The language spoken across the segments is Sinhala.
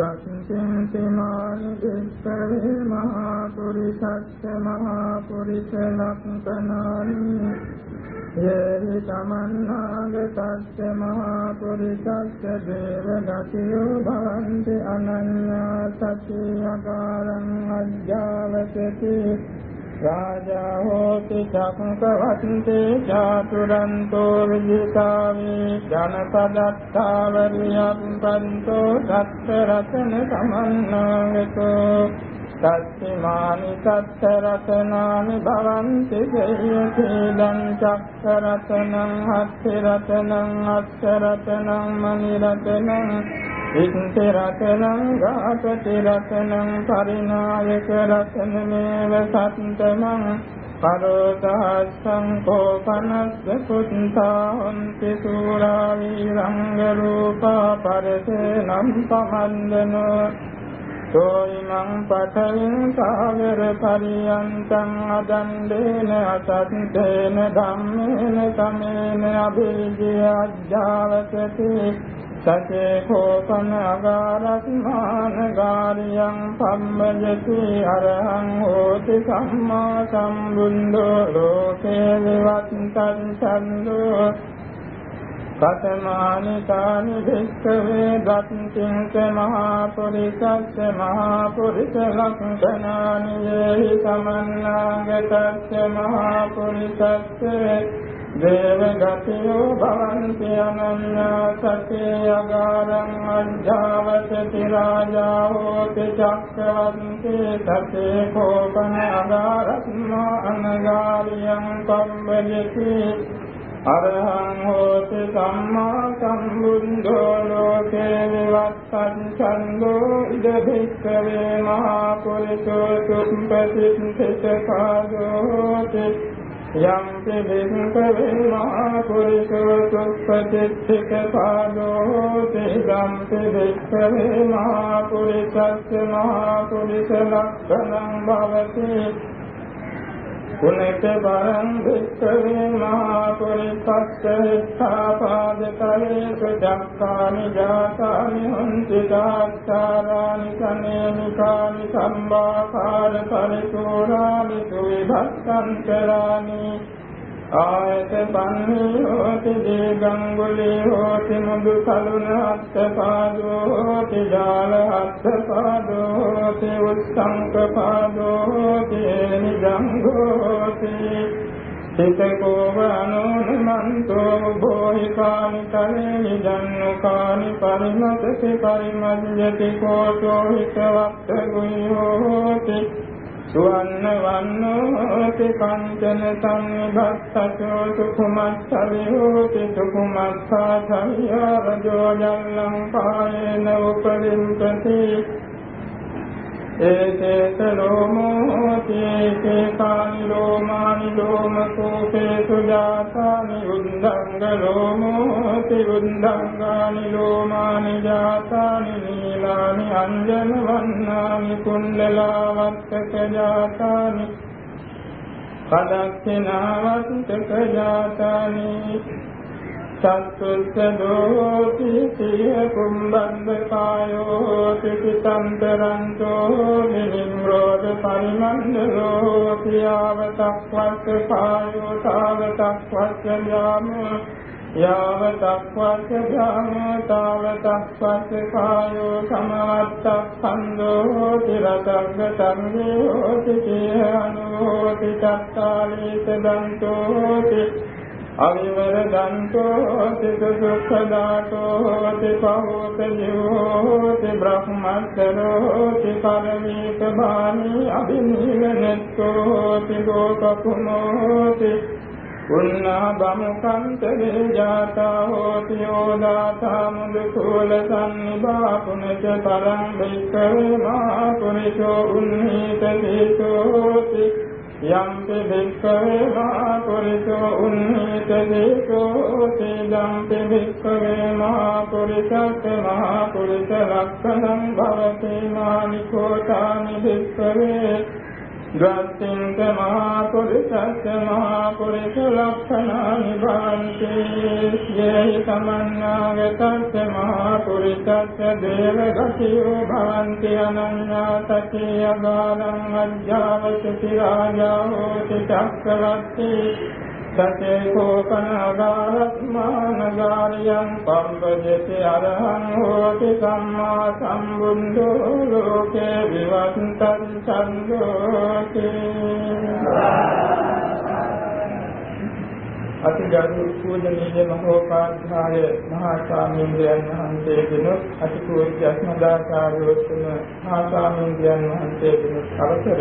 දක්ඛින්ති මානි වික්ඛවේ මහා පුරිසස්ස මහා පුරිස ලක්ඛනානි යේහි තමන්නාගතස්ස මහා පුරිසස්ස දේව ගතියෝ භවන්ති අනඤ්ඤා සති අකාරං අජ්ජාවසති රාජා හෝති චක්කවත්තේ චාතුරන්තෝ විජිතාමි ජනපදත්තාවරියම් පන්තෝ සත්ත රතන සමන්නාගතෝ තස්මානි සත්ත රතනානි භවන්ති සේයසීලං චක්ක රතනං හත් රතනං අස්ස රතනං මනි රතනං ඉන්ති රතනං ගාපති රතනං පරිනායක රතනමේව සත්තමං පරෝදාස්සං කෝපනස්ස කුත්තාන්ති සූරා විරංග රූපා පරසේනම් පමන්දනෝ සෝයිමං පඨවින් සාගර පරියන්තං අදණ්ඩේන අසත්තේන ධම්මේන සමේන අභිජ්ජය අජ්ජාවසති සතේ කෝපන අගාරස්මාන ගාරියං පම්මජති අරහං හෝති සම්මා සම්බුද්ධෝ ලෝකේ විවත්තං සම්දෝ කතමානි කානි භික්ඛවේ දත්තිං මහා පුරිසස්ස මහා පුරිස ලක්ඛනානි යේහි සමන්නාගතස්ස මහා පුරිසස්ස දේව ගතියෝ භවන්ති අනන්‍යා සතේ අගාරං අජ්ජාවසති රාජා හෝති චක්කවන්ති සතේ කෝපන අගාරස්මා අනගාරියං කම්බයති අරහං හෝති සම්මා සම්බුද්ධෝ ලෝකේ විවත්තං ඡන්தோ ඉද භික්ඛවේ මහා පුරිසෝ සුප්පතිත්ථ කාදෝ හෝති යම් පිළිංකවේ මහා පුරිසෝ සුප්පතිත්ථ පාදෝ තේගම් පිළිංකවේ මහා පුරිසස්ස මහා පුරිස ලක්ඛණං භවති කුණේත පරං වික්ඛවේ මහා පුරිසස්ස ස්ථාපාදකලේ සුජක්ඛානි ජාතානි හොන්ති දාස්සාරානි කනේමිකානි සම්බාකාර පරිපූර්ණානි සුවිභක්ඛන්තරානි ආයත පන්නී හෝති දීගංගුලී හෝති මුදු කලුන හත්ත පාදෝ හෝති ජාල හත්ත පාදෝ හෝති උත්සංක පාදෝ හෝති නිජංගෝ හෝති සිතකෝව අනුමන්තෝ බෝහිකානි කලේ නිජන්නුකානි පරිමතති පරිමජ්ජති කෝචෝ හිතවක්ත ගුයෝ හෝති සුවන්න වන්නෝති කංචන සංවිභක්තචෝ සුකුමස්සවිහෝති සුකුමස්සා සංයාරජෝ ජල්ලං පායේන උපරිම්පති ඒකේත ලෝමෝති ඒකේ කානි ලෝමානි ලෝමකෝපේ සුජාතානි උද්දංග ලෝමෝති උද්දංගානි ලෝමානි ජාතානි නීලානි අංජන වන්නානි කුණ්ඩලාවත්තක ජාතානි පදක්ඛිනාවත්තක ජාතානි සත්තුස්සදෝති සිය කුම්බන්ද කායෝ තිසිතන්තරන්තෝ නිමිම්රෝධ පරිමන්දලෝ සියාවතක්වස්ස කායෝ තාවතක්වස්ස යාමෝ යාවතක්වස්ස යාමෝ තාවතක්වස්ස කායෝ සමවත්තක්ඛන්தோ තිරතංග සංඝෝ තිචේ අනුෝති චත්තාලීත දන්තෝති අවිවර දන්තෝ තික දුක්ඛ දාතෝ ති පහෝත ජීවෝති බ්‍රහ්මස්තරෝ ති පරමීත භානි අභිනීවනත්තෝ ති ලෝකකුමෝති පුන්නා බමුකන්ත වේජාතා හෝති යෝදාතා මුදු කුල සම්නිබා පුනච පරං බික්කවේ මා පුරිසෝ උන්නීත දීතෝති යම්පි භික්ඛවේ මහා පුරිසෝ උන්නීත දීකෝ තේජම්පි භික්ඛවේ මහා පුරිසස්ස මහා පුරිස ලක්ඛණං භවති මානිකෝ තානි භික්ඛවේ ගාතින්ක මහා පුරිසස්ස මහා පුරිස ලක්ෂණානි භාන්ති යේහි සමන්නාගතස්ස මහා පුරිසස්ස දේව ගතියෝ භවන්ති අනඤ්ඤා සතිය ගානං අජ්ජාවචති රාජා හෝති චක්‍රවර්ති. සතේ කෝපනාගාරත්මානගාරියං පම්පජති අරහං හෝති සම්මා සම්බුද්ධෝ ලෝකේ විවත්තං සම්දෝති අතිගරු පූජනීය මහෝපාධ්‍යාය මහා ස්වාමීන් වහන්සේගෙනුත් අතිපූජ්‍ය අස්මදාචාර්යවතුන් මහා ස්වාමීන් වහන්සේගෙනුත් අවසර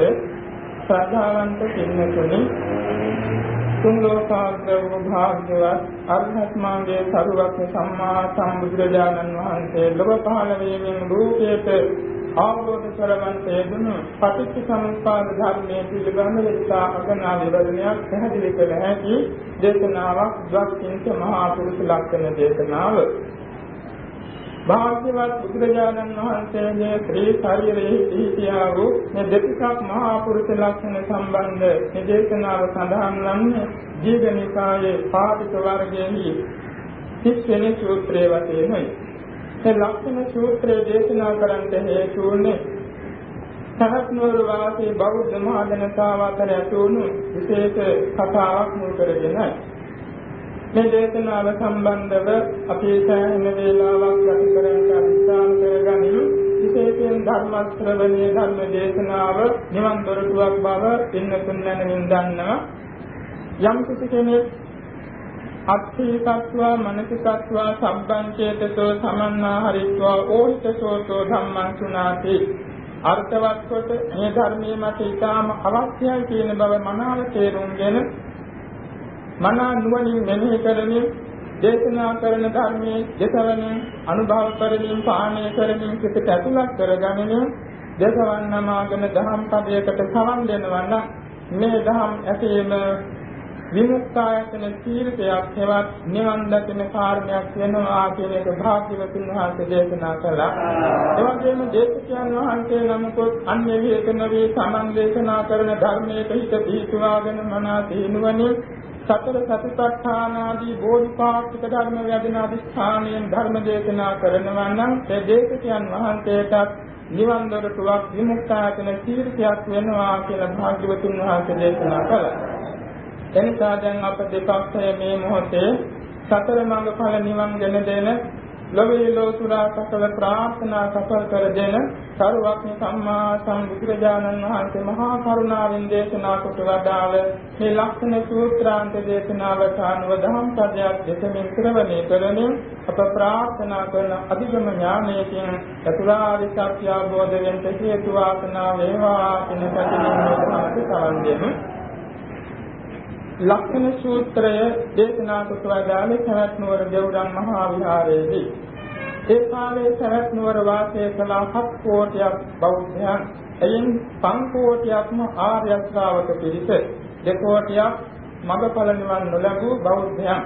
ශ්‍රද්ධාවන්ත පින්නතුනි තුන් ලෝකාග්‍ර වූ භාග්‍යවත් අරහත් මාගේ සරුවක් සම්මා සම්බුදුරජාණන් වහන්සේ ලොව පහළ වීමෙන් රූපයට ආවෝද කරවන්තේ දුනු පටිච්ච සමුප්පාද ධර්මයේ පිළිබඳව ඉතා අගනා විවරණයක් පැහැදිලි කළ හැකි දේශනාවක් ද්වක්ඛින්ත මහා පුරුෂ ලක්ෂණ දේශනාව. භාග්‍යවත් බුදුරජාණන් වහන්සේගේ ශ්‍රී ශරීරයේ සිටියා වූ මේ දෙතිසක් මහා පුරුෂ ලක්ෂණ සම්බන්ධ නිදේශනාව සඳහන් වන්නේ ජීවනිකායේ පාටික වර්ගයේ සිස්වෙනි සූත්‍රයේ වශයෙන්යි. ඒ ලක්ෂණ සූත්‍රයේ දේශනා කරන්නට හේතු වුණේ සහත්නවර වාසී බෞද්ධ මහා ජනතාව අතර ඇති වුණු විශේෂ කතාවක් මුල් කරගෙනයි. මේ දේශනාව සම්බන්ධව අපි සෑහෙන වේලාවක් ගත කරන්න අධිෂ්ඨාන කරගනිමු. විශේෂයෙන් ධර්ම ශ්‍රවණයේ ධර්ම දේශනාව නිවන් දොරටුවක් බව පින්නතුන් නැනමින් දන්නවා. යම් කිසි කෙනෙක් අත්ථීකත්වා මනසිකත්වා සම්බන්චේතසෝ සමන්නා හරිත්වා ඕහිතසෝතෝ ධම්මං සුනාති අර්ථවත් කොට මේ ධර්මයේ මත ඊටාම අවශ්‍යයි කියන බව මනාව තේරුම්ගෙන මනා නුවණින් මෙනෙහි කරමින් දේශනා කරන ධර්මයේ දෙසවනින් අනුභව කරමින් පාණය කරමින් සිතට ඇතුළත් කරගනිමින් දසවන්නමාගෙන දහම් පදයකට සමන් දෙනවා නම් මේ දහම් ඇසීම විමුක්තායතන තීර්ථයක් හෙවත් නිවන් දකින කාරණයක් වෙනවා කියන එක භාග්‍යවතුන් වහන්සේ දේශනා කළා. ඒ වගේම දේශකයන් වහන්සේ නමකුත් අන්‍ය විහෙතනවේ සමන් දේශනා කරන ධර්මයේ හිත පිහිටුවාගෙන මනා තීනුවනේ සතර සතිපට්ඨාන ආදී බෝධිපාක්ෂික ධර්ම වැඩෙන අධිෂ්ඨානයෙන් ධර්ම දේශනා කරනවා නම් ඒ දේශකයන් වහන්සේටත් නිවන් දොරටුවක් විමුක්තායතන තීර්ථයක් වෙනවා කියලා භාග්‍යවතුන් වහන්සේ දේශනා කළා. එනිසා දැන් අප දෙපක්ෂය මේ මොහොතේ සතර මඟ ඵල නිවන් ගෙන දෙන ලොවේ ලෝතුරා සකල ප්‍රාර්ථනා සඵල කර දෙන සරුවක්නි සම්මා සම්බුදුරජාණන් වහන්සේ මහා කරුණාවෙන් දේශනා කොට වදාළ මේ ලක්ෂණ සූත්‍රාන්ත දේශනාවට අනුව දහම් පදයක් දෙකමින් ශ්‍රවණය කරමින් අප ප්‍රාර්ථනා කරන අධිගම ඥානයෙන් චතුරාර්ය සත්‍ය අවබෝධ වෙන්න හේතු වාසනා වේවා කියන කටිනේ සවන් දෙමු. ලක්ෂණ සූත්‍රය දේශනා කොට වදාළේ සවැත් නුවර දෙව්රම් මහා විහාරයේදී. ඒ කාලේ සවැත් නුවර වාසය කළ හත් කෝටියක් බෞද්ධයන්. එයින් පන් කෝටියක්ම ආර්ය ශ්‍රාවක පිරිස දෙකෝටියක් මගඵල නිවන් නොලබූ බෞද්ධයන්.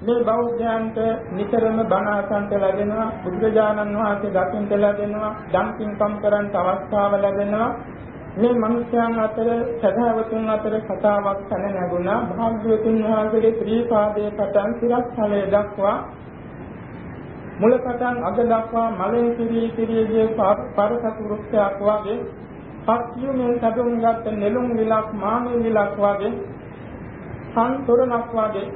මේ බෞද්ධයන්ට නිතරම බණ අසන්ට ලැබෙනවා බුදුරජාණන් වහන්සේ දකින්ට ලැබෙනවා ධම් පින්කම් කරන්ට අවස්ථාව ලැබෙනවා. මේ මිනිස්යන් අතර සදාවතුන් අතර කතාවක් තන නැගුණා. භාග්‍යවතුන් වහන්සේගේ ශ්‍රී පාදයේ පටන් සිරස්තලයේ දක්වා මුල පටන් අග දක්වා මලෙන් කිරී කිරීගේ පරසතු වෘක්ෂයක් වගේ පස්යුමෙන් සතුන් ගත්ත නෙළුම් විලක් මානෙ විලක් වගේ සම්තොරණක් වගේ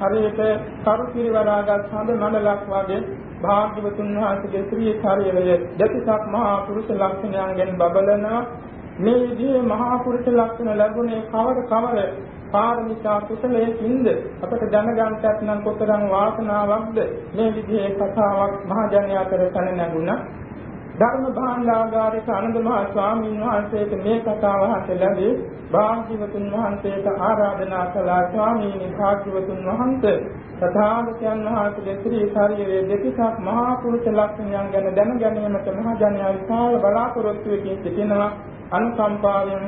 හරියට කරු පිරිවරාගත් හඳ මණ්ඩලක් වගේ භාග්‍යවතුන් වහන්සේගේ ශ්‍රී ශරීරයේ දෙතිසක් මහා පුරුෂ ලක්ෂණයන්ගෙන් බබලනවා. මේ විදිහේ මහා පුරුෂ ලක්ෂණ ලැබුණේ කවර කවර පාරමිතා කුසලයකින්ද අපට දැනගන්නට නම් කොතරම් වාසනාවක්ද? මේ විදිහේ කතාවක් මහජනයා අතර කන නැගුණා. ධර්ම භාණ්ඩාගාරික ආනන්ද මහ ස්වාමීන් වහන්සේට මේ කතාව අහන්න ලැබී. භාග්‍යවතුන් වහන්සේට ආරාධනා කළා ස්වාමීනි භාග්‍යවතුන් වහන්සේ තථාගතයන් වහන්සේගේ ශ්‍රී ශරීරයේ දෙතිසක් මහා පුරුෂ ලක්ෂණයන් ගැන දැන ගැනීමට මහජනයා විශාල බලාපොරොත්තුවකින් සිටිනවා. අනුකම්පාවෙන්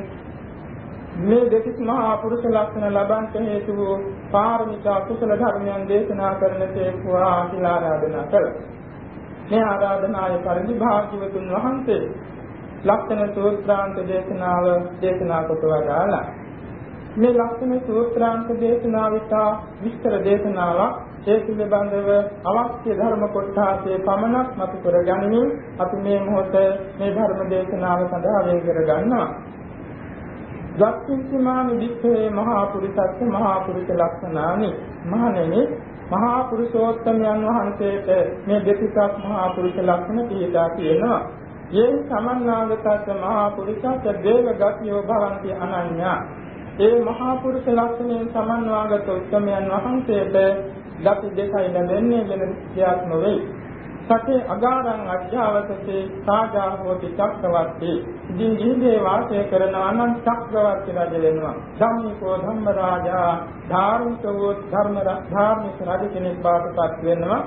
මේ දෙතිස් මහා පුරුෂ ලක්ෂණ ලබන්ට හේතු වූ පාරමිතා කුසල ධර්මයන් දේශනා කරන තේක්වා කියලා ආරාධනා කළා. මේ ආරාධනාවේ පරිදි භාග්‍යවතුන් වහන්සේ ලක්ෂණ සූත්‍රාන්ත දේශනාව දේශනා කොට වදාලා මේ ලක්ෂණ සූත්‍රාන්ත දේශනාවිත විස්තර දේශනාවක් ඒ පිළිබඳව අවශ්‍ය ධර්ම කොටසේ පමණක් මතු කර ගනිමින් අපි මේ මොහොත මේ ධර්ම දේශනාව සඳහා වේ කර ගන්නවා. දක්ෂින්සමානි වික්ඛේ මහා පුරිසත්ත්ව මහා පුරිස ලක්ෂණානි මහණෙනි මහා පුරුෂෝත්තමයන් වහන්සේට මේ දෙතිසක් මහා පුරුෂ ලක්ෂණ පිළිදා තියෙනවා. යේ සමන්නාගතත් මහා පුරුෂත් දේව ගතියෝ භවಂತಿ අනඤ්ඤා. ඒ මහා පුරුෂ ලක්ෂණයෙන් සමන්වාගත උත්තමයන් වහන්සේට ගති දෙකයි ලැබෙන්නේ වෙන දෙයක් නොවේ. සතේ අගාරං අධ්‍යාවතේ සාජා හෝති චක්කවර්ති ඉතින් ජීවිතේ වාසය කරනවා නම් චක්‍රවර්ති රජ වෙනවා. ධම්මිකෝ ධම්ම රාජා ධාර්මිකෝ ධර්ම ධාර්මික රජ කෙනෙක් බාටපත් වෙනවා.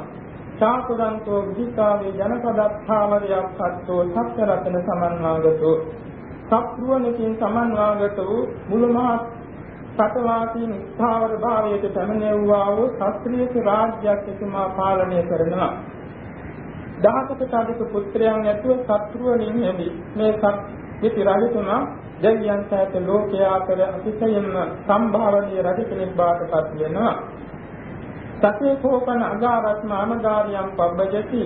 චාකුරන්තෝ විචිකාවේ ජනපදත්ථාවරයක් සත්‍යෝ සත්‍ය රත්න සමන්වාගතෝ. සත්‍රුවණකින් සමන්වාගත වූ මුළුමහත් සතවාසීන් ස්ථාවර භාවයට පැමිණෙව්වා වූ ශාස්ත්‍රීය රාජ්‍යයක් එතුමා පාලනය කරනවා. දහසකට අධික පුත්‍රයන් ඇතුව සත්‍රුවණින් හැදි මේ සත්‍විති රජතුමා දෙවියන් සහිත ලෝකයා කර අතිශයින්ම සම්භාවනීය රජ කෙනෙක් බාටපත් වෙනවා. සතේ කෝපන අගාරත්ම අමගාරියම් පබ්බජති.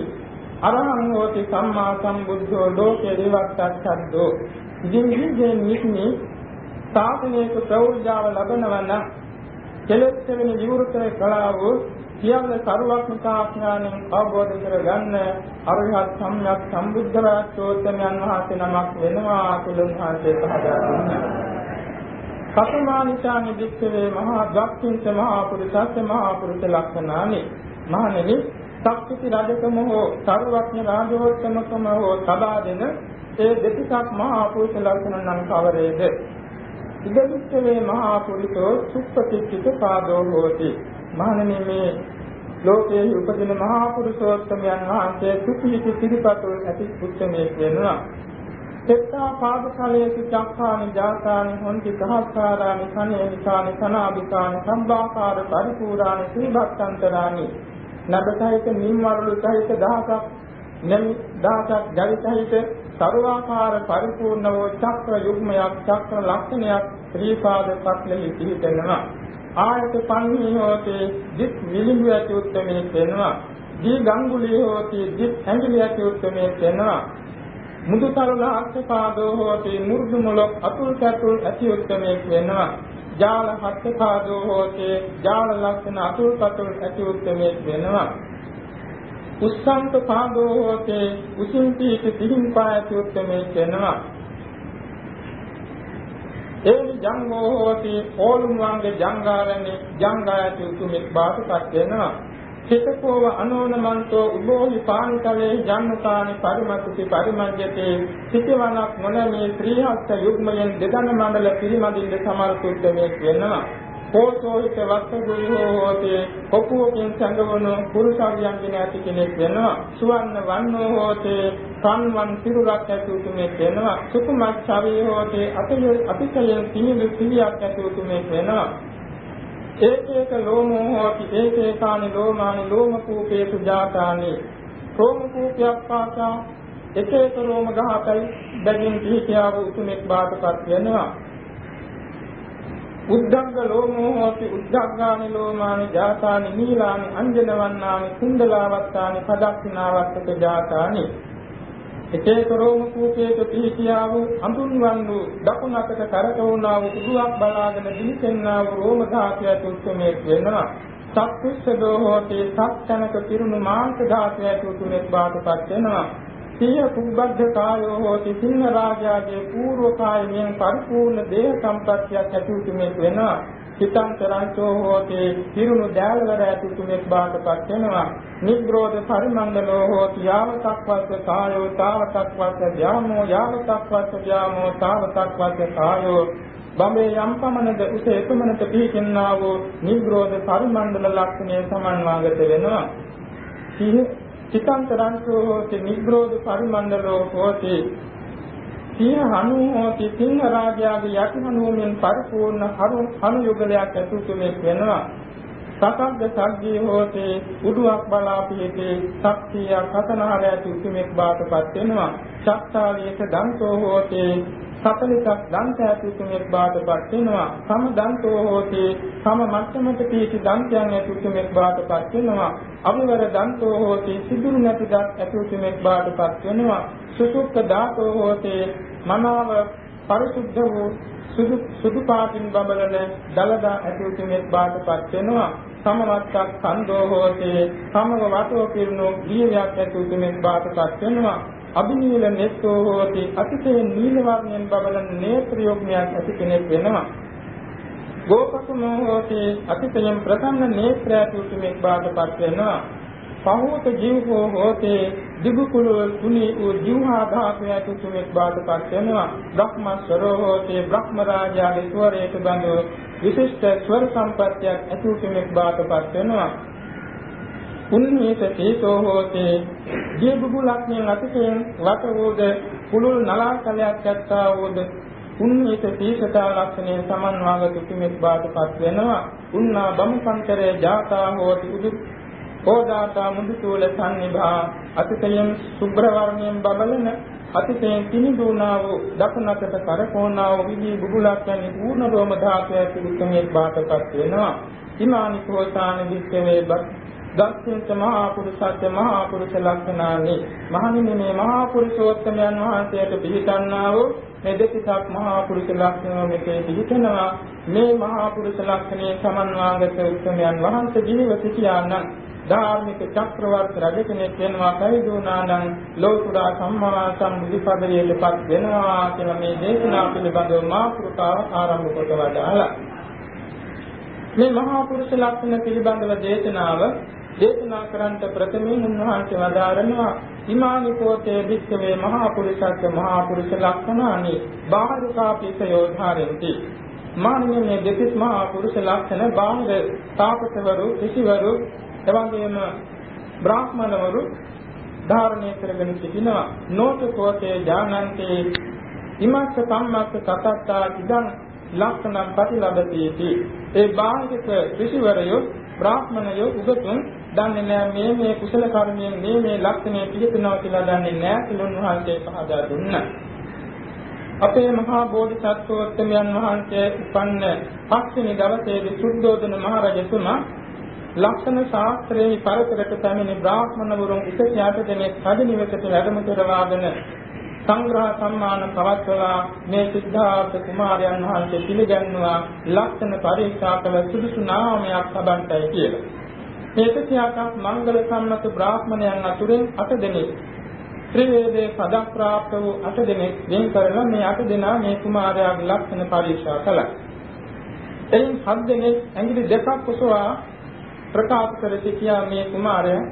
අරහං හෝති සම්මා සම්බුද්ධෝ ලෝකේ විවක්තච්ඡද්දෝ ඉතින් මේ නික්මී සාසනයක ප්‍රෞර්ජාව ලබනවා නම් කෙලෙස් වෙන විවෘතේ කලාවෝ සියල්ල සරුවක්ඥාඥාණයෙන් අවබෝධ කරගන්න අරහත් සම්්‍යක් සම්බුද්ධ රාජ්‍යෝත්තමයන් වහන්සේ නමක් වෙනවා කියලා උන්වහන්සේ පහදා දුන්නා. කතමානිචානි වික්ඛවේ මහා දක්ඛින්ත මහා පුරුෂස්ස මහා පුරුෂ ලක්ෂණානි මහණෙනි සක්විති රජකම හෝ සරුවක්ඥ රාජෝත්තමකම හෝ සබා දෙන ඒ දෙතිසක් මහා පුරුෂ ලක්ෂණ නම් කවරේද? ඉදවිච්ඡවේ මහා පුරුෂෝ සුප්පතිච්චිත පාදෝ හෝති මහණෙනි මේ ලෝකයේ උපදින මහා පුරුෂෝත්තමයන් වහන්සේ සුපිහිති සිරිපතුල් ඇති උත්තමයෙක් වෙනවා. සෙත්තා පාදකලයේ චක්ඛානි ජාතානි හොන්ති සහස්කාරානි කනේනිකානි කනාබිකානි සම්බාකාර පරිපූර්ණානි සීභක්තන්තරානි නබසහිත නිම්වරුළු සහිත දහසක් නැමි දහසක් ජවිතහිත සර්වාකාර පරිපූර්ණ වූ චක්‍ර යුග්මයක් චක්‍ර ලක්ෂණයක් ත්‍රිපාද පත්ලෙහි පිහිටෙනවා. ආයත පන්හි හෝති දික් විලිඹු ඇති උත්මේ වෙනවා දී ගංගුලී හෝති දික් ඇඟිලි ඇති උත්මේ වෙනවා මුදු තරල අක්ෂපාදෝ හෝති මුර්ධු මුලක් අතුල් කැතුල් ඇති උත්මේ වෙනවා ජාල හත්පාදෝ හෝති ජාල ලක්ෂණ අතුල් කතුල් ඇති උත්මේ වෙනවා උස්සන්ත පාදෝ හෝති උසින් පීති තිහින් පා ඇති උත්මේ වෙනවා එවි ජංගෝ හෝති ඕලුම්වන්ගේ ජංගාරණි ජංගායති උතුමෙක් බාටපත් වෙනවා චිතකෝව අනෝනමන්තෝ උභෝහි පානිකලේ ජන්නතානි පරිමතුති පරිමඤ්ඤතේ සිටවනක් මොනමේ ත්‍රිහත් යුග්මයෙන් දෙදන මණ්ඩල පිරිමදින්න සමර්ථුද්ද මේ වෙනවා කෝසෝහිත වස්සගුලිහෝ හෝති කොපුවකින් සංගවන පුරුෂාවියන්ගෙන ඇති කෙනෙක් වෙනවා. සුවන්න වන්නෝ හෝති සංවන් සිරුරක් ඇති උතුමෙක් වෙනවා. සුකුමත් ඡවී හෝති අතිය අතිශයෙන් සිනිලු සිවියක් ඇති උතුමෙක් වෙනවා. ඒකේක ලෝමෝ හෝති ඒකේකානි ලෝමානි ලෝම කූපේසු ජාතානි. රෝම කූපයක් පාසා එක එක රෝම ගහකයි බැගින් පිහිටියාව උතුමෙක් බාටපත් වෙනවා. උද්ධංග ලෝමෝ හෝති උද්ධංගානි ලෝමානි ජාතානි නීලානි අංජනවන්නානි කුණ්ඩලාවත්තානි පදක්ඛිනාවත්තක ජාතානි. එකේ කරෝම කූපේක පිහිටියා වූ අඳුන්වන් වූ දකුණකට කරකවුණා වූ කුඩුවක් බලාගෙන දිලිසෙන්නා වූ රෝම ධාතය තුත්මේ වෙනවා. සත්පුස්සදෝ හෝති සත්චනක පිරුණු මාංශ ධාතය තුතුමෙක් බාටපත් වෙනවා. සිය කුබ්බද්ධ කායෝ හෝති. සිංහ රාජාගේ పూర్ව කායයෙන් පරිපූර්ණ දේහ සම්පත්තියක් ඇතිවෙන්නේ වෙනවා. හිතන්තරංචෝ හෝති. තිරුණු දෑල්වර ඇතිතුමෙක් බාටපත් වෙනවා. නිග්‍රෝධ පරිමණ්ඩලෝ හෝති. යාවතක්වත් කායෝ තාවතක්වත් යාමෝ යාවතක්වත් යාමෝ තාවතක්වත් කායෝ බඹේ යම් පමණද උස එකමනට පිහිටින්නා වූ නිග්‍රෝධ පරිමණ්ඩල ලක්ෂණය සමන්වාගත වෙනවා. චිත්තන්තරංචෝ හෝති නිග්‍රෝධ පරිමණ්ඩලෝ හෝති. සිය හනු හෝති සිංහ රාජයාගේ යටි හනුවෙන් පරිපූර්ණ හරු හනු යුගලයක් ඇතුළු මේ වෙනවා. සතග්ග සග්ගේ හෝතේ උඩුවක් බලා පිහිටේ ශක්තිය කතනාර ඇති උතුමෙක් බාටපත් වෙනවා. ශක්තාලියක දන්තෝ හෝතේ 40ක් දන්ත ඇති උතුමෙක් බාටපත් වෙනවා. සම දන්තෝ හෝතේ සම මට්ටමක පිහිටි දන්තයන් ඇති උතුමෙක් බාටපත් වෙනවා. අවිවර දන්තෝ හෝතේ සිදුරු නැති දත් ඇති උතුමෙක් බාටපත් වෙනවා. සුසුක්ක ධාතෝ හෝතේ මනාව පරිසුද්ධ වූ සුදු සුදු පාටින් බබලන දලදා ඇති උතුමෙක් බාටපත් වෙනවා. සමවත්තක් සන්දෝ හෝතේ. සමව වටෝ පිරුණු දීවයක් ඇති උතුමෙක් බාටපත් වෙනවා. අභිනීල නෙත්තෝ හෝති. අතිශය නීල වර්ණයෙන් බබලන නේත්‍රයෝග්‍යයක් ඇති කෙනෙක් වෙනවා. ගෝපකුමෝ හෝති. අතිශයින් ප්‍රසන්න නේත්‍රය තුතුමෙක් බාටපත් වෙනවා. පහෝත ජීවෝ හෝතේ දිගුකුල තුනී වූ ජීවහා ධාතුය තුතුමෙක් බාටපත් වෙනවා. බ්‍රහ්මස්වරෝ හෝතේ බ්‍රහ්ම රාජාගේ ස්වරයට බඳු විශිෂ්ට ස්වර සම්පත්තියක් ඇතුතුමෙක් බාටපත් වෙනවා. උන්නේත තේසෝ හෝතේ ජීවබුලක්ඥයන් අතිශයින් වට වූද කුළුල් නලාකලයක් ඇත්තා වූද උන්නේත තීසතා ලක්ෂණය සමන්වාගත තුමෙක් බාටපත් වෙනවා. උන්නා බමුසන්තරේ ජාතා හෝති උදු ඕදාතා මුදුතූල සම්නිභා අතිශයින් සුබ්‍ර වර්ණයෙන් බබලන අතිශයින් කිනිදුනා වූ දකුණකට කරකෝනා වූ විදී බුබුලක් යන පූර්ණ රෝම ධාතුව ඇතුළු කෙනෙක් බාටපත් වෙනවා. ඉමානි කෝසාන විස්සවේ දක්ෂින්ත මහා පුරුෂත්ව මහා පුරුෂ ලක්ෂණානි. මහණෙනි මේ මහා පුරුෂෝත්තමයන් වහන්සේට පිළිගන්නා වූ මේ දෙතිසක් මහා පුරුෂ ලක්ෂණ මෙතේ පිළිතනවා මේ මහා පුරුෂ ලක්ෂණේ සමන්වාගත උත්තමයන් වහන්සේ ජීව සිටියානම් ධාර්මික චක්‍රවර්ති රජ කෙනෙක් වෙනවා කයිදුනා නම් ලෝතුරා සම්මා සම්බුද්ධ පදවියටපත් වෙනවා කියලා මේ දේශනා පිළිබඳව මාතෘකාව ආරම්භ කොට වදාලා මේ මහා පුරුෂ ලක්ෂණ පිළිබඳව දේශනාව දේශනා කරන්ට ප්‍රථමයෙන් උන්වහන්සේ වදාරනවා ඉමානි කෝතේ වික්කවේ මහා පුරුෂත්ව මහා පුරුෂ ලක්ෂණානි බාහිරකාපිත යෝධාරෙන්ති. මානමය මේ දෙතිස් මහා පුරුෂ ලක්ෂණ බාහිර තාපසවරු ඍෂිවරු එවැගේම බ්‍රාහ්මණවරු ධාරණය කරගෙන සිටිනවා නෝත කෝතේ ඥානන්තේ ඉමස්ස සම්මස්ස කතත්තා ඉදං ලක්ෂණම් ප්‍රතිලබති ඒ බාහිර ඍෂිවරයෝ බ්‍රාහ්මණයෝ උගතුන් දන්නේ නැහැ මේ මේ කුසල කර්මයෙන් මේ මේ ලක්ෂණය පිළිපදිනවා කියලා දන්නේ නැහැ කියලා උන්වහන්සේ පහදා දුන්නා. අපේ මහා බෝධිසත්වෝත්තමයන් වහන්සේ උපන්න පස්වෙනි දවසේදී සුද්ධෝදන මහ රජතුමා ලක්ෂණ ශාස්ත්‍රයේ පරතරට පැමිණි බ්‍රාහ්මණ වරුන් 108 දෙනෙක් රජ නිවසට වැඩම කරවාගෙන සංග්‍රහ සම්මාන පවත්වලා මේ සිද්ධාර්ථ කුමාරයන් වහන්සේ පිළිගන්නවා ලක්ෂණ පරීක්ෂා කළ සුදුසු නාමයක් ලබන්ටයි කියලා. මේක සියාකක් මංගල සම්මත බ්‍රාහ්මණයන් අතුරෙන් අට දෙනෙක් ත්‍රිවේදයේ පදක් ප්‍රාප්ත වූ අට දෙනෙක් වෙන් කරලා මේ අට දෙනා මේ කුමාරයාගේ ලක්ෂණ පරීක්ෂා කළා. එයින් හත් දෙනෙක් ඇඟිලි දෙකක් ඔසවා ප්‍රකාශ කර සිටියා මේ කුමාරයා.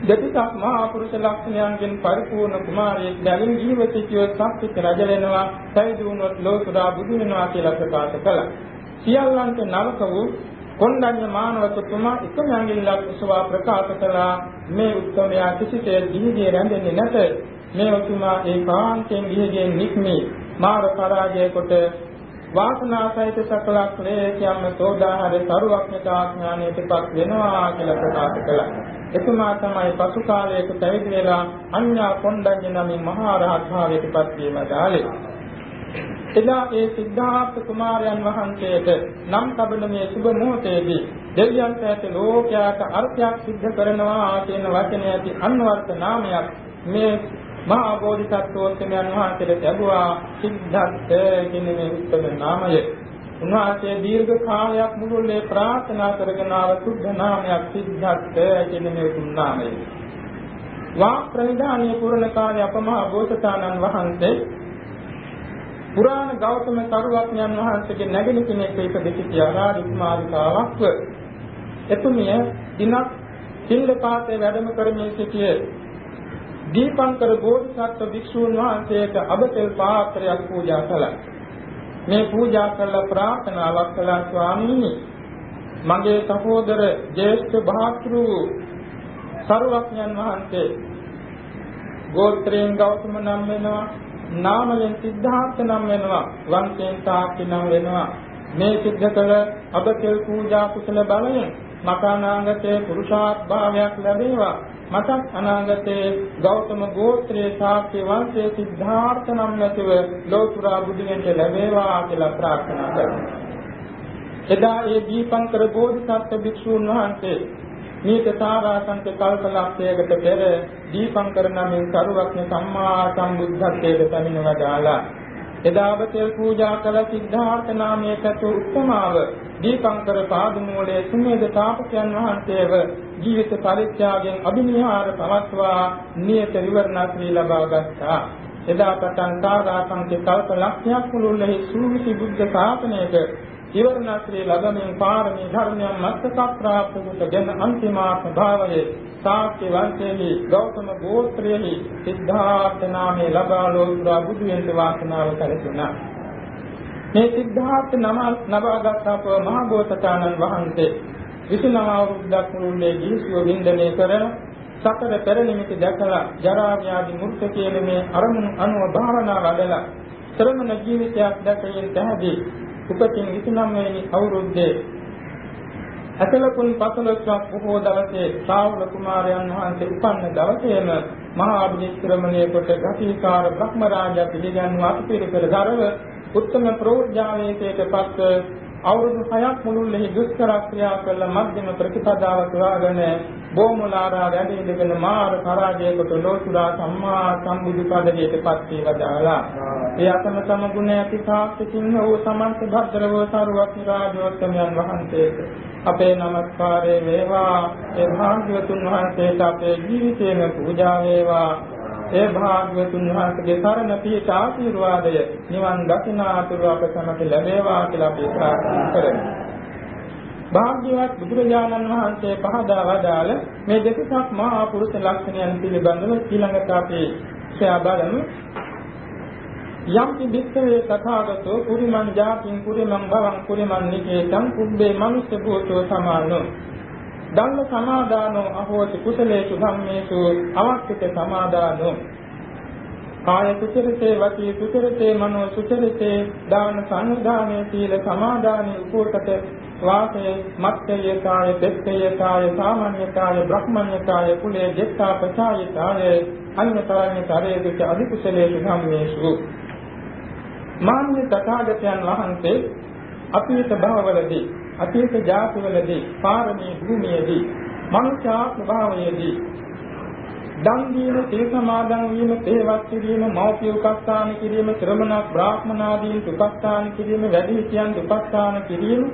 දෙතිසක් මහා පුරුෂ ලක්ෂණයන්ගෙන් පරිපූර්ණ කුමාරයෙක් බැවින් ජීවිතය සත්‍විත රජ වෙනවා සයිදු වුණොත් ලෝතුරා බුදු වෙනවා කියලා ප්‍රකාශ කළා. සියල්ලන්ට නවක වූ කොණ්ඩඤ්ඤ මානවකතුමා එකම ඇඟිල්ලක් උසවා ප්‍රකාශ කළා. මේ උත්තරමයා කිසිතේ දිහිදී රැඳෙන්නේ නැත. මේ උතුමා ඒකාන්තයෙන් දිහිදී නික්මී. මාර පරාජය කොට වාසනාසහිත සකල ක්ලේශයන්ම සෝදාහර සරුවක්ඥතා ඥානයටපත් වෙනවා කියලා ප්‍රකාශ කළා. එතුමා තමයි පසු කාලයක පැවිදි වෙලා අඤ්ඤා කොණ්ඩඤ්ඤ නමින් මහා රහත් භාවයටපත් වීම දාලේ. එදා ඒ සිද්ධාර්ථ කුමාරයන් වහන්සේට නම් තබන මේ සුබ මොහොතේදී දෙවියන්ට ඇත ලෝකයාට අර්ථයක් සිද්ධ කරනවා කියන වචනය ඇති අන්වර්ථ නාමයක් මේ මහා බෝධිසත්වෝත්තමයන් වහන්සේට ලැබුවා සිද්ධාර්ථ කියන මේ උත්තම නාමය. උන්වහන්සේ දීර්ඝ කාලයක් මුළුල්ලේ ප්‍රාර්ථනා කරගෙන ආව සුද්ධ නාමයක් සිද්ධාර්ථ කියන මේ උතුම් නාමය. වා ප්‍රනිධානීය පුරණ කාලේ අපමහා බෝසතාණන් වහන්සේ පුරාණ ගෞතම සරුවඥන් වහන්සේගේ නැගණි කෙනෙක් ඉපදෙති ආරාධිමාලිකාවක්ව එතුමිය දිනක් සිල්ලපාතේ වැඩම කරමින් සිටියේ දීපංකර බෝධිසත්ව භික්ෂූන් වහන්සේට අබතෙල් පාත්‍රයක් පූජා කළා. මේ පූජා කළ ප්‍රාර්ථනාවක් කළා ස්වාමීනි. මගේ සහෝදර ජේෂ්ඨ භාතෘ සරුවඥන් වහන්සේ ගෝත්‍රයෙන් ගෞතම නම් වෙනවා නාමයෙන් සිද්ධාර්ථ නම් වෙනවා වංශයෙන් තාක්ෂි නම් වෙනවා. මේ සිද්ධ කළ අබතෙල් පූජා කුසල බලයෙන් මකානාගතේ පුරුෂාත් භාවයක් ලැබේවා. මතක් අනාගතේ ගෞතම ගෝත්‍රයේ ශාක්‍ය වංශයේ සිද්ධාර්ථ නම් නැතිව ලෝතුරා බුදුන්ට ලැබේවා කියලා ප්‍රාර්ථනා කරනවා. එදා ඒ දීපංකර බෝධිසත්ව භික්ෂූන් වහන්සේ මේක සාරාංශක කල්පලක්ෂයකට පෙර දීපංකර නමින් කරුවක්න සම්මා සම්බුද්ධත්වයට පැමිණ වදාලා එදාවතෙල් පූජා කළ සිද්ධාර්ථ නාමයේ සතු උත්තමාව දීපංකර පාදමූලයේ සුමේද තාපසයන් වහන්සේව ජීවිත පරිත්‍යාගයෙන් අභිනිහාර පවත්වා නියත විවරණාශ්‍රී ලබා ගත්තා. එදා පටන් සාරාංශක කල්පලක්ෂයක් මුළුල්ලේ සූවිසි බුද්ධ ශාසනයක ඉවරණශ්‍රී ලබමින් පාරමී ධර්මයන් මත්තක ප්‍රාප්ත කොට අන්තිමාත්ම භාවයේ සාක්‍ය වංශයේ ගෞතම ගෝත්‍රයේ සිද්ධාර්ථ නාමයේ ලබා ලෝතුරා බුදු වෙන වාසනාව කලසුණා. මේ සිද්ධාර්ථ නම නවාගත් අප මහ බෝසතාණන් වහන්සේ 29 අවුරුද්දක් මුළුල්ලේ ජීවිතය වින්දනය කරන සතර පෙර නිමිති දැකලා ජරා ව්‍යාධි මුක්ත කියන මේ අරමුණු අනුව භාවනා වඩලා ශ්‍රමණ ජීවිතයක් දැකීම තැහැදී උපතින් 29 වෙනි අවුරුද්දේ අතලකුන් පසළොස්වක් බොහෝ දවසේ ශ්‍රාවක කුමාරයන් වහන්සේ උපන්න දවසේම මහා අභිනිෂ්ක්‍රමණය කොට ගතිකාර බ්‍රහ්ම රාජා පිළිගන්ව අතිපිරිකර දරව උත්තම ප්‍රෝඥාවේතයට පත් අවුරුදු 6ක් මුළුල්ලේ දුෂ්කර ක්‍රියා කළ මධ්‍යම ප්‍රතිපදාව සොයාගෙන බොමුලාරා වැඩ ඉඳගෙන මාර පරාජයකට ලෝතුරා සම්මා සම්බුදු පදවියට පත් වේවදාලා ඒ අතම තම ගුණ ඇති සාක්ෂිතින් වූ සමන්ත භද්‍රව සරුවක් රාජෝත්තමයන් වහන්සේට අපේ নমස්කාරය වේවා. ඒ භාග්‍යවතුන් වහන්සේට අපේ ජීවිතේම පූජා වේවා ඒ භාග්‍යවතුන් වහන්සේගේ සරණ පිහිට ආශිර්වාදය නිවන් දකිනාතුරු අප සමග ලැබේවා කියලා අපි ප්‍රාර්ථනා කරමු. භාග්‍යවත් බුදුරජාණන් වහන්සේ පහදා වදාළ මේ දෙකක් මහා පුරුෂ ලක්ෂණයන් පිළිබඳව ඊළඟට අපි සෑ බලමු. යම් කිබිස්සවේ තථාගතෝ කුරිමං ජාතින් කුරිමං භවං කුරිමං නිකේතං කුබ්බේ මනුස්ස භූතෝ සමානෝ ධම්ම සමාදානෝ අහෝති කුසලේසු ධම්මේසු අවක්ඛිත සමාදානෝ. කාය සුචරිතේ වචී සුචරිතේ මනෝ සුචරිතේ දාන සංදානේ සීල සමාදානේ උපෝතක වාසේ මත්තේ කාය දෙත්තේ කාය සාමාන්‍ය කාය බ්‍රහ්මඤ්ඤ කාය කුලේ දෙත්තා පචාය කාය අන්‍යතරණ්‍ය කරේදික අධිකුසලේසු ධම්මේසු. මාන්‍ය තථාගතයන් වහන්සේ අපිට භවවලදී අතීත ජාතිවලදී පාරමී භූමියේදී මනුෂ්‍යාත්ම භාවයේදී දන් දීම, තේ සමාදන් වීම, තේවත් කිරීම, මෞපිය උපස්ථාන කිරීම, ශ්‍රමණ බ්‍රාහ්මනාදීන් උපස්ථාන කිරීම, වැඩිහිටියන් උපස්ථාන කිරීම,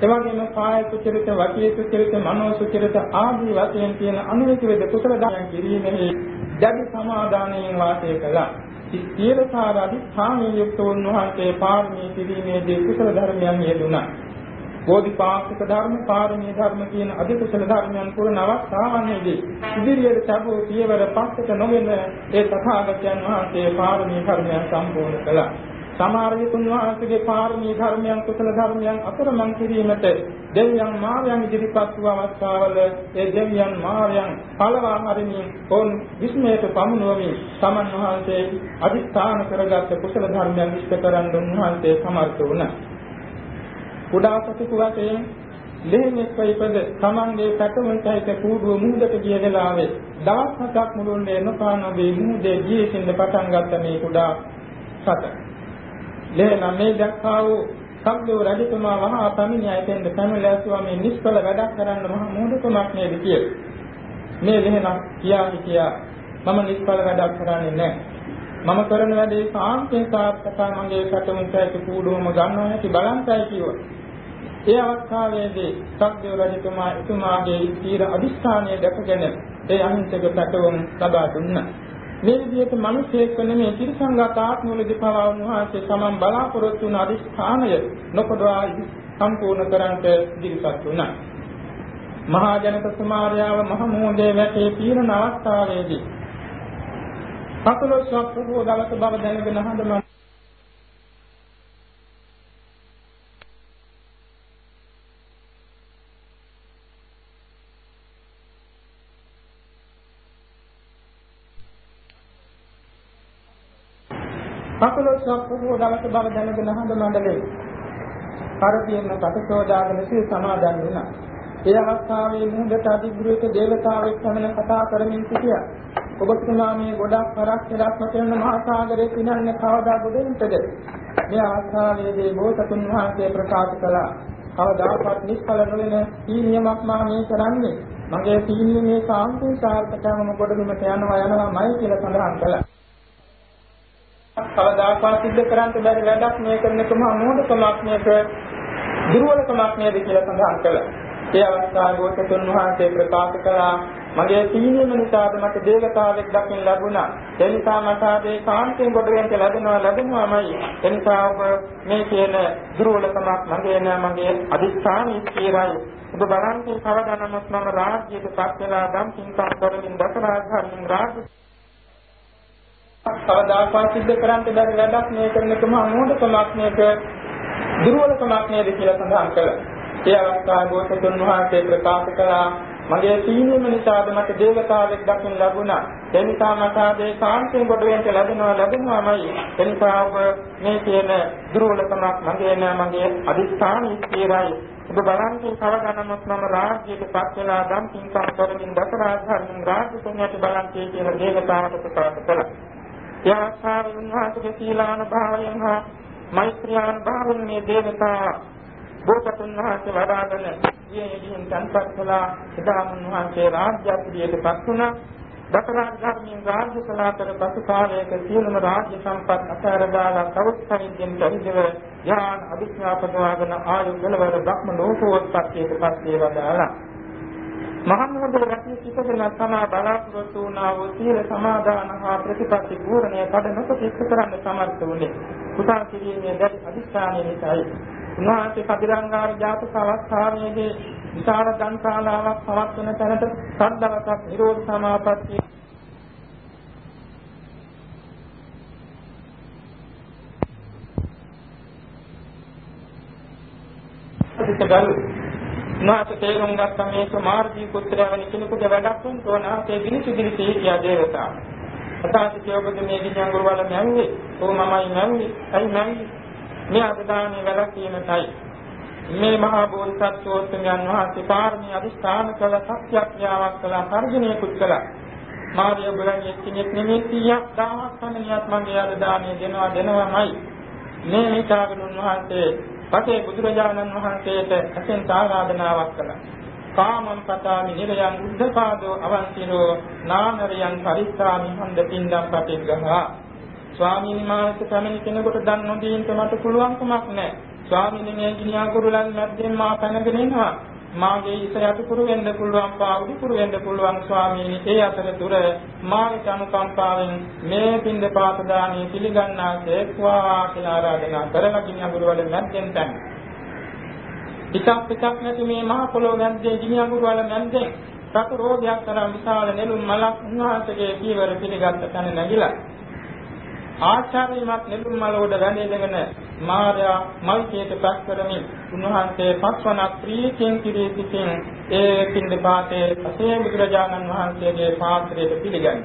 එවැගේම කාය සුචරිත, වාචික සුචරිත, මනෝ සුචරිත ආදී වශයෙන් තියෙන අනුවිත වේද කුසල දායන් කිරීමෙහි දැඩි සමාදානයෙන් වාසය කළා. සියලුකාර අධිෂ්ඨානයේ යුක්ත වුණහන්සේ පාරමී කිරීමේදී කුසල ධර්මයන් යෙදුණා. බෝධිපාක්ෂික ධර්ම, පාරමී ධර්ම කියන අධිකුසල ධර්මයන් පුරන අවස්ථාවන්හිදී ඉදිරියට ලැබූ පියවර පස්සට නොගෙන ඒ තථාගතයන් වහන්සේ පාරමී ධර්මයන් සම්පූර්ණ කළා. සමහර විතුන් වහන්සේගේ පාරමී ධර්මයන් කුසල ධර්මයන් අතරමං කිරීමට දෙවියන් මායන් ඉදිරිපත් වූ අවස්ථාවල ඒ දෙවියන් මායන් පළවා හරිමින් ඔවුන් විස්මයට පමුණුවමින් සමන් වහන්සේ අදිස්ථාන කරගත් කුසල ධර්මයන් ඉෂ්ට කරන් උන්වහන්සේ සමර්ථ වුණා. කුඩා සතුටු වශයෙන් ලෙහෙනෙක් ඉපද තමන්ගේ පැටවන්ටයික කූඩුව මුහුදට ගිය වෙලාවේ දවස් හතක් මුළුල්ලේ නොපානොබේ මුහුදේ ජීවිතින්ද පටන් ගත්ත මේ කුඩා සත. ලෙහෙන මේ දක්වා වූ සම්දේව රජතුමා වහා පැමිණියා එතෙන්ද පැමිණලා ඇසුවා මේ නිෂ්ඵල වැඩක් කරන්න මහ මෝඩකමක් නේද කියලා. මේ ලෙහෙන කියා කියා මම නිෂ්ඵල වැඩක් කරන්නේ නැහැ. මම කරන වැඩේ සාන්තේ සාර්ථකයි මගේ පැටවන්ටයික කූඩුවම ගන්නවා නැති බලන්තයි කිව්වා. ඒ අවස්ථාවේදී සක්දේව රජතුමා එතුමාගේ ඊර අදිස්ථානය දැකගෙන ඒ අහිංසක පැටවුම් ලබා දුන්නා. මේ විදිහට මිනිසෙක් නෙමෙයි තිරසංගත ආත්මවලදී පවා උන්වහන්සේ තමන් බලාපොරොත්තු වුණ අදිස්ථානය නොකඩවා සම්පූර්ණ කරන්ට ඉදිරිපත් වුණා. මහා ජනක කුමාරයාව මහ මෝදේ වැටේ පීරන අවස්ථාවේදී පසළොස්වක් පොහොව දවස බව දැනගෙන හඳුනන පසළොස්වක් පොහොව දවස බව දැනගෙන හඳ මණ්ඩලේ කරදීන කටසෝදාගෙන සිය සමාදන් වුණා. ඒ අවස්ථාවේ මුහුදට අධිග්‍රහිත දේවතාවෙක් සමන කතා කරමින් සිටියා. ඔබතුමා මේ ගොඩක් කරක් කෙලක් නොකරන මහා සාගරයේ පිනන්නේ කවදා බුදුන්ටද? මේ අවස්ථාවේදී බෝසතුන් වහන්සේ ප්‍රකාශ කළා. කවදාකවත් නිෂ්ඵල නොවන සීනියමක් මා මේ කරන්නේ. මගේ සීනියේ සාන්ති සාර්ථකවම ගොඩබිමට යනවා යනවාමයි කියලා සඳහන් කළා. කවදාකවත් සිද්ධ කරන්න බැරි වැඩක් මේ කරනකම අමෝඩකමක් මේක දුර්වලකමක් නේද කියලා සඳහන් කළා. ඒ අවස්ථාවේ ගෝතතුන් වහන්සේ ප්‍රකාශ කළා මගේ සීනියම නිසාද මට දේවතාවෙක් දකින්න ලැබුණා. ඒ නිසා මට ආදී කාන්තෙන් කොට වෙන්න ලැබෙනවා ලැබෙනවාමයි. ඒ නිසා ඔබ මේ කියන දුර්වලකමක් මගේ නෑ මගේ අදිස්ථාන ඉස්තිරයි. ඔබ බලන්නේ කවදානමත් මම රාජ්‍යයට පත් වෙලා ගම් පින්කම් කරමින් දසරාජයන් රාජ්‍ය කවදාකවත් සිද්ධ කරන්න බැරි වැඩක් මේ කරනකම අමෝඩකමක් මේක දුර්වලකමක් නේද කියලා සඳහන් කළා. ඒ අවස්ථාවේ බෝසතුන් වහන්සේ ප්‍රකාශ කළා මගේ සීනියම නිසාද මට දේවතාවෙක් දකින්න ලැබුණා. ඒ නිසා මට ආදී කාන්තෙන් කොට වෙන්න ලැබෙනවා ලැබෙනවාමයි. ඒ නිසා ඔබ මේ කියන දුර්වලකමක් මගේ නෑ මගේ අදිස්ථාන ඉස්තිරයි. ඔබ බලන්නේ කවදානමත් මම රාජ්‍යයට පත් වෙලා ගම් පින්කම් කරමින් දසරාජයන් රාජ්‍ය තුනට බලන්නේ කියන දේවතාවට ප්‍රකාශ කළා. යාකාර උන්වහන්සේගේ සීලාන භාවයෙන් හා මෛත්‍රියාන භාවයෙන් මේ දේවතා බෝසතුන් වහන්සේ වඩාගෙන ඊයේදීන් තන්පත් කළා. එදා උන්වහන්සේ රාජ්‍යත්වයට පත් වුණා. දසරාජ ධර්මයෙන් රාජ්‍ය කලාතර පසු කාලයක සියලුම රාජ්‍ය සම්පත් අතහැරදාලා කවුස්සරින්ෙන් පරිදව ඥාන අභිඥාපදවාගෙන ආයු වලවර බ්‍රහ්ම ලෝකෝත්පත්තියට පත් වේවදාලා මහමුහුදේ රැකී සිටගෙන තමා බලාපොරොත්තු වුණා වූ සීල සමාදාන හා ප්‍රතිපත්ති පූර්ණය කඩ නොසිත කරන්න සමර්ථ වුණේ. කුසල් කිරීමේ දැඩි අධිෂ්ඨානය නිසායි. උන්වහන්සේ කදිරංගාර ජාතක අවස්ථාවේදී විශාල දන්ශාලාවක් පවත්වන තැනට සද්දවසක් නිරෝධ සමාපත්තිය සිතගලු උනාට තේරුම් ගත්තා මේක මාර්ගී පුත්‍රයවනි කෙනෙකුට වැඩක් වුන් තෝනාසේ විනිසු විනිසී කියා දේවතා. අතාති කියවද මේ දිඥාගුරු වල මැව්වේ. ඕ මමයි මැව්වේ. අයි මැව්වේ. මේ අදදානේ වැඩක් කියනයි. මේ මහා බෝධිසත්වෝත්තමයන් වහන්සේ පාරමී අදිස්ථාන කළ සත්‍යඥාවක් කළා සර්ජනීයකුත් කළා. මාර්ය බුරණිය කෙනෙක් නෙමෙයි 100ක් දහස් සමනියක් මගේ අදදානේ දෙනවා දෙනවාමයි. මේ මිතාගෙන උන්වහන්සේ පසේ බුදුරජාණන් වහන්සේට අසෙන් ආරාධනාවක් කළා. කාමං පතාමි නිරයන් උද්ධපාදෝ අවන්තිනෝ නානරයන් පරිස්සාමි හන්ද පින්දම් පටිග්ගහා ස්වාමීනි මානස කමින කෙනෙකුට දන් නොදීන්ට මට පුළුවන්කමක් නැහැ. ස්වාමීනි මේ ගිනියා කුරුලන් මැද්දෙන් මා පැනගෙන එනවා. මාගේ ඉත යටිකුරු වෙන්න පුළුවන් පාවුඩි කුරු වෙන්න පුළුවන් ස්වාමීනි ඒ අතරතුර මාගේ අනුකම්පාවෙන් මේ පින්ද පාත දාණය පිළිගන්නාසේක්වා කියලා ආරාධනා කරලා ගිනි අඟුරු වල නැද්දෙන් තැන්. පිටක් පිටක් නැති මේ මහ පොළොව නැද්දේ ගිනි අඟුරු වල නැද්දෙන් සතු රෝගයක් තරම් විශාල නෙළුම් මලක් උන්වහන්සේගේ පියවර පිළිගත් තැන නැගිලා ආචාර්යමත් නෙළුම් මල උඩ වැඳගෙන මාර්යා මල්කේට පස් කරමින් උන්වහන්සේ පස්වනක් ප්‍රීතියෙන් කිරී සිටින් ඒ පින්දපාතේ අසේ බුදුරජාණන් වහන්සේගේ පාත්‍රයට පිළිගන්නේ.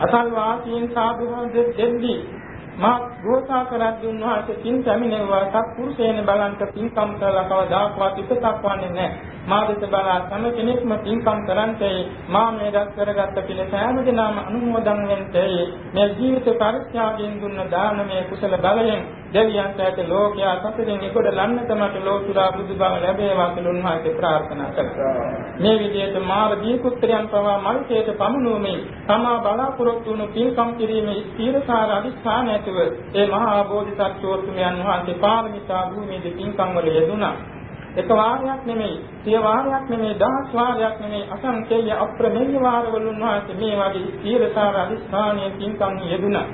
අසල් වාසීන් සාදුහන් දෙද්දී මා ගෝසා කරද්දී උන්වහන්සේ පින් පැමිණෙවවා සත්පුරුෂයන් බලන්ට පින්කම් කළා කවදාකවත් ඉතක් වන්නේ නැහැ. මා දෙස බලා සම කෙනෙක්ම පින්කම් කරන්තේ මා මේ දස් කරගත්ත පිළ සෑම දිනම අනුමෝදන් වෙන්තේ මේ ජීවිත පරිත්‍යාගයෙන් දුන්න දානමය කුසල බලයෙන් දෙවියන්ට ඇත ලෝකයා සතරින් එකොට ලන්නතමට ලෝතුරා බුදු බව ලැබේවා කියලා උන්වහන්සේ ප්‍රාර්ථනා කළා. මේ විදිහට මාර දීපුත්‍රයන් පවා මල්කේට පමුණුවමින් තමා බලාපොරොත්තු වුණු පින්කම් කිරීමේ ස්ථීරකාර අධිෂ්ඨාන ඇතුව ඒ මහා බෝධිසත්වෝත්තමයන් වහන්සේ පාරමිතා භූමියේදී පින්කම් වල යෙදුණා. එක වාරයක් නෙමෙයි, සිය වාරයක් නෙමෙයි, දහස් වාරයක් නෙමෙයි, අසංකේය අප්‍රමේය වාරවල උන්වහන්සේ මේ වගේ ස්ථීරකාර අධිෂ්ඨානයේ පින්කම් යෙදුණා.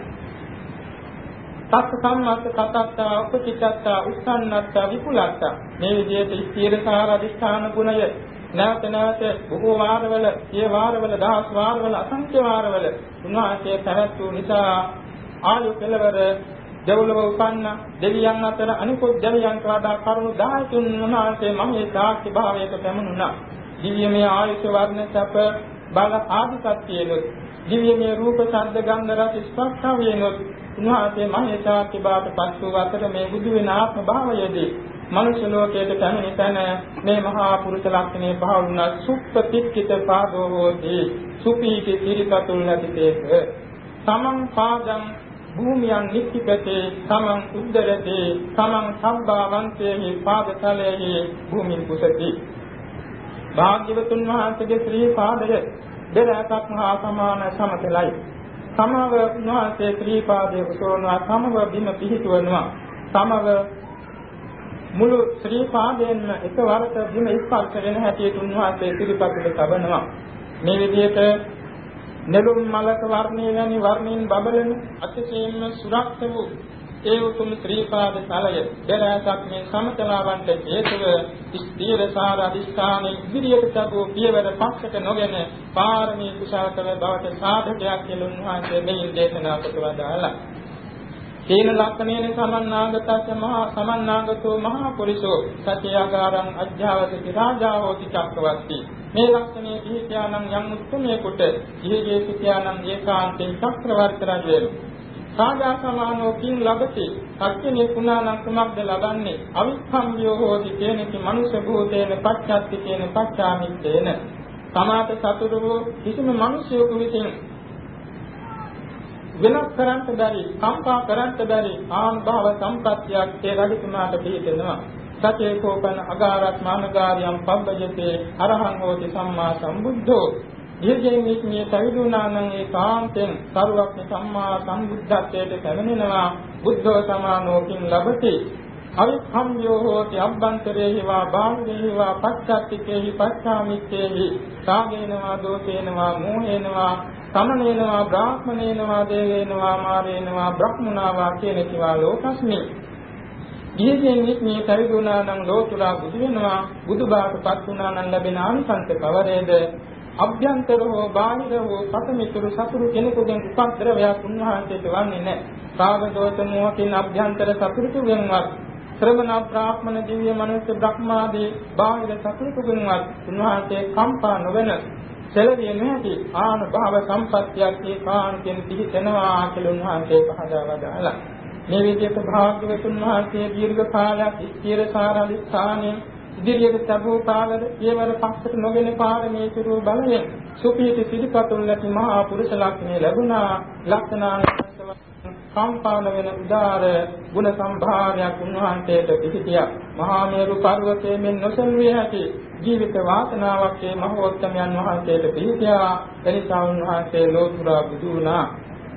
සත්‍ය සම්මත කතත්ත උපචිතත්ත උස්සන්නත්ත විපුලත්ත මේ විදිහට ස්ථීරකාර අධිෂ්ඨාන ගුණය නැවත නැවත බොහෝ වාරවල, සිය වාරවල, දහස් වාරවල, අසංඛ්‍ය වාරවල උන්වහන්සේ පැවැත්වූ නිසා ආයු කෙලවර දෙව්ලොව උපන්න දෙවියන් අතර අනිකුත් දෙවියන්ට වඩා කරුණු 10 තුන් වහන්සේ මහේ සාක්ෂි භාවයක පැමුණුණා. දිව්‍යමය ආයුෂ වර්ණ සැප බල ආදි සත්‍යයලොත් දිව්‍යමය රූප ශබ්ද ගන්ධ රස ස්පර්ශ වේනොත් උන්වහන්සේ මහේ සාක්ෂි භාවයට පත් වූ අතර මේ බුදු වෙන ආත්ම භාවයේදී මනුෂ්‍ය ලෝකයට පැමිණි තැන මේ මහා පුරුෂ ලක්ෂණේ පහළ වුණා. සුප්පතික්කිත පාදෝ හෝති. සුපීති සිරිපතුල් නැතිතේක තමන් පාදම් භූමියන් නික්කිපතේ තමන් උද්දරතේ තමන් සම්භාවන්තේහි පාදතලයේහි භූමින් කුසති. භාග්‍යවතුන් වහන්සේගේ ශ්‍රී පාදය දෙරටක් හා සමාන සමතලයි. සමව උන්වහන්සේ ශ්‍රී පාදයේ උසවනවා සමව බිම පිහිටුවනවා. සමව මුළු ශ්‍රී පාදයෙන්ම එකවරට බිම ස්පර්ශ වෙන හැටියට උන්වහන්සේ ත්‍රිපිටකය තබනවා මේ විදිහට නෙළුම් මලක වර්ණය වැනි වර්ණයෙන් බබලන අතිශයින්ම සුරක්ෂ වූ ඒ උතුම් ශ්‍රී පාද තලය දෙරසක් මේ සමතලාවන්ට හේතුව ස්ථීර සාර අධිෂ්ඨානෙ ඉදිරියට තබෝ පියවර පස්සට නොගෙන පාරමී කුසලකල බවට සාධකයක් කියලා උන්වහන්සේ මෙයින් දේශනා කොට වදාළා. තේන ලක්ෂණේන සමන්නාගතස්ස මහා සමන්නාගතෝ මහා පුරිසෝ සත්‍යාගාරං අධ්‍යාවති රාජා හෝති චක්කවර්ති මේ ලක්ෂණේ දීත්‍යානම් යම් උත්මේකට ජීජේ සිත්‍යානම් ඒකාන්තෙන් චක්‍රවර්ති රජ වෙනවා රාජා සමානෝ කිං ලබති. අක්ඛනේ කුණානම් කුමක්ද ලබන්නේ? අවික්ඛම්යෝ හෝති තේනකි මනුෂ්‍ය භූතේන පච්චත්ති තේන පච්චාමිත්තේන සමාත සතුරු කිසිම මිනිසෙකු විසින් වෙනස් කරන්න බැරි, කම්පා කරන්න බැරි ආන්භව සම්පත්තියක් ඒ රජතුමාට පිළිදෙනවා. සතේ කෝපන අගාරත් මානගාරියම් පබ්බජතේ අරහං හෝති සම්මා සම්බුද්ධෝ. දීර්ඝයෙන් මේ සවිදුනානං ඒ කාන්තෙන් සරුවක් සම්මා සම්බුද්ධත්වයට පැමිණෙනවා. බුද්ධව සමානෝකින් ලබති. අවිඛම්යෝ හෝති අබ්බන්තරේහි වා බාහිරේහි වා පච්චත්තිකේහි පච්චාමිත්තේහි සාගේනවා දෝෂේනවා මෝහේනවා සමනේනවා බ්‍රාහ්මනේනවා දේවේනවා මාරේනවා බ්‍රහ්මනාවා කියන කිවා ලෝකස්මි. ජීවිතයෙන් මේ පරිදුණා නම් ලෝතුරා බුදු වෙනවා. බුදුබාටපත් වුණා නම් ලැබෙන ආනිසංස කවරේද? අභ්‍යන්තර හෝ බාහිර හෝ සතමිතුරු සතුරු කෙනෙකුගෙන් උපද්‍රවයක් උන්වහන්සේට වන්නේ නැහැ. කාම දෝෂ මොහකින් අභ්‍යන්තර සතුරුතුගෙන්වත් ශ්‍රමණ බ්‍රාහ්මණ දිව්‍ය මනුෂ්‍ය බ්‍රහ්මාදී බාහිර සතුරුතුගෙන්වත් උන්වහන්සේ කම්පා නොවන සැලවිය නොහැකි ආන භාව සම්පත්තියක් ඒකාන්තයෙන් පිහිටනවා කියලා උන්වහන්සේ පහදා වදාළා. මේ විදිහට භාග්‍යවතුන් වහන්සේ දීර්ඝ කාලයක් ස්ථිර සාරාධිස්ථානයේ ඉදිරියට තබූ කාලෙද ඊවර පස්සට නොගෙන පාරමී සුරු බලයෙන් සුපීති සිරිපතුල් නැති මහා පුරුෂ ලක්ෂණ ලැබුණා. ලක්ෂණාන සම්පාන වෙන උදාර ගුණ සම්භාරයක් උන්වහන්සේට පිහිටියා. මහා මේරු පර්වතයේ මෙන් නොසෙල්විය හැකි ජීවිත වාසනාවක් මේ මහෝත්තමයන් වහන්සේට පිහිටියා. එනිසා උන්වහන්සේ ලෝතුරා බුදු වුණා.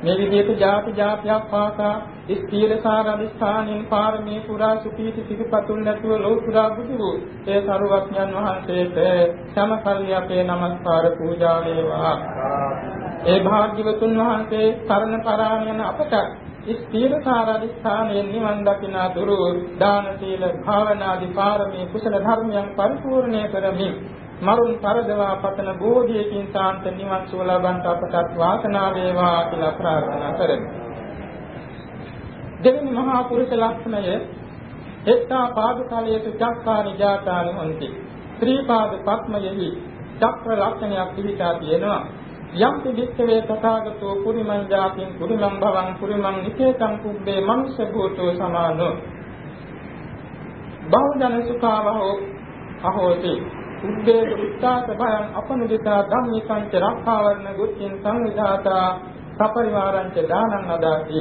මේ විදිහට ಜಾති ಜಾතියක් පාසා ස්ථීර සාරදිස්ථානින් පාරමී පුරා සුපීති සිරිපතුල් නැතුව ලෝතුරා බුදු වූ ඒ සරුවඥන් වහන්සේට සමකල්ලි අපේ নমස්කාර පූජා වේවා ඒ භාග්‍යවතුන් වහන්සේ සරණ පරායන අපට ස්ථීර සාරදිස්ථානයෙන් නිවන් දකිනා දුරු දාන සීල භාවනාදී පාරමී කුසල ධර්මයන් පරිපූර්ණය කරමින් මරුන් පරදවා පතන බෝධියකින් සාන්ත නිවන් සුව ලබන්ට අපටත් වාසනාව වේවා කියලා ප්‍රාර්ථනා කරමි. දෙවෙනි මහා පුරුෂ ලක්ෂණය එත්තා පාදකාලයේ චක්කානි ජාතානි හොಂತಿ. ත්‍රී පාද පත්මයෙහි චක්‍ර ලක්ෂණයක් පිළිපදා තියෙනවා. යම් පිළිච්ඡවේ තථාගතෝ පුරිමං ජාතින් පුරිමං භවං පුරිමං නිකේතං කුබ්බේ මනුෂ්‍ය භූතෝ සමානෝ බෞද්ධන සුඛාවහෝ අහෝති උද්දේශ උත්සාහ භයං අපනුදිතා ධම්මිකංච රක්ඛාවරණ ගුච්චින් සංවිධාතා සපරිවාරංච දානං අදාති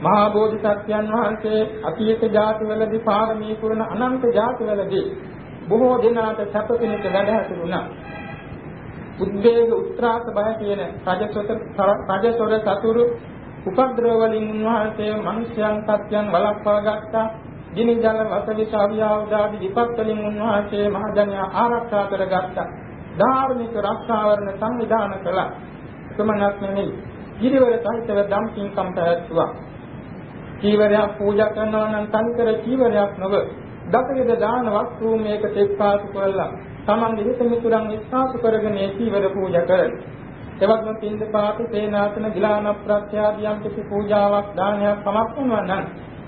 මහා බෝධිසත්වයන් වහන්සේ අතීත ජාතිවලදී පාරමී පුරන අනන්ත ජාතිවලදී බොහෝ දිනාට සැප පිණිස වැඩ හැසිරුණා උද්වේග උත්‍රාස බය කියන රජසොත රජසොර සතුරු උපද්‍රව වලින් උන්වහන්සේ මිනිස්යන් සත්‍යයන් වළක්වා ගත්තා. ගිනි ජල වසවිස අවියාවදාදී විපත් වලින් උන්වහන්සේ මහජනයා ආරක්ෂා කරගත්තා. ධාර්මික රක්ෂාවරණ සංවිධාන කළා. එපමණක් නෙමෙයි. ගිරිවර සහිතව දම් පින්කම් පැවැත්වුවා. චීවරයක් පූජා කරනවා නම් තනිකර චීවරයක් නොව දසවිද දාන වස්තු මේකට එක්පාසු කළා. තමන්ගේ හිත මිතුරන් විශ්වාස කරගෙන ඒ චීවර පූජා කරන. එවත්ම පින්ද පාත තේනාසන ගිලාන ප්‍රත්‍යාදියම් කිසි පූජාවක් දානයක් පමක් වෙනවා නම්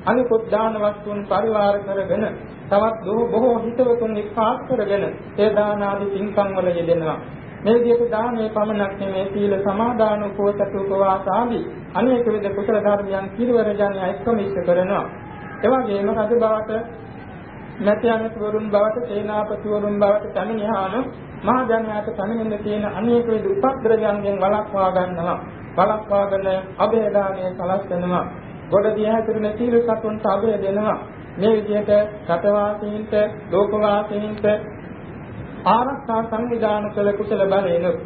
අනිකුත් දාන වස්තුන් පරිවාර කරගෙන තවත් බොහෝ හිතවතුන් විශ්වාස කරගෙන ඒ දාන ආදී පින්කම් වල යෙදෙනවා. මේ විදිහට දානයේ පමණක් නෙමෙයි සීල සමාදාන උපෝසත උපවාස ආදී අනේක විද කුසල ධර්මයන් කිරවර ජනයා එක්කම ඉෂ්ට කරනවා. එවැගේම රජ බවට මැතියන්තුවරුන් බවට සේනාපතිවරුන් බවට පැමිණියාම මහ ජනයාට පැමිණෙන්න තියෙන අනේක විද උපද්‍රවයන්ගෙන් වළක්වා ගන්නවා. වළක්වාගෙන අභේදානයේ සලස්වනවා. ගොඩදී හැසිරෙන සීල සතුන්ට අභය දෙනවා. මේ විදිහට රටවාසීන්ට ලෝකවාසීන්ට ආරක්ෂා සංවිධාන කළ කුසල බලයෙන්ුත්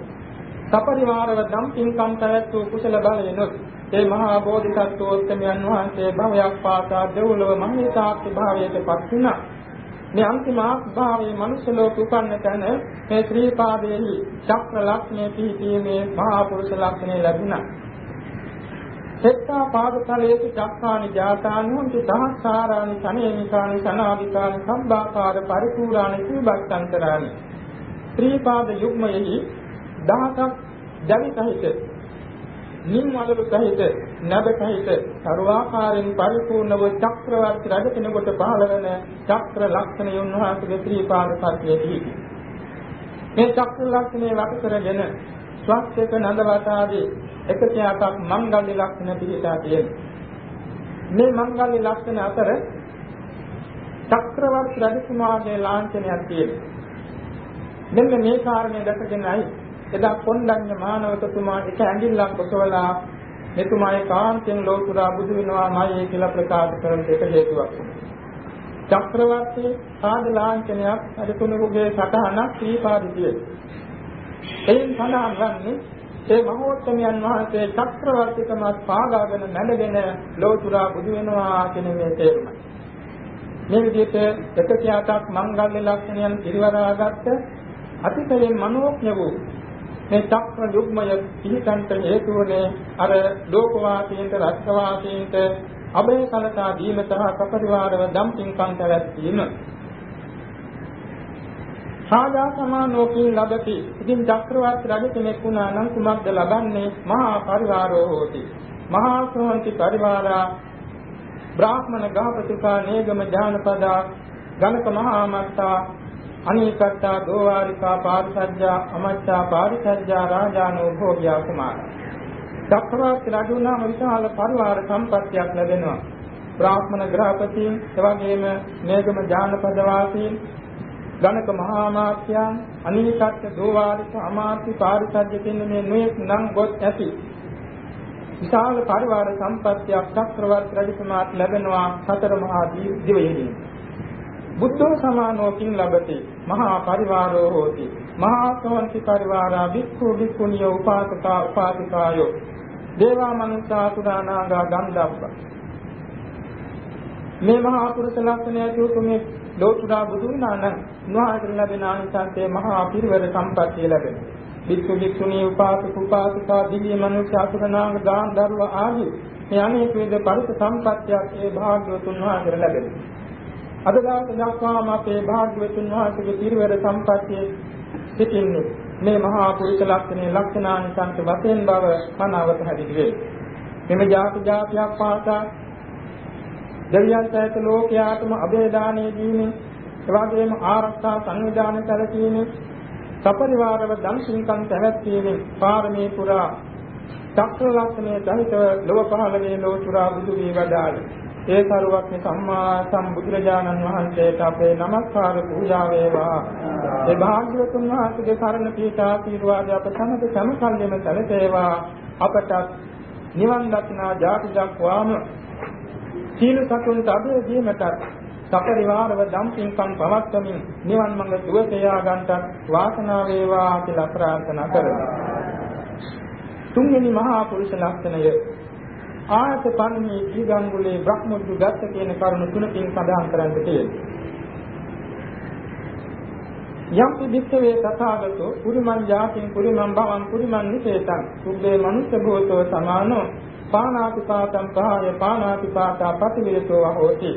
සපරිවාරව දම් පින්කම් පැවැත් වූ කුසල බලයෙන්ුත් ඒ මහා බෝධිසත්වෝත්තමයන් වහන්සේ භවයක් පාසා දෙව්ලොව මහේසාක්ෂි භාවයට පත් වුණා. මේ අන්තිම භාවයේ මනුෂ්‍ය ලෝක උපන්න තැන මේ ශ්‍රී පාදයේහි චක්‍ර ලක්ෂණය පිහිටීමේ මහා පුරුෂ ලක්ෂණය ලැබුණා. සෙත්තා පාදතලයේසු චක්ඛානි ජාතානුන්ති සහස්සාරානි සනේමිකානි සනාවිකානි සම්බාකාර පරිපූර්ණානි සීබක්ඛන්තරානි ශ්‍රී පාද යුග්මයෙහි දහසක් දැවි සහිත නිම්වලු සහිත නබ සහිත ਸਰවාකාරයෙන් පරිපූර්ණව චක්‍රවර්ති රජ කෙනෙකුට පහළ වෙන චක්‍ර ලක්ෂණ යොන්වහන්සේගේ ශ්‍රී පාද පත්‍යයේදී මේ චක්‍ර ලක්ෂණේ වට කරගෙන ස්වස්තික නන්දවතාදී එකතියටක් මංගල්‍ය ලක්ෂණ පිළිටා තියෙනවා. මේ මංගල්‍ය ලක්ෂණ අතර චක්‍රවර්ති රජකුමාරගේ ලාංඡනයක් තියෙනවා. මෙන්න මේ කාරණේ දැකගෙනයි එදා කොණ්ඩඤ්ඤ මානවකතුමා එක ඇඟිල්ලක් ඔසවලා මෙතුමාගේ කාන්තෙන් ලෝතුරා බුදු වෙනවාමයි කියලා ප්‍රකාශ කරන එක හේතුවක්. චක්‍රවර්ති සාද ලාංඡනයක් අද තුනුගේ සටහනක් ශ්‍රීපාදිතිය. එයින් සඳහන් වන්නේ ඒ මහෝත්තමයන් වහන්සේ චක්‍රවර්තිකමත් පාගාගෙන නැඩගෙන ලෝතුරා බුදු වෙනවා කියන මේ තේරුමයි. මේ විදිහට එකකියාටක් මංගල්‍ය ලක්ෂණයන් පිරිවරාගත්ත අතිශයින් මනෝඥ වූ මේ චක්‍ර යුග්මය පිළිකන්ට හේතු වනේ අර ලෝකවාසීන්ට රාජ්‍යවාසීන්ට අබේ කලතා දීම සහ සපරිවාරව දම්පින්කම් පැවැත්වීම. සාජා සමානෝකින් ලබති. ඉතින් චක්‍රවර්ති රජ කෙනෙක් වුණා නම් කුමක්ද ලබන්නේ? මහා පරිවාරෝ හෝති. මහා සෝන්ති පරිවාරා බ්‍රාහ්මණ ගහපතිකා නේගම ඥානපදා ගණක මහා මත්තා අනීකත්තා දෝවාරිකා පාරිසජ්ජා අමච්චා පාරිසජ්ජා රාජානෝ භෝග්‍යා කුමාරා. චක්‍රවර්ති රජුනාම විශාල පරිවාර සම්පත්තියක් ලැබෙනවා. බ්‍රාහ්මණ ග්‍රහපතීන් එවැගේම මේගම ජානපද වාසීන් ගණක මහා මාත්‍යයන් අනීකත්ත දෝවාරික අමාත්‍ය පාරිසජ්ජ කියන මේ නුයෙක් නම් ගොත් ඇති. විශාල පරිවාර සම්පත්තියක් චක්‍රවර්ති රජතුමාට ලැබෙනවා සතර මහා දිවයිනේ බුද්ධෝ සමානෝකින් ලබති මහා පරිවාරෝ හෝති. මහා සවන්ති පරිවාරා භික්ඛු භික්ඛුනිය උපාසකා උපාසිකායෝ. දේවා මනුෂ්‍යා සුදානාගා ගන්ධබ්බ. මේ මහා පුරුෂ ලක්ෂණය තුතුමේ ලෝතුරා බුදු නාන නොආදර ලැබෙන ආනිසංසයේ මහා පිරිවර සම්පත්තිය ලැබෙන. භික්ඛු භික්ඛුනී උපාසක උපාසිකා දිව්‍ය මනුෂ්‍ය සුදානාග ගන්ධර්ව ආදී මේ අනේක විද පරිස සම්පත්තියක් ඒ භාග්‍යවතුන් වහන්සේ ලැබෙනවා අද දවස් දක්වාම අපේ භාග්‍යවතුන් වහන්සේගේ පිරිවර සම්පත්තියේ සිටින්නේ මේ මහා පුරුෂ ලක්ෂණේ ලක්ෂණානිසංස වශයෙන් බව මනාවත හැදිරි වේ. මෙම ජාති ජාතියක් පාසා දෙවියන් සහිත ලෝකයාටම අභේදානයේ දීමේ එවාගේම ආරක්ෂා සංවිධානය සැලකීමේ සපරිවාරව දන් සින්කම් පැවැත්වීමේ පාරමී පුරා චක්‍ර ලක්ෂණයේ සහිතව ලොව පහළ වේ ලෝතුරා බුදු වී වදාළේ ඒ කරුවක්නි සම්මා සම්බුදුරජාණන් වහන්සේට අපේ নমස්කාර පූජා වේවා. ඒ භාග්‍යවතුන් වහන්සේගේ සරණ පීඨ ආශිර්වාදය අප සමග සමකල්යම සැලසේවා. අපට නිවන් දක්නා ජාති දක්වාම සීල සතුන්ට අභය දීමට සපරිවාරව දම්පින්කම් පවත්වමින් නිවන් මඟ සුවසයා ගන්නට වාසනාව වේවා කියලා ප්‍රාර්ථනා කරමි. තුන්වෙනි මහා පුරුෂ ලක්ෂණය ආයත පන්නේ දීගංගුලේ බ්‍රහ්මොද්දු ගත්ත කියන කරුණු තුනකින් සඳහන් කරන්න තියෙනවා. යම් පිළිස්සවේ තථාගතෝ පුරිමං ජාතින් පුරිමං භවං පුරිමං නිසේතං. සුබ්බේ මනුස්ස භූතෝ සමානෝ. පානාති පාතං පහය පානාති පාතා පටිවිදතෝ හෝති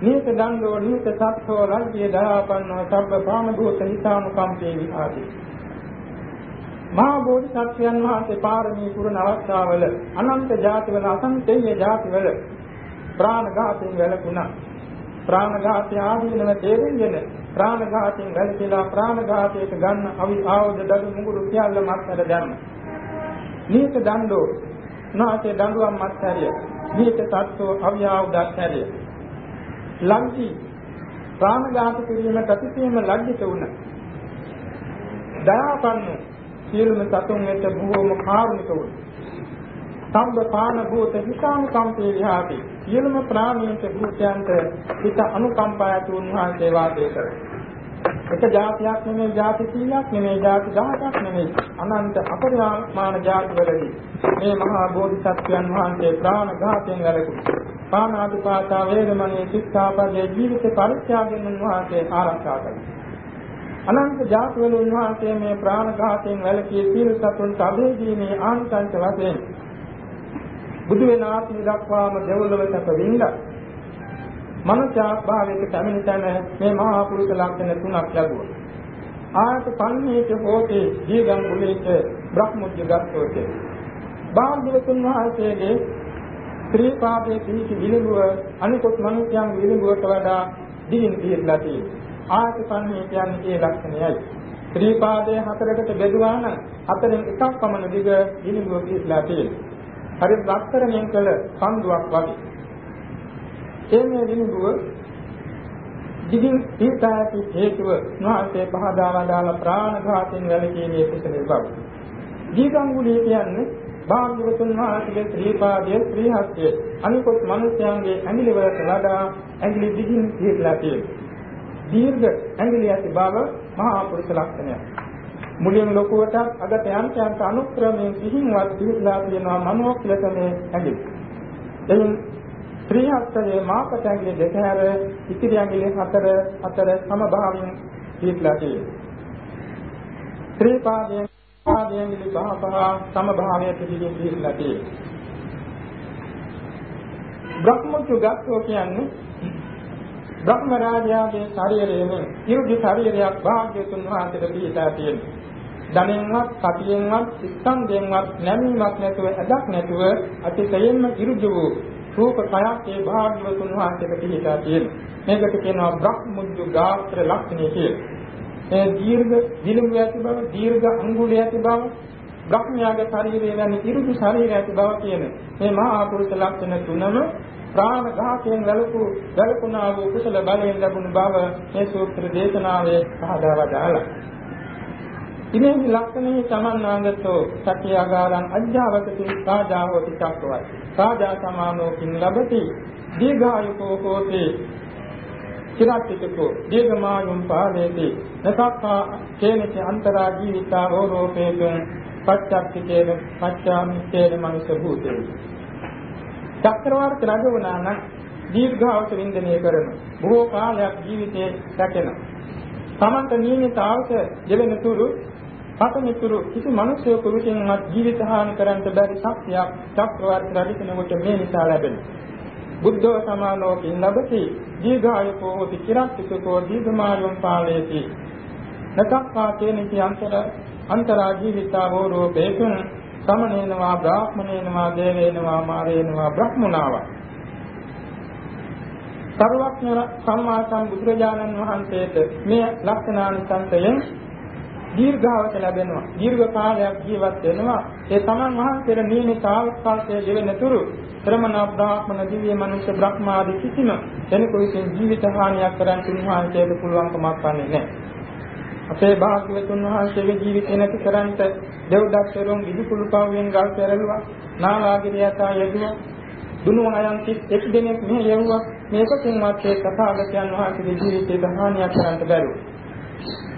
නීත දණ්ඩෝ නීත සත්ත්වෝ රාජ්‍ය දයාපන්නෝ සබ්බ පාම භූත හිතානුකම්පේ විහාති. මහා බෝධිසත්වයන් වහන්සේ පාරමී පුරන අවස්ථාවල අනන්ත ජාතිවල අසංකේය ජාතිවල ප්‍රාණඝාතයෙන් වැළකුණා. ප්‍රාණඝාතය ආදීනව තේරෙන්නේ ප්‍රාණඝාතයෙන් වැළකීලා ප්‍රාණඝාතයට ගන්න අවි ආයුධ දඩු මුගුරු සියල්ල මත්හැර දැම්ම. නීත දණ්ඩෝ නාසේ දඬුවම් මත්හැරිය. නීත සත්වෝ අවි ආයුධ අත්හැරිය. ලංකී ප්‍රාණඝාත කිරීමට අතිශයින්ම ලැජ්ජිත වුණා. දයාපන්න සියලුම සතුන් වෙත බොහෝම කාරුණික වූ සම්බ පාන භූත විසාම කම්පේ විහාති සියලුම ප්‍රාණීන්ට භූතයන්ට හිත අනුකම්පා ඇති උන්වහන්සේ වාසය කරයි. එක જાතියක් නෙමෙයි જાති 100ක් නෙමෙයි જાති 1000ක් නෙමෙයි. අනන්ත අපරිමාණ જાතිවලදී මේ මහා බෝධිසත්වයන් වහන්සේ ප්‍රාණ ඝාතයෙන් වැළකී. පානාතිපාතා වේදමණී ශික්ෂාපදයේ ජීවිත පරිත්‍යාගයෙන් උන්වහන්සේ ආරක්ෂා කළා. අනන්ත ජාතිවල උන්වහන්සේ මේ ප්‍රාණඝාතයෙන් වැළකී සීල සතුන් සබේදීමේ ආනිසංස වශයෙන් බුදු වෙන ආත්මය දක්වාම දෙවොලව සැප විඳලා මනසාභාවයක පැමිණ තැන මේ මහා පුරුෂ ලක්ෂණ තුනක් ලැබුවා. ආයත පන්නේක හෝතේ දීගම් කුලේක බ්‍රහ්මජ්ජගතෝතේ. බාන්දුතුන් වහන්සේගේ ත්‍රි පාදයේ පිහිටි විලුව අනිකොත් මනුෂ්‍යයන් විලුවට වඩා දිගින් පිහිටලා තියෙනවා. ආයත පන්නේ කියන්නේ ඒ ලක්ෂණයයි. ත්‍රි පාදයේ හතරකට බෙදුවා නම් හතරෙන් එකක් පමණ දිග විලුව පිහිටලා තියෙනවා. හරි වස්තරණයෙන් කළ සම්දුවක් වගේ. එන්නේ විනුදුව දිගින් තීතාති හේතුව නොඅසේ පහදා වදාළ ප්‍රාණඝාතයෙන් වැළකීමේ කුසල බව. දීගංගුලිය කියන්නේ භාග්‍යවතුන් වහන්සේගේ ශ්‍රීපාදයේ ශ්‍රී හස්තයේ අනිකොත් මිනිස්යන්ගේ ඇඟිලි වලට වඩා ඇඟිලි දිගින් පිටලා තියෙනවා. දීර්ඝ ඇඟිලි ඇති බව මහා පුරුෂ ලක්ෂණයක්. මුලින් ලොකුවට අගට යන්ත යන්ත අනුක්‍රමයෙන් සිහින්වත් පිළිලා තියෙනවා මනෝක්ලතමේ ඇඟිලි. එයින් ශ්‍රී හස්තයේ මාපට ඇඟිලි දෙක හැර ඉතිරි ඇඟිලි හතර අතර සමභාවයෙන් පිළිලා තියෙනවා. ශ්‍රී පාදයෙන් පාදයෙන් ඇඟිලි පහ පහ සමභාවයට පිළිලා තියෙනවා. බ්‍රහ්මචුගතෝ කියන්නේ බ්‍රහ්ම රාජයාගේ ශරීරයෙන් ඉරුදි ශරීරයක් භාග්‍යතුන් වහන්සේට දීලා තියෙනවා. ධනෙන්වත් සතියෙන්වත් ස්කන්ධයෙන්වත් නැමීමක් නැතුව ඇදක් නැතුව අතිශයින්ම ඉරුජු වූ රූප කයක් ඒ භාග්‍යවතුන් වහන්සේට පිළිලා තියෙනවා. මේකට කියනවා බ්‍රහ්මුජ්ජු ගාත්‍ර ලක්ෂණය කියලා. ඒ දීර්ඝ දිලුම් ඇති බව, දීර්ඝ අඟුල ඇති බව, බ්‍රහ්මයාගේ ශරීරය වැනි ඉරුජු ශරීරය ඇති බව කියන මේ මහා පුරුෂ ලක්ෂණ තුනම ප්‍රාණ ඝාතයෙන් වැළකු වැළකුණා වූ කුසල බලයෙන් ලැබුණු බව මේ සූත්‍ර දේශනාවේ පහදා වදාළා. ඉමේ ලක්ෂණේ සමන්නාගතෝ සත්‍යාගාරං අජ්ජාවකති සාජාවති චක්කවත් සාජා සමානෝ කින් ලබති. දීඝායුකෝ හෝති. චිරාත්තිකෝ දීඝමායුම් පාදේති. නසක්ඛා කේනච අන්තරා ජීවිතා රෝපේතුං. පච්චක්ඛේන පච්චාමිත්තේන මනුෂ්‍ය භූතේ චක්‍රවර්ති රජ වුණා නම් දීර්ඝාවත වින්දනය කරන බොහෝ කාලයක් ජීවිතේ රැකෙන තමන්ට නියමිත අවශ්‍ය දෙවෙනි තුරු පතමිතුරු කිසි මිනිසෙකු විසින්වත් ජීවිත හානි කරන්න බැරි ශක්තියක් චක්‍රවර්ති රජ කෙනෙකුට මේ නිසා ලැබෙනවා. බුද්ධ සමාලෝකින් ලැබති දීඝායකෝ හෝති චිරත්තිකෝ දීඝමායම් පාලේති. නතක්ඛා තේනති අන්තර අන්තරා ජීවිතාවෝ රූපේකුං සමනේනවා බ්‍රාහ්මනේනවා දේවේනවා මාරේනවා බ්‍රහ්මුණාවා සර්වඥ සම්මා සම්බුදුරජාණන් වහන්සේට මේ ලක්ෂණානිසංසයෙන් දීර්ඝාවත ලැබෙනවා. දීර්ඝ කාලයක් ජීවත් වෙනවා. ඒ තමන් වහන්සේට නියමිත ආවස්කාලයේ ජීවෙන තුරු ශ්‍රමණ බ්‍රාහ්මණ දිව්‍ය මනුෂ්‍ය බ්‍රහ්මාදී කිසිම කෙනෙකු විසින් ජීවිත හානියක් කරන්න උන්වහන්සේට පුළුවන්කමක් වන්නේ නැහැ. අපේ භාග්‍යවතුන් වහන්සේගේ ජීවිතේ නැති කරන්ට දෙව්දක්ෂරුන් ඉදිකුළු පවෙන් ගල් පෙරළුවා. නාලාගිරිය යතා යෙදුවා. දුනු අයන් එක් දිනක් මෙහෙ යවුවා. මේකකින්වත් ඒ තථාගතයන් වහන්සේගේ ජීවිතේ හානියක් කරන්න බැරුව.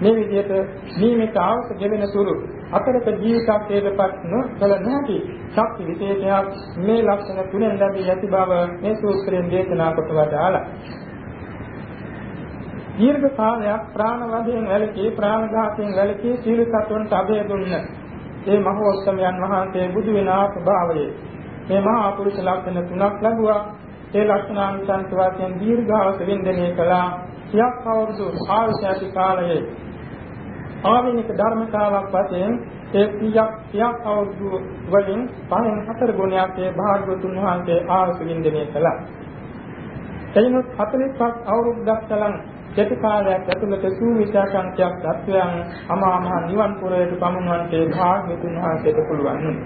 මේ විදිහට නියමිත ආවස ගෙවෙන තුරු අතරක ජීවිතයකටපත් නොකල නැති ශක්ති විශේෂයක් මේ ලක්ෂණ තුනෙන් ලැබී ඇති බව මේ සූත්‍රයෙන් දේශනා කොට වදාලා. දීර්ඝ කාලයක් ප්‍රාණ වදයෙන් වැළකී ප්‍රාණඝාතයෙන් වැළකී සීල සත්වන්ට අභය දුන්න. ඒ මහෝත්තමයන් වහන්සේ බුදු වෙන ආභාවයේ මේ මහා පුරුෂ ලක්ෂණ තුනක් ලැබුවා. ඒ ලක්ෂණාංශයන් වශයෙන් දීර්ඝාස වින්දනය කළා. සියක් අවුරුදු ආයුෂ කාලයේ ආවෙනික ධර්මතාවක් වශයෙන් ඒ සියක් සියක් අවුරුදු වලින් පහෙන් හතර ගුණයක් ඒ භාග්‍යවතුන් වහන්සේ ආයුෂ වින්දනය කළා. එයිනුත් 45ක් අවුරුද්දක් තරම් කෙටි කාලයක් ඇතුළත සූවිසා සංඛ්‍යක් தත්වයන් අමා මහ නිවන් පුරයට පමුණවන්නට භාග්‍යවතුන් වහන්සේට පුළුවන්.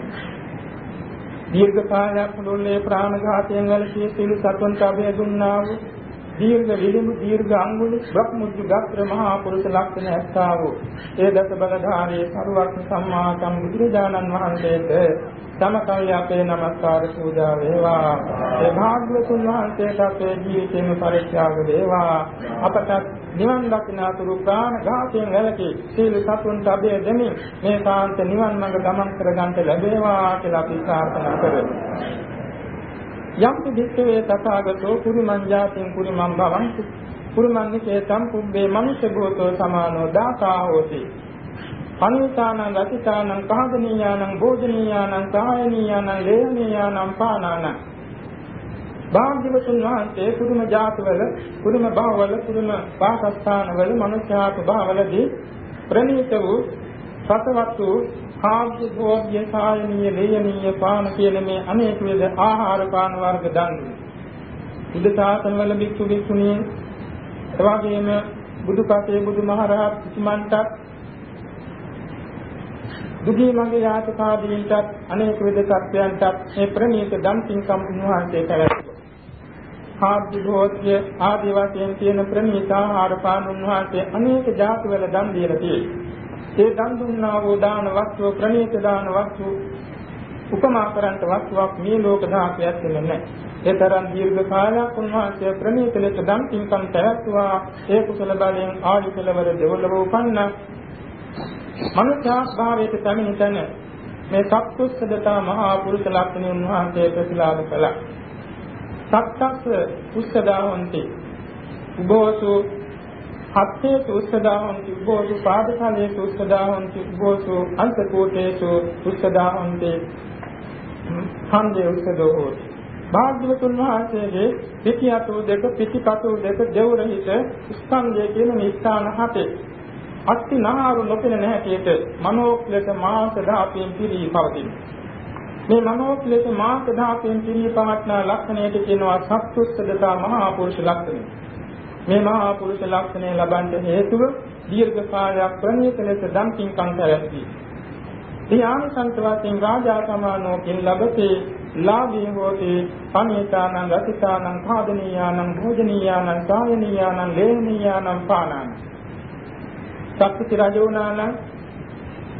දීර්ඝ කාලයක් මුළුල්ලේ ප්‍රාණඝාතයෙන් වැළකී සිළු සතුන් කබේ දුන්නා වූ දීර්ඝ විලිමු දීර්ඝ අංගුලි බ්‍රහ්මුජ්ජ ගත්‍ර මහා පුරුෂ ලක්ෂණ ඇත්තා වූ ඒ දස බලධාරී සරුවක් සම්මා සම්බුදුරජාණන් වහන්සේට තම කල්ය අපේ নমස්කාර පූජා වේවා. ඒ භාග්‍යවතුන් වහන්සේට අපේ ජීවිතේම පරිත්‍යාග වේවා. අපට නිවන් දකිනාතුරු ප්‍රාණ ඝාතයෙන් වැළකී සීල සතුන්ට අභය දෙමින් මේ සාන්ත නිවන් මඟ ගමන් කර ගන්නට ලැබේවා කියලා අපි ප්‍රාර්ථනා කරමු. යම් පිළිච්ඡේ තථාගතෝ කුරුමං ජාතින් කුරුමං භවං කුරුමං නිකේතම් කුබ්බේ මනුෂ්‍ය භූතෝ සමානෝ දාතා හෝති. පනිතානං ගතිතානං කහදනීයානං භෝජනීයානං සායනීයානං ලේහනීයානං පානානං. භාග්‍යවතුන් වහන්සේ කුරුම ජාතවල කුරුම භවවල කුරුම වාසස්ථානවල මනුෂ්‍යාත් භවවලදී ප්‍රණීත වූ සතවත් වූ කාර්ය භෝග්‍ය සායනීය ලේයනීය පාන කියන මේ අනේක විද ආහාර පාන වර්ග දන් බුද්ධ ශාසන වල භික්ෂු භික්ෂුණී එවාගෙම බුදු කසේ බුදු මහරහත් කිසිමන්ටත් දුගී මගේ යාචකාදීන්ටත් අනේක විද සත්‍යයන්ටත් මේ ප්‍රණීත දම් පින්කම් උන්වහන්සේ පැවැත්වුවා. ආදි භෝග්‍ය ආදි වශයෙන් තියෙන ප්‍රණීත ආහාර පාන උන්වහන්සේ අනේක ජාති වල දන් දීලා තියෙනවා. ඒ දන් දුන්නා වූ දාන වස්තුව ප්‍රණීත දාන වස්තුව උපමා කරන්ට වස්තුවක් මේ ලෝක ධාතයක් වෙන්නේ ඒ තරම් දීර්ඝ කාලයක් උන්වහන්සේ ප්‍රණීත ලෙස දන් පින්කම් පැවැත්වුවා ඒ කුසල බලයෙන් ආයු කෙලවර දෙවොලව උපන්න. මනුෂ්‍යා භාවයට පැමිණ තැන මේ සත්පුස්සදතා මහා පුරුෂ ලක්ෂණ උන්වහන්සේ ප්‍රතිලාභ කළා. සත්තස්ස පුස්සදාවන්ති උබෝසු හත්තේසු උස්සදාහන්ති උබ්බෝසු පාදකලේසු උස්සදාහන්ති උබ්බෝසු අන්තකෝටේසු උස්සදාහන්ති ඛණ්ඩේ උස්සදෝ හෝති. භාග්‍යවතුන් වහන්සේගේ පිටියතු දෙක පිටිපතු දෙක දෙවරහිත ස්කන්ධය කියන මේ ස්ථාන හතේ. අත්ති නහාරු නොපෙනෙන හැටියට මනෝක්ලේශ මාස ධාතයෙන් පිරී පවතින. මේ මනෝක්ලේශ මාස ධාතයෙන් පිරී පවත්නා ලක්ෂණයට කියනවා සත්‍තුස්සදතා මහා පුරුෂ ලක්ෂණය. මේ මහා පුරුෂ ලක්ෂණය ලබන්න හේතුව දීර්ඝ කාලයක් ප්‍රණීත ලෙස දම් පින්කම් කරැවි. ධ්‍යානසන්ත වශයෙන් රාජා සමානෝකින් ලැබතේ ලාභී හෝති පණිතානං රතිතානං භාදනීයානං භෝජනීයානං සායනීයානං ලේහනීයානං පානානං සක්ති රජෝනානං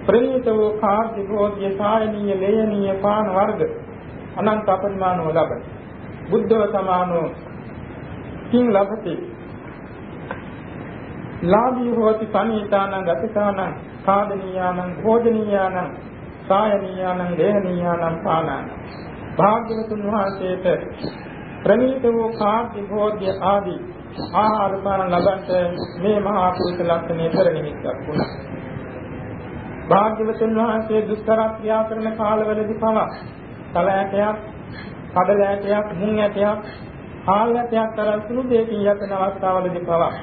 ප්‍රණීත වූ කාර්ය භෝග්‍ය සායනීය ලේහනීය පාන වර්ග අනන්ත අපරිමාණව ලබන බුද්ධව සමානෝ කිං ලබති ලාභී හෝති පනීතානං ගතිතානං සාධනීයානං භෝජනීයානං සායනීයානං දේහනීයානං පානානං භාග්‍යවතුන් වහන්සේට ප්‍රණීත වූ කාර්ය භෝග්‍ය ආදී ආහාර පාන ලබන්ට මේ මහා පුරුෂ ලක්ෂණය පෙර නිමිත්තක් වුණා. භාග්‍යවතුන් වහන්සේ දුෂ්කර ක්‍රියා කරන කාලවලදී පවා තල ඇටයක්, කඩල ඇටයක්, මුං ඇටයක්, හාල් ඇටයක් තරම් සුළු දෙයකින් යතන අවස්ථාවලදී පවා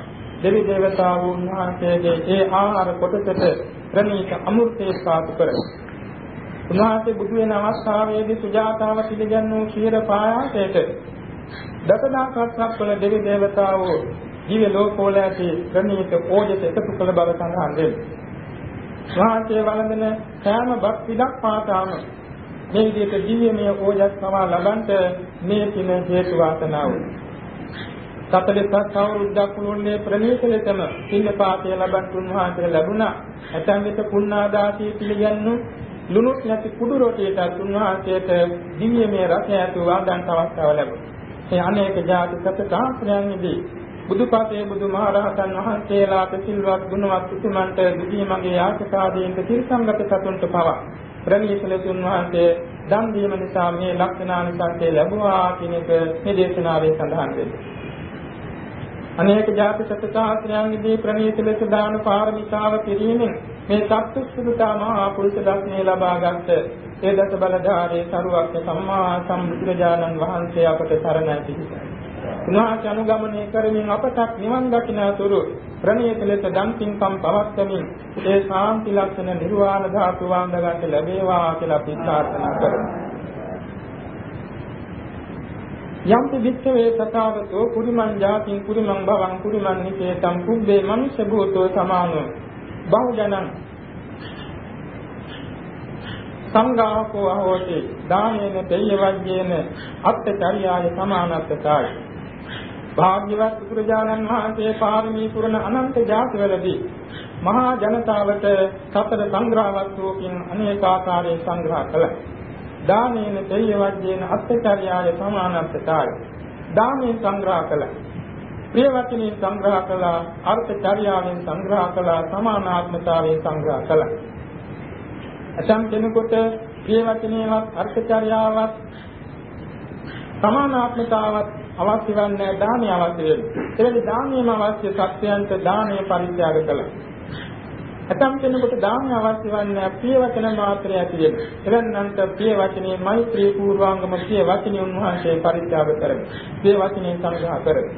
දෙවි දේවතාවුන් වහන්සේගේ ඒ ආහාර කොටසට ප්‍රණීත අමෘතේ සාතු කර. උන්වහන්සේ බුදු වෙන අවස්ථාවේදී සුජාතාව පිළිගන්නෝ ක්ෂීර පායාසයට දසදහසක් වල දෙවි දේවතාවෝ දිව්‍ය ලෝකවල ඇති ප්‍රණීත ඕජස එකතු කළ බව සඳහන් වෙනවා. වහන්සේ වළඳන සෑම බක් පිටක් පාතාම මේ විදිහට දිව්‍යමය ඕජස් සමා ලබන්ට මේ පින හේතු වාසනා වුණා. 45ක් අවුරුද්දක් මුළුල්ලේ ප්‍රණීත ලෙසම පින්නපාතය ලබන් තුන්වහන්සේ ලැබුණා. ඇතැම් විට පුණ්ණාදාසී පිළිගන්නු ලුණුත් නැති කුඩු රොටියට තුන්වහන්සේට දිව්‍යමය රසය ඇතු වාදන්ට අවස්ථාව ලැබුණා. ඒ අනේක ජාති සතකාශ්‍රයන්ෙහිදී බුදුපතේ බුදුමහරහතන් වහන්සේලාට සිල්වත් ගුණවත් උතුමන්ට දිවි මගේ ආශකාදීන්ට තිරසංගත සතුන්ට පවා ප්‍රණීත ලෙස උන්වහන්සේ දන් දීම නිසා මේ ලක්ෂණානිසංසය ලැබුවා කියන එක මේ දේශනාවේ සඳහන් වෙනවා. අනේක ජාති සත්‍යාශ්‍රයන්ගේ ප්‍රණීත ලෙස දාන පාරමිතාව කිරීමෙන් මේ සත්‍සුසුතා මහා පුරුෂ දර්ශනය ලබාගත් ඒ දස බලධාරී සරුවක් සම්මා සම්බුදුරජාණන් වහන්සේ අපට සරණයි පිහිටයි. උන්වහන්සේ අනුගමනය කරමින් අපට නිවන් දකින්නතුරු ප්‍රණීත ලෙස දන් පින්කම් පවත්වමින් ඒ ශාන්ති ලක්ෂණ නිර්වාණ ධාතු වන්ද ගන්න ලැබේවා කියලා අපි ප්‍රාර්ථනා කරමු. යම්පි විච්ඡවේ සතාවතෝ කුරිමං ජාතින් කුරිමං භවං කුරිමං නිකේතං කුබ්බේ මනුෂ්‍ය භූතෝ සමානෝ. බහුජනං සංඝාකෝ අහෝති. දානේන දෙය්‍ය වජ්ජේන අත්තචරියාය සමානත්තකාය භාග්‍යවත් බුදුරජාණන් වහන්සේ පාරමී පුරන අනන්ත ජාතිවලදී මහා ජනතාවට සතර සංග්‍රහ වස්තුවකින් අනේක ආකාරයෙන් සංග්‍රහ කළා. දානේන දෙය වජ්ජේන අත්චර්යාය සමානත්තතාය. දානේ සංග්‍රහ කළා. ප්‍රිය වචනේ සංග්‍රහ කළා, අර්ථචර්යාවෙන් සංග්‍රහ කළා, සමානාත්මතාවයෙන් සංග්‍රහ කළා. අසම් කෙනෙකුට ප්‍රිය වචනේවත් අර්ථචර්යාවත් සමානාත්මතාවත් අවශ්‍ය වන්නේ දානීය අවශ්‍ය වෙනවා. එවැනි දානීයම අවශ්‍ය සත්‍යයන්ට දානීය පරිත්‍යාග කළා. ඇතම් කෙනෙකුට දානීය අවශ්‍ය වන්නේ ප්‍රිය වචන මාත්‍රය ඇති වෙන. එවැන්නන්ට ප්‍රිය වචනේ මෛත්‍රී පූර්වාංගම ප්‍රිය වචනේ උන්වහන්සේ පරිත්‍යාග කරමි. ප්‍රිය වචනේ සංග්‍රහ කරමි.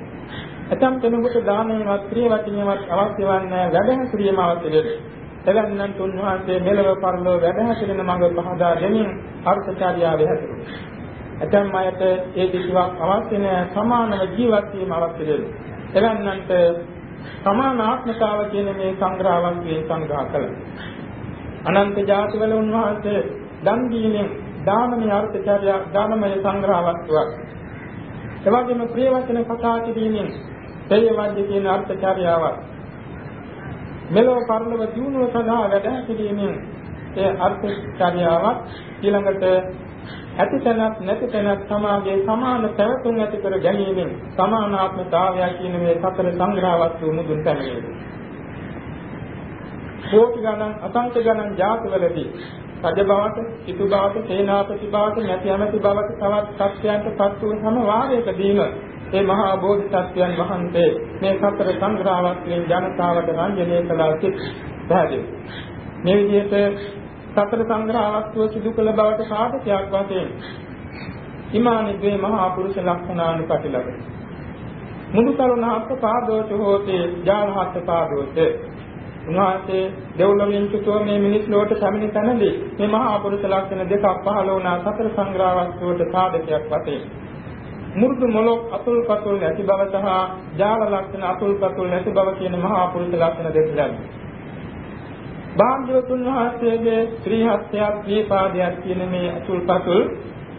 ඇතම් කෙනෙකුට දානීයවත් ප්‍රිය වචනේවත් අවශ්‍ය වන්නේ වැඩ හැසිරීම අවශ්‍ය වෙනවා. එවැන්නන්ට උන්වහන්සේ මෙලව පරලෝ වැඩ හැසිරෙන මඟ පහදා දෙමින් අර්ථචාර්යාව හැසිරුණා. ඇතැම් අයට ඒ කිසිවක් අවශ්‍ය නැහැ සමානව ජීවත් වීම අවශ්‍ය වෙනවා. එවන්නන්ට සමාන ආත්මතාව කියන මේ සංග්‍රහවන්ගේ සංග්‍රහ කළා. අනන්ත ජාතිවල උන්වහන්සේ දන් දීමෙන් දානමය අර්ථචර්ය දානමය සංග්‍රහ වස්තුවක්. එවැගේම ප්‍රිය වචන කතා කිරීමෙන් තේයවන්දි කියන අර්ථචර්යාවක්. මෙලොව පරලොව දිනුව සඳහා වැඩ කිරීමෙන් ඒ අර්ථචර්යාවක් ඊළඟට ඇති තැනක් නැති තැනක් සමාගයේ සමාන පැවතුම් ඇති කර ගැනීමෙන් සමානාත්මතාවය කියන මේ සතර සංග්‍රහවත් මුදුන් පැමිණෙනවා. කෝටි ගණන් අසංඛ්‍ය ගණන් ජාතිවලදී රජ බවට, සිටු බවට, සේනාපති බවට, නැති ඇමති බවට තවත් සත්‍යයන්ට පත් වූ සම වාරයකදීම මේ මහා බෝධිසත්වයන් වහන්සේ මේ සතර සංග්‍රහවත්යෙන් ජනතාවට රංජනය කළා සිත් පැහැදිලි. මේ විදිහට සතර සංග්‍රහ වස්තුව සිදු කළ බවට සාධකයක් වශයෙන් හිමානිද්වේ මහා පුරුෂ ලක්ෂණානුපටිලක මුදු කරුණාත් පාදෝච හෝතේ ජානහත් පාදෝච. උන්වහන්සේ දෙව්ලොවින් චුතෝ මේ මිනිස් ලෝකයට පැමිණි තැනදී මේ මහා පුරුෂ ලක්ෂණ දෙකක් පහළ වුණා සතර සංග්‍රහ වස්තුවට සාධකයක් වශයෙන්. මුරුදු මොලොක් අතුල් පතුල් නැති බව සහ ජාල ලක්ෂණ අතුල් පතුල් නැති බව කියන මහා පුරුෂ ලක්ෂණ දෙක ලැබෙනවා භාග්‍යවතුන් වහන්සේගේ ශ්‍රී හත්යක් දීපාදයක් කියන මේ අතුල්පතුල්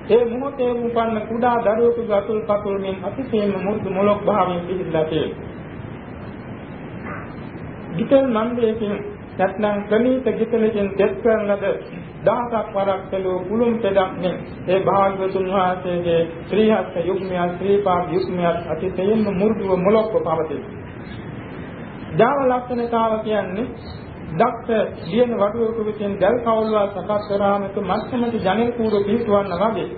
ඒ මොහොතේ උපන්න කුඩා දරුවෙකු අතුල්පතුල් මෙන් අතිශයින්ම මුරුදු මොලොක් භාවයෙන් පිළිලා තියෙනවා. ගිතල් මන්දේකින් නැත්නම් ප්‍රණීත ගිතලකින් දෙස් කරන ලද දහසක් වරක් කළෝ කුළුම් පෙදක් මෙන් ඒ භාග්‍යවතුන් වහන්සේගේ ශ්‍රී හත් යුග්මය ශ්‍රී පාද යුග්මය අතිශයින්ම මුරුදුව මොලොක්ව පවතී. ජාව ලක්ෂණතාව කියන්නේ දක්ෂ ලියන වඩුවක විසින් ගල් කවුල්වා සකස් කරාම තු මත්සමති ජනෙල් කූරු පිහිටවන්න වගේ.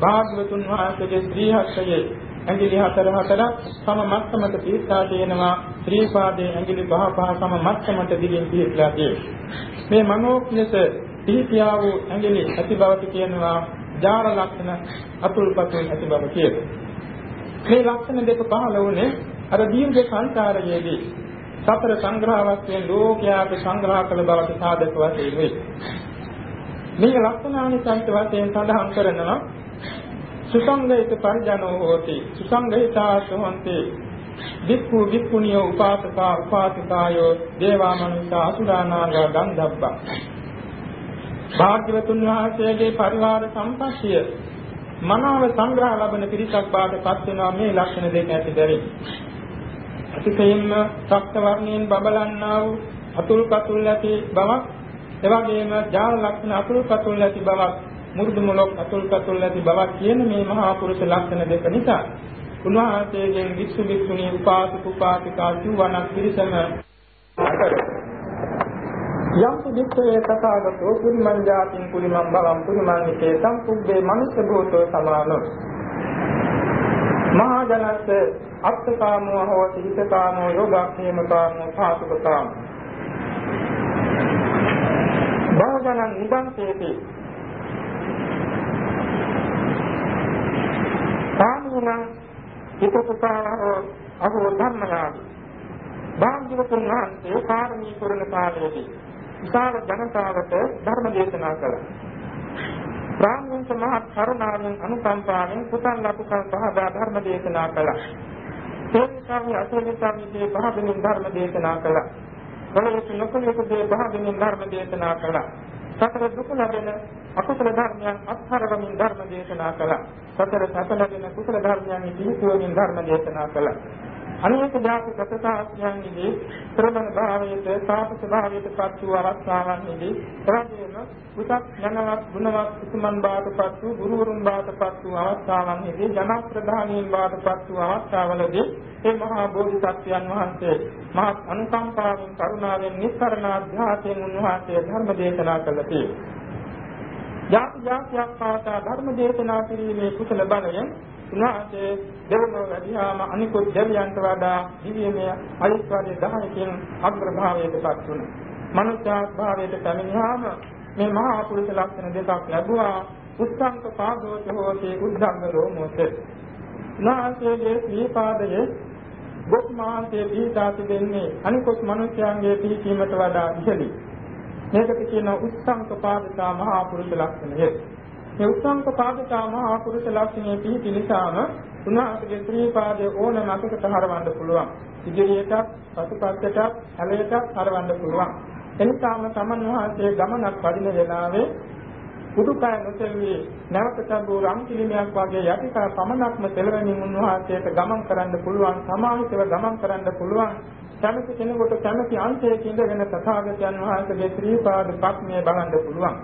භාග්‍යවතුන් වහන්සේගේ ශ්‍රී හස්තයේ ඇඟිලි හතර හතරක් සම මත්තමට පිහිටා තියෙනවා. ශ්‍රී පාදයේ ඇඟිලි පහ පහ සම මත්තමට දිගින් පිහිටලා තියෙනවා. මේ මනෝක්ලස පිහිටියා වූ ඇඟිලි ඇති බවට කියනවා. ජාර ලක්ෂණ අතුල්පතුල් ඇති බව කියනවා. මේ ලක්ෂණ දෙක පහළ වුණේ අර දීර්ඝ සංකාරයේදී සතර සංග්‍රහවත්යෙන් ලෝකයාට සංග්‍රහ කළ බවට සාධක වශයෙන් වේ. මේක ලක්ෂණානිසංස වශයෙන් සඳහන් කරනවා. සුසංගහිත පරිජනෝ හෝති. සුසංගහිතාසෝන්ති වික්ඛු වික්ඛුනිය උපාසකා උපාසිකායෝ දේවා මනුෂ්‍ය අසුරානාග ගන්ධබ්බා. භාග්‍යවතුන් වහන්සේගේ පරිවාර සම්පස්සිය මනාව සංග්‍රහ ලබන පිරිසක් බාටපත් වෙනවා මේ ලක්ෂණ දෙක ඇති බැවින්. අතිශයින්ම සක්ත වර්ණයෙන් බබලන්නා වූ අතුල් පතුල් ඇති බවක් එවැගේම ජාල ලක්ෂණ අතුල් පතුල් ඇති බවක් මුරුදු මොලොක් අතුල් පතුල් ඇති බවක් කියන මේ මහා පුරුෂ ලක්ෂණ දෙක නිසා උන්වහන්සේගෙන් වික්ෂු වික්ෂුණී උපාසක උපාසිකා සිවණක් පිරිසම යම් පුදිත්තේ තථාගතෝ පුරිමං ජාතින් පුරිමං භවං පුරිමං හිතේ සම්පුබ්බේ මනුෂ්‍ය භූතෝ සමානෝ. මහා ජනස්ස අත්තකාමෝ හෝති හිතකාමෝ යෝගක්ඛේමකාමෝ සාසුකකාමෝ බහුජනං නිබන්තේති කාමීනං හිතසතාවෝ අහෝ ධම්මයාදි භාග්‍යවතුන් වහන්සේ කාර්මී කරන කාලයේදී විශාල ජනතාවට ධර්ම දේශනා කළා. බ්‍රාහ්මණ සමහත් කරුණාවෙන් අනුකම්පාවෙන් කුසල ලකුසල් පහදා ධර්ම දේශනා කළා. තේරිකාවේ අසෝනිකාවේ පහදිනින් ධර්ම දේශනා කළා. කලයක නොකලයකදී පහදිනින් ධර්ම දේශනා කළා. සතර දුක ලැබෙන අකුසල ධර්මයන් අත්හරවමින් ධර්ම දේශනා කළා. සතර සතලගෙන කුසල ධර්මයන් පිළිතුරුමින් ධර්ම දේශනා කළා. අනේක ධාතු ප්‍රසාස්යන්හිදී ශ්‍රමණ භාවයට තාපස භාවයට පත් වූ අවස්ථාවන්හිදී ප්‍රාදේන උසස් ඥානවත් ගුණවත් උතුමන් බාටපත් වූ ගුරුවරුන් බාටපත් වූ අවස්ථාවන්හිදී ජන ප්‍රධානීන් බාටපත් වූ අවස්ථාවලදී ඒ මහා බෝධිසත්වයන් වහන්සේ මහත් අනුකම්පාවෙන් කරුණාවෙන් නිස්සරණ අධ්‍යාසයෙන් උන්වහන්සේ ධර්ම දේශනා කළේ. ජාති ජාතියක් පාසා ධර්ම දේශනා කිරීමේ කුසල බලයෙන් උන්වහන්සේ දෙවන වැඩියාම අනිකුත් දෙවියන්ට වඩා දිව්‍යමය අයිස්වාදී 10කින් අග්‍රභාවයටපත් වුණා. මනුෂ්‍ය භාවයට පැමිණියාම මේ මහා පුරුෂ ලක්ෂණ දෙකක් ලැබුවා. උස්සංක පාදෝච හෝති උද්ධංග රෝමෝච. නාසයේ දීපාදයේ ගොත්මාන්තයේ දීතා තිබෙන්නේ අනිකුත් මනුෂ්‍යයන්ගේ පිළිකීමට වඩා ඉහළයි. මේකට කියනවා උස්සංක පාදිතා මහා පුරුෂ ලක්ෂණය. මේ උත්සංක පාදිකා මහා පුරුෂ ලක්ෂණයේ පිහිටි නිසාම උන්වහන්සේගේ ශ්‍රී පාදයේ ඕනම අතකට හරවන්න පුළුවන්. ඉදිරියටත්, පසුපසටත්, හැලයටත් හරවන්න පුළුවන්. එනිසාම තමන් වහන්සේ ගමනක් වඩින වෙලාවේ උඩුකය නොතෙවි නැවතට බෝ රම්කිලිමයක් වගේ යටිකය පමණක්ම තෙලවෙනින් උන්වහන්සේට ගමන් කරන්න පුළුවන් සමාහිතව ගමන් කරන්න පුළුවන් කැමති කෙනෙකුට කැමති අංශයක ඉඳගෙන තථාගතයන් වහන්සේගේ ශ්‍රී පාද පත්මය බලන්න පුළුවන්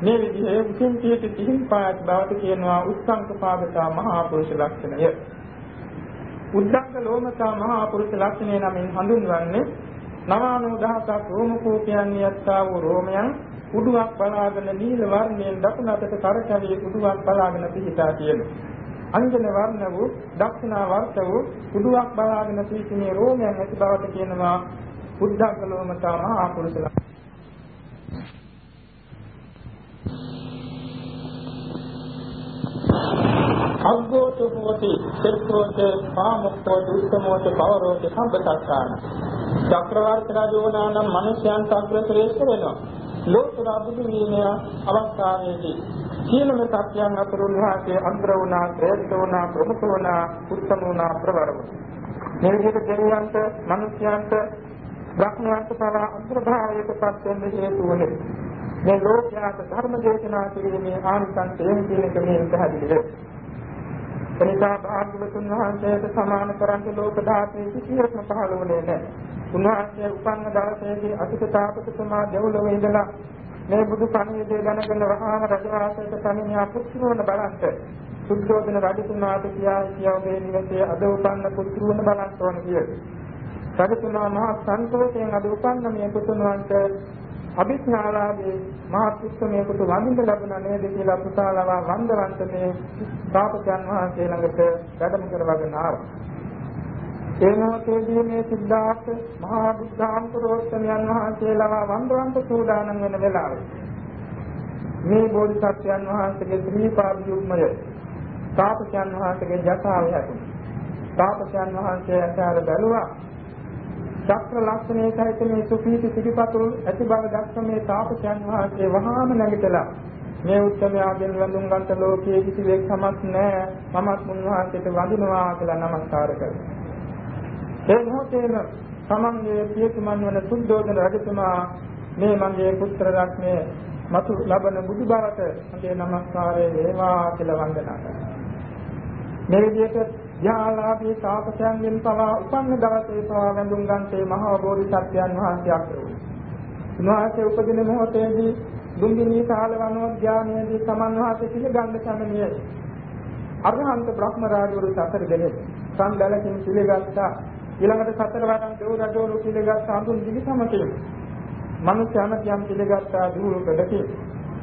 මේ විදිහේ උසින් පියට තිහින් පාත් බවට කියනවා උත්සංකපාදතා මහා පුරුෂ ලක්ෂණය. උද්දංග ලෝමතා මහා පුරුෂ ලක්ෂණය නමින් හඳුන්වන්නේ නවානෝ දහසක් රෝම කෝපයන් යත්තා වූ රෝමයන් උඩුවක් බලාගෙන නිල වර්ණයෙන් දකුණු අතට කරකැවී උඩුවක් බලාගෙන පිහිටා තියෙනවා. අංජන වර්ණ වූ දක්ෂිනා වර්ත වූ උඩුවක් බලාගෙන පිහිටීමේ රෝමයන් ඇති බවට කියනවා උද්දංග ලෝමතා මහා පුරුෂ ලක්ෂණය. අග්ගෝත හෝති සෙත්තෝත පාමුක්තෝත උත්තමෝත පවරෝත සම්පතස්සාන. චක්‍රවර්ති රජෝනා නම් මිනිසයන්ට අග්‍රශ්‍රේෂ්ඨ වෙනවා. ලෝතර බුදු වීම අවස්ථාවේදී සියලුම සත්‍යයන් අතර උන්වහන්සේ අග්‍ර වුණා ශ්‍රේෂ්ඨ වුණා ප්‍රමුඛ වුණා උත්තම වුණා ප්‍රවර වුණා. මේ විදිහට දෙවියන්ට මිනිසයන්ට බ්‍රහ්මයන්ට පවා අග්‍රභාවයට පත් වෙන්න හේතු වුණේ. මේ ලෝකයාට ධර්ම දේශනා කිරීමේ ආනිසංසයෙන් කියන එක මේ පැහැදිලි වෙනවා එනිසා භාග්‍යවතුන් වහන්සේට සමාන කරන්න ලෝක ධාතයේ කිසියක්ම පහළ වුණේ නැහැ. උන්වහන්සේ උපන්න දවසේදී අතික තාපසතුමා දෙව්ලොව ඉඳලා මේ බුදු පණිවිඩය දැනගෙන වහාම රජවාසයට පැමිණියා පුත්‍රවන බලන්ට සුද්ධෝදන රජතුමාට කියා කියෝගේ නිවසේ අද උපන්න පුත්‍රවන බලන්ට ඕන කියලා. රජතුමා මහා සන්තෝෂයෙන් අද උපන්න මේ පුතුණවන්ට අභිඥාලාභේ මහත්ත්වමේකට වඳින්න ලැබුණ නේද කියලා පුතාලවා වන්දවන්ත මේ තාපසයන් වහන්සේ ළඟට වැඩම කරවගෙන ආවා. ඒ මොහොතේදී මේ සිද්ධාර්ථ මහා බුද්ධාන්තරෝත්තමයන් වහන්සේලා වන්දවන්ත සූදානම් වෙන වෙලාවේ මේ බෝධිසත්වයන් වහන්සේගේ ශ්‍රී පාදියුම්මය තාපසයන් වහන්සේගේ ජටාව හැදුණා. තාපසයන් වහන්සේ ඇතර බැලුවා චක්‍ර ලක්ෂණයේ සහිත මේ සුපීති සිටිපතුල් ඇති බව දක්ව මේ තාපසයන් වහන්සේ වහාම නැගිටලා මේ උත්තරයාගෙන් වඳුන් ගන්නට ලෝකයේ කිසිවෙක් සමත් නැහැ මමත් මුන්වහන්සේට වඳිනවා කියලා නමස්කාර කරනවා. ඒ මොහොතේම තමන්ගේ පියතුමන් වන සුද්ධෝදන රජතුමා මේ මගේ පුත්‍ර රත්නය මතු ලබන බුදු බවට මගේ නමස්කාරය වේවා කියලා වන්දනා කරනවා. මේ විදිහට ඥාලාභී තාපසයන්ගෙන් පවා උපන්න දවසේ පවා වැඳුම් ගන්තේ මහා බෝධිසත්වයන් වහන්සේ අක්රුයි. උන්වහන්සේ උපදින මොහොතේදී දුම්බිනී කාල වනෝද්‍යානයේදී සමන් වහන්සේ පිළිගන්න සමනිය අරහන්ත බ්‍රහ්ම රාජවරු සතර දෙනෙක් සම්දලකින් පිළිගත්තා. ඊළඟට සතර වරන් දෙව් රජවරු පිළිගත් අඳුන් දිවිසමකේ මනුෂ්‍යයන් යම් පිළිගත්තා දුරු කඩකේ.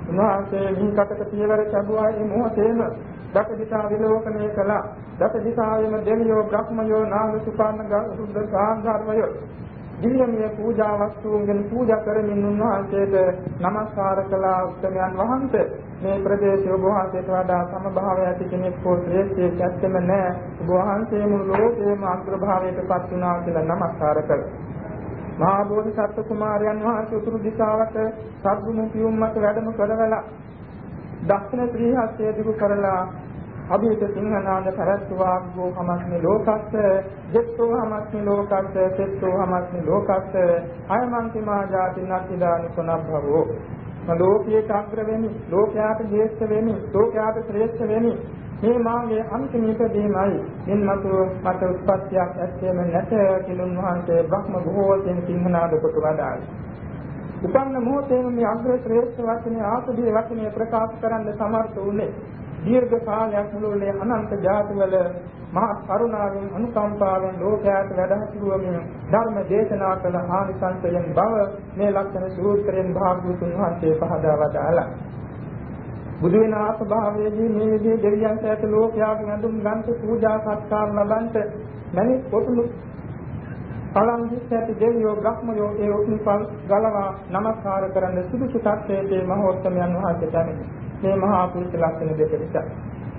උන්වහන්සේ මිහිකටක පියවර ලැබුවා මේ මොහොතේම දස දිසා විලෝකනය කළා. දස දිසාවෙම දෙවියෝ බ්‍රහ්මයෝ නාග සුපාන සුද්ධ සාංගාර්මයෝ දිව්‍යමය පූජා වස්තුන්ගෙන් පූජා කරමින් උන්වහන්සේට নমස්කාර කළා උත්තරයන් වහන්සේ. මේ ප්‍රදේශය ඔබ වහන්සේට වඩා සමභාවය ඇති කෙනෙක් හෝ ශ්‍රේෂ්ඨයෙක් ඇත්තෙම නැහැ. ඔබ වහන්සේ මුළු ලෝකයේම අග්‍රභාවයටපත් වුණා කියලා নমස්කාර කළා. මහා බෝධිසත්ව කුමාරයන් වහන්සේ උතුරු දිශාවට සද්දුමු පියුම් මත වැඩම කරවලා දක්ෂිණ ශ්‍රී හස්තය දිගු කරලා අභිත සිංහනාද පරත්වා ගෝ හමස්මි ලෝකස්ස දෙත්තෝ හමස්මි ලෝකස්ස තෙත්තෝ හමස්මි ලෝකස්ස අයමන්ති මා ජාති නත්තිදානි සනබ්භවෝ ලෝකයට අග්‍ර වෙමි ලෝකයාට ජේෂ්ඨ වෙමි ලෝකයාට ශ්‍රේෂ්ඨ වෙමි. මේ මාගේ අන්තිම ඉපදීමයි. මින්මතු මට උත්පත්තියක් ඇත්තේම නැත. කිනුන් වහන්සේ බ්‍රහ්ම භෝතෙන් සිංහනාද කොට වදාළා. උපන්න මොහොතේම මේ අග්‍ර ශ්‍රේෂ්ඨ වචනේ ආසුදී වචනේ ප්‍රකාශ කරන්න සමර්ථ වුණේ. දීර්ඝ කාලයක් මුළුල්ලේ අනන්ත ජාතිවල මහා කරුණාවෙන් අනුකම්පාවෙන් ලෝකයට වැඩහසුරුවමින් ධර්ම දේශනා කළ ආනිසංසයෙන් බව මේ ලක්ෂණ සූත්‍රයෙන් භාග්‍යවතුන් වහන්සේ පහදා වදාළා. බුදු වෙන ආත්මභාවයේදී මේ විදිහේ දෙවියන්ට ඇත ලෝකයාගෙන් අඳුම් ගන්ත පූජා සත්කාර ලබන්ට මැනි කොටුළු පලංගිත් ඇති දෙවියෝ බ්‍රහ්මයෝ ඒ උතුම්පල් ගලවා නමස්කාර කරන්න සුදුසු තත්ත්වයේ මහෝත්තමයන් වහන්සේ දැනෙනවා. මේ මහා පුරුෂ ලක්ෂණ දෙක නිසා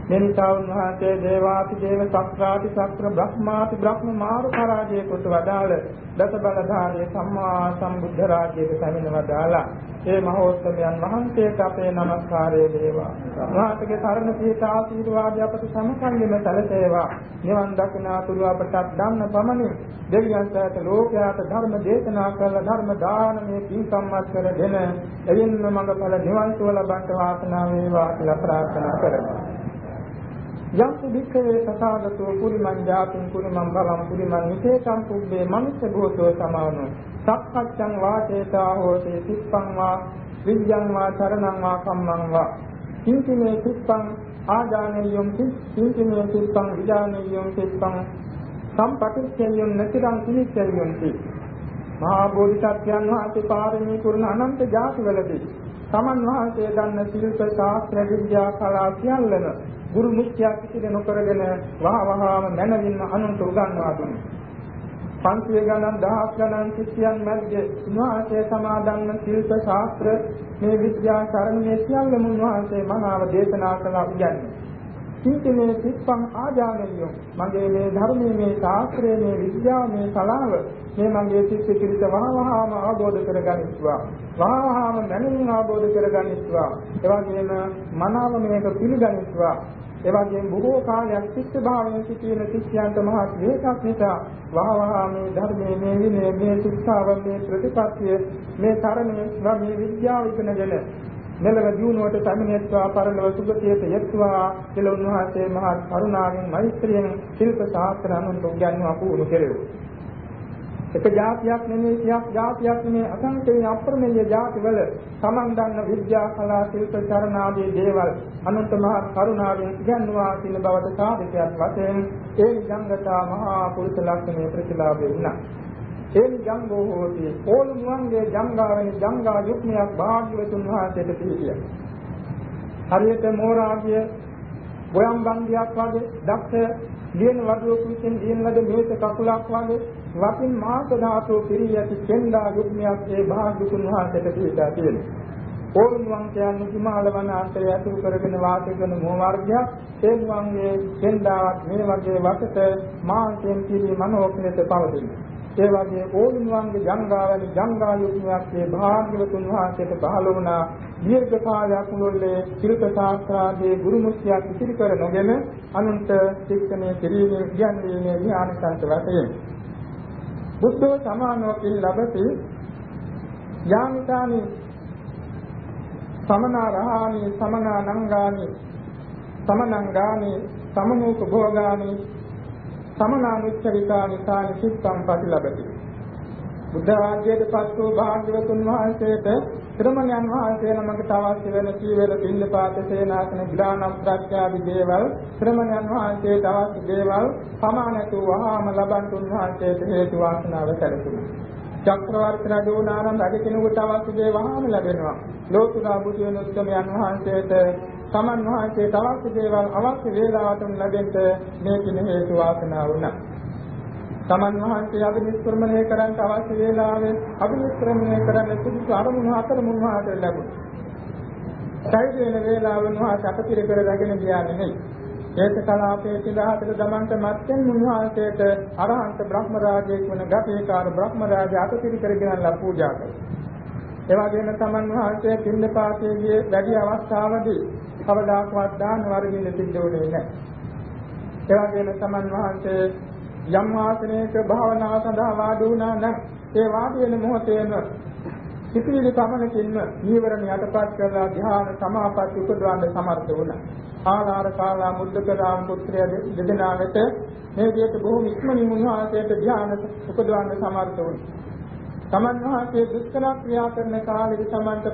මේ නිසා උන්වහන්සේ දේවාති දේව සක්‍රාති සක්‍ර බ්‍රහ්මාති බ්‍රහ්ම මාරු පරාජය කොට වදාළ දස බලධාරී සම්මා සම්බුද්ධ රාජ්‍යයට පැමිණ වදාලා ඒ මහෝත්තමයන් වහන්සේට අපේ নমස්කාරය වේවා. උන්වහන්සේගේ සරණ සීත ආශිර්වාදය අපට සමකල්යම සැලසේවා. නිවන් දකිනා තුරු අපට ධම්ම පමණින් දෙවියන් සෑත ලෝකයාට ධර්ම දේශනා කළ ධර්ම දානමේ පින්කම්මත් කරගෙන එයින්ම මඟඵල නිවන් සුව ලබන්ට වාසනාව වේවා කියලා ප්‍රාර්ථනා කරමු. යම් වික්ඛවේ තථාගතෝ පුරිමං ජාතින් පුරිමං බලං පුරිමං විශේෂං කුබ්බේ මනුෂ්‍ය භූතෝ සමානෝ. සක්කච්ඡං වාචේතා හෝති තිප්පං වා විඤ්ඤං වා චරණං වා කම්මං වා. කිංකිනේ තිප්පං ආදානෙයොම් කිංකිනේ තිප්පං විදානෙයොම් තිප්පං සම්පටිච්ඡයොම් නැතිරං කිලිච්ඡයොම් මහා බෝධිසත්වයන් වහන්සේ පාරමී පුරණ අනන්ත ජාතිවලදී තමන් වහන්සේ දන්න ශිල්ප ශාස්ත්‍ර විද්‍යා කලා සියල්ලම ගුරු මුඛ්‍යා කිසිද නොකරගෙන වහ වහාම මනවින් අනුන්ට උගන්වා දුන්නා. පන්සිය ගණන් දහස් ගණන් ශිෂ්‍යයන් මැද්දේ උන්වහන්සේ සමාදන්ව ශිල්ප ශාස්ත්‍ර මේ විද්‍යා කර්මයේ සියල්ලම උන්වහන්සේ මනාව දේශනා කළා කියන්නේ. සිතේ සිප්පං ආජානනියෝ. මගේ මේ ධර්මයේ මේ ශාස්ත්‍රයේ මේ විද්‍යාව මේ කලාව මේ මගේ සිත් පිළිත වහවහාම අවබෝධ කරගනිත්වා. වහවහාම මනමින් අවබෝධ කරගනිත්වා. එවැගේම මනාව මේක පිළිගනිත්වා. එවැගේම බොහෝ කාලයක් ශිෂ්‍ය භාවයෙන් සිටින ශිෂ්‍යයන්ට මහත් වේසක් නිසා වහවහා මේ ධර්මයේ මේ විනය මේ ශික්ෂාව මේ ප්‍රතිපත්තිය මේ තරණය මේ විද්‍යාව ඉගෙනගෙන මෙලව දියුණුවට සමිනේත්වා පරලව සුගතියට යත්වා කියලා උන්වහන්සේ මහා කරුණාවෙන් මෛත්‍රියෙන් ශිල්ප ශාස්ත්‍ර අනුන්ට උගන්වා පුහුණු කෙරෙව්වා. එක જાතියක් නෙමෙයි කියක් જાතියක් නෙමෙයි අසංකේය අප්‍රමේය જાතිවල තමන් දන්න විද්‍යා කලා ශිල්ප චරණ ආදී දේවල් අනුන්ට මහා කරුණාවෙන් ඉගන්වා සිටින බවට සාධකයක් වශයෙන් ඒ නිගංගතා මහා පුරුෂ ලක්ෂණය ප්‍රතිලාභෙ වුණා. එන් ජංගෝ හෝති ඕල් මුවන්ගේ ජංගාවෙන් ජංගා යුක්මයක් භාග්‍යවතුන් වහන්සේට පිළිගියා. හරියට මෝරාගිය ගොයම් බන්දියක් වගේ දක්ෂ දින වඩුවකින් දින ලද මේස කකුලක් වගේ වපින් මාස ධාතු පිරී ඇති කෙන්දා යුක්මයක් ඒ භාග්‍යවතුන් වහන්සේට පිළිගා තියෙනවා. ඕනුවන් කියන්නේ හිමාල වනාන්තරය ඇතුළු කරගෙන වාසය කරන මොහොර්ගයක් ඒ මුවන්ගේ කෙන්දාවක් මේ වගේ වකට මාංශයෙන් පිළි මනෝක්ලෙත පවතිනවා. ඒ වගේ ඕවිනුවන්ගේ ජංගාවැනි ජංගා යුගයක් මේ භාග්‍යවතුන් වහන්සේට පහළ වුණා. දීර්ඝ කාලයක් මුළුල්ලේ ශිල්ප ශාස්ත්‍රාදී ගුරු මුඛ්‍යා ඉතිරි කර නොගෙන අනුන්ට ශික්ෂණය කිරීමේ කියන්නේ ඥානසන්ත වශයෙන්. බුද්ධ සමානෝ කිල් ලබති. යාමිතානි සමනා රහානි සමනා නංගානි සමනංගානි සමනෝක භෝගානි සමනානුච්චරිතා නිසානි සිත්තම් ප්‍රතිලබති. බුද්ධ ආග්‍යයට පත් වූ භාග්‍යවතුන් වහන්සේට ශ්‍රමණයන් වහන්සේ නමකට අවශ්‍ය වෙන සීවර පිළිපාත සේනාසන ග්‍රාණ ප්‍රත්‍යාදි දේවල් ශ්‍රමණයන් වහන්සේට අවශ්‍ය දේවල් සමානතු වහාම ලබන්තු වහන්සේට හේතු වාසනාව සැලසුණා. චක්‍රවර්ති රජු නානම් රජ කෙනෙකුට අවශ්‍ය දේ වහාම ලැබෙනවා. ලෝතුරා බුදු වෙන උත්තමයන් වහන්සේට තමන් වහන්සේට අවශ්‍ය දේවල් අවශ්‍ය වේලාවටම ලැබෙන්න මේ කින හේතු වාසනා වුණා. තමන් වහන්සේ අභිනිෂ්ක්‍රමණය කරන්න අවශ්‍ය වේලාවේ අභිනිෂ්ක්‍රමණය කරන්න සුදුසු අරමුණු හතර මුන්වහන්සේ ලැබුණා. සයිද වෙන වේලාව උන්වහන්සේ අතතිර කර රැගෙන ගියා නෙමෙයි. ඒක කලාපයේ සිලාහතර දමන්ට මත්යෙන් මුන්වහන්සේට අරහන්ත බ්‍රහ්ම රාජයෙක් වන ගතේකාර බ්‍රහ්ම රාජ අතතිර කරගෙන පූජා කළා. එවැගේම තමන් වහන්සේ පින්නපාතයේදී වැඩි අවස්ථාවදී කවදාකවත් දාන වර්ගින්න සිද්ධ වුණේ නැහැ. එවැගේම තමන් වහන්සේ යම් ආසනයක භාවනාව සඳහා වාඩි වුණා නම් ඒ වාඩි වෙන මොහොතේම සිතිවිලි පමණකින්ම නීවරණ යටපත් කරලා ධ්‍යාන සමාපatti උපදවන්න සමර්ථ වුණා. ආලාර කාලා මුද්දකරාම පුත්‍රය දෙදෙනා වෙත මේ විදිහට බොහෝ ඉක්මනින් උන්වහන්සේට ධ්‍යාන උපදවන්න සමර්ථ වුණා. තමන් වහන්සේ දුෂ්කර ක්‍රියා කරන කාලෙදි තමන්ට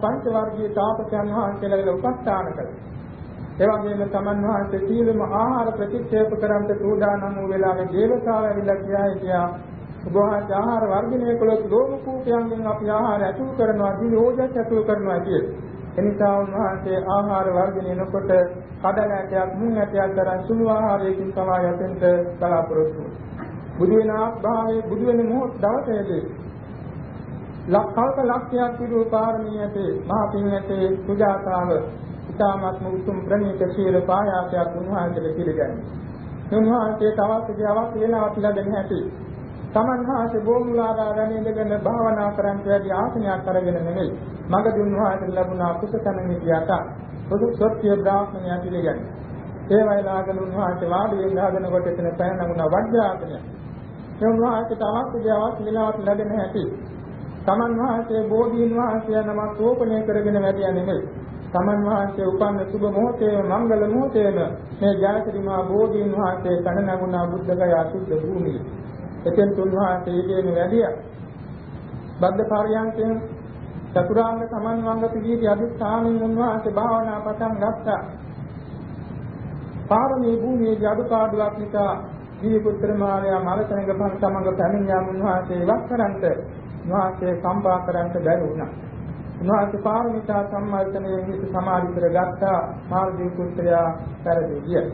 පංච වර්ගීය තාපසයන් වහන්සේලා උපස්ථාන කළා. ඒ වගේම තමන් වහන්සේ සීලම ආහාර ප්‍රතික්ෂේප කරන්ට සූදානම් වූ වෙලාවේ දේවතාව ඇවිල්ලා කියා හිටියා ඔබ වහන්සේ ආහාර වර්ධනය කළොත් ලෝම කූපයන්ගෙන් අපි ආහාර ඇතුල් කරනවා දිවි ඕජස් ඇතුල් කරනවා කියලා. එනිසා උන්වහන්සේ ආහාර වර්ධනය නොකොට කඩල ඇටයක් මුං ඇටයක් තරම් සුළු ආහාරයකින් තමයි යතෙන්ට බලාපොරොත්තු බුදු වෙන ආභාවයේ බුදු වෙන මොහොත දවසේදී ලක්කල්ප ලක්ෂයක් පිටු පාරමීයතේ මහා පින්යතේ සුජාතාව ඉතාමත්ම උතුම් ප්‍රණීත ශීල පායාසයක් උන්වහන්සේට පිළිගන්නේ. උන්වහන්සේ තවත් ඉතිවස් වෙලාවක් ලැබෙන හැටි. තමන් වහන්සේ බෝමුලාදාරණ ඉඳගෙන භාවනා කරන්ට වැඩි ආසනයක් අරගෙන නෙමෙයි. මගදී උන්වහන්සේට ලැබුණා කුසතන නිතියට පොදු සත්‍ය බ්‍රාහ්මණය පිළිගන්නේ. ඒ වයිලාගෙන උන්වහන්සේ වාඩි වෙන්න හදනකොට එතන පැන නගුණ වජ්‍රාසනය. ඒ උන්වහන්සේ තවත් ඉතිවස් වෙලාවක් ලැබෙන හැටි. තමන් වහන්සේ බෝධීන් වහන්සේ නමක් සෝපණය කරගෙන වැඩියා නෙමෙයි. තමන් වහන්සේ උපන්න සුබ මොහොතේම මංගල මොහොතේම මේ ජාතිරිමා බෝධීන් වහන්සේ කණ නගුණා බුද්ධගය අසුද්ධ භූමිය. එතෙන් තුන්වහන්සේ ඉගෙන වැඩියා. බද්ද පාරියන්කෙන් චතුරාංග සමන් වංග පිළිදී අධිස්ථානින් උන්වහන්සේ භාවනා පටන් ගත්තා. පාරමී භූමියේ අඩුපාඩුවක් නිසා ජීවි පුත්‍ර මාර්යා මරතනක පන් සමඟ පැමිණ උන්වහන්සේ ඉවත් කරන්ට උන්වහන්සේ සම්පා කරන්ට බැරි වුණා. උන්වහන්සේ පාරමිතා සම්මාර්ථනයෙන් හිත සමාධි කරගත්තා මාර්ගී පුත්‍රයා පෙරදී ගිය.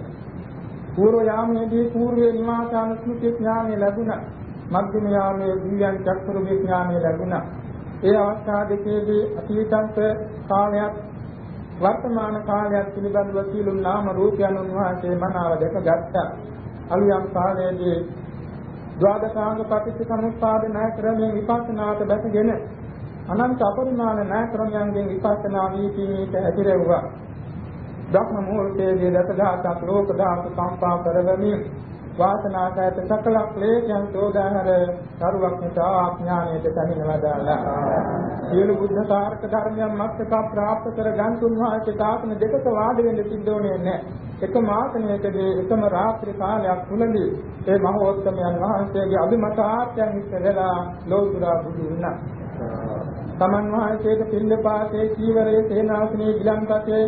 පූර්ව යාමයේදී පූර්වයේ නිවාසාන ස්මෘති ඥානය ලැබුණා. මධ්‍යම යාමයේ දිව්‍යං චක්කරු විඥානය ලැබුණා. ඒ අවස්ථා දෙකේදී අතීතංක කාලයක් වර්තමාන කාලයක් පිළිබඳව සියලු නාම රූපයන් උන්වහන්සේ මනාව දැකගත්තා. අලියම් කාලයේදී ද්වාදසාංග පටිච්ච සමුප්පාද ණය ක්‍රමයෙන් විපස්සනාට බැසගෙන අනන්ත අපරිමාණ ණය ක්‍රමයන්ගෙන් විපස්සනා වීතිමේට හැදිරෙව්වා. ධම්ම මූර්තයේ දසදහසක් ලෝක ධාතු සංපා කරගමින් වාසනාසයත සකල ක්ලේශයන් තෝදාහර කරුවක් නිසා ආඥාණයට තනිනවා දාලා. සියලු බුද්ධ සාරක ධර්මයන් මස්තක ප්‍රාප්ත කර ගන්තුන් වාසේ තාපන දෙකක වාඩි වෙන්න සිද්ධෝනේ නැහැ. එකම ආසනයකදී එකම රාත්‍රී කාලයක් තුලදී ඒ මහෝත්තමයන් වහන්සේගේ අභිමත ආත්‍යයන් ඉස්සරලා ලෝතුරා බුදු වුණා. තමන් වහන්සේට පිළිපාතේ කීවරයේ සේනාසනයේ ගිලන්පතේ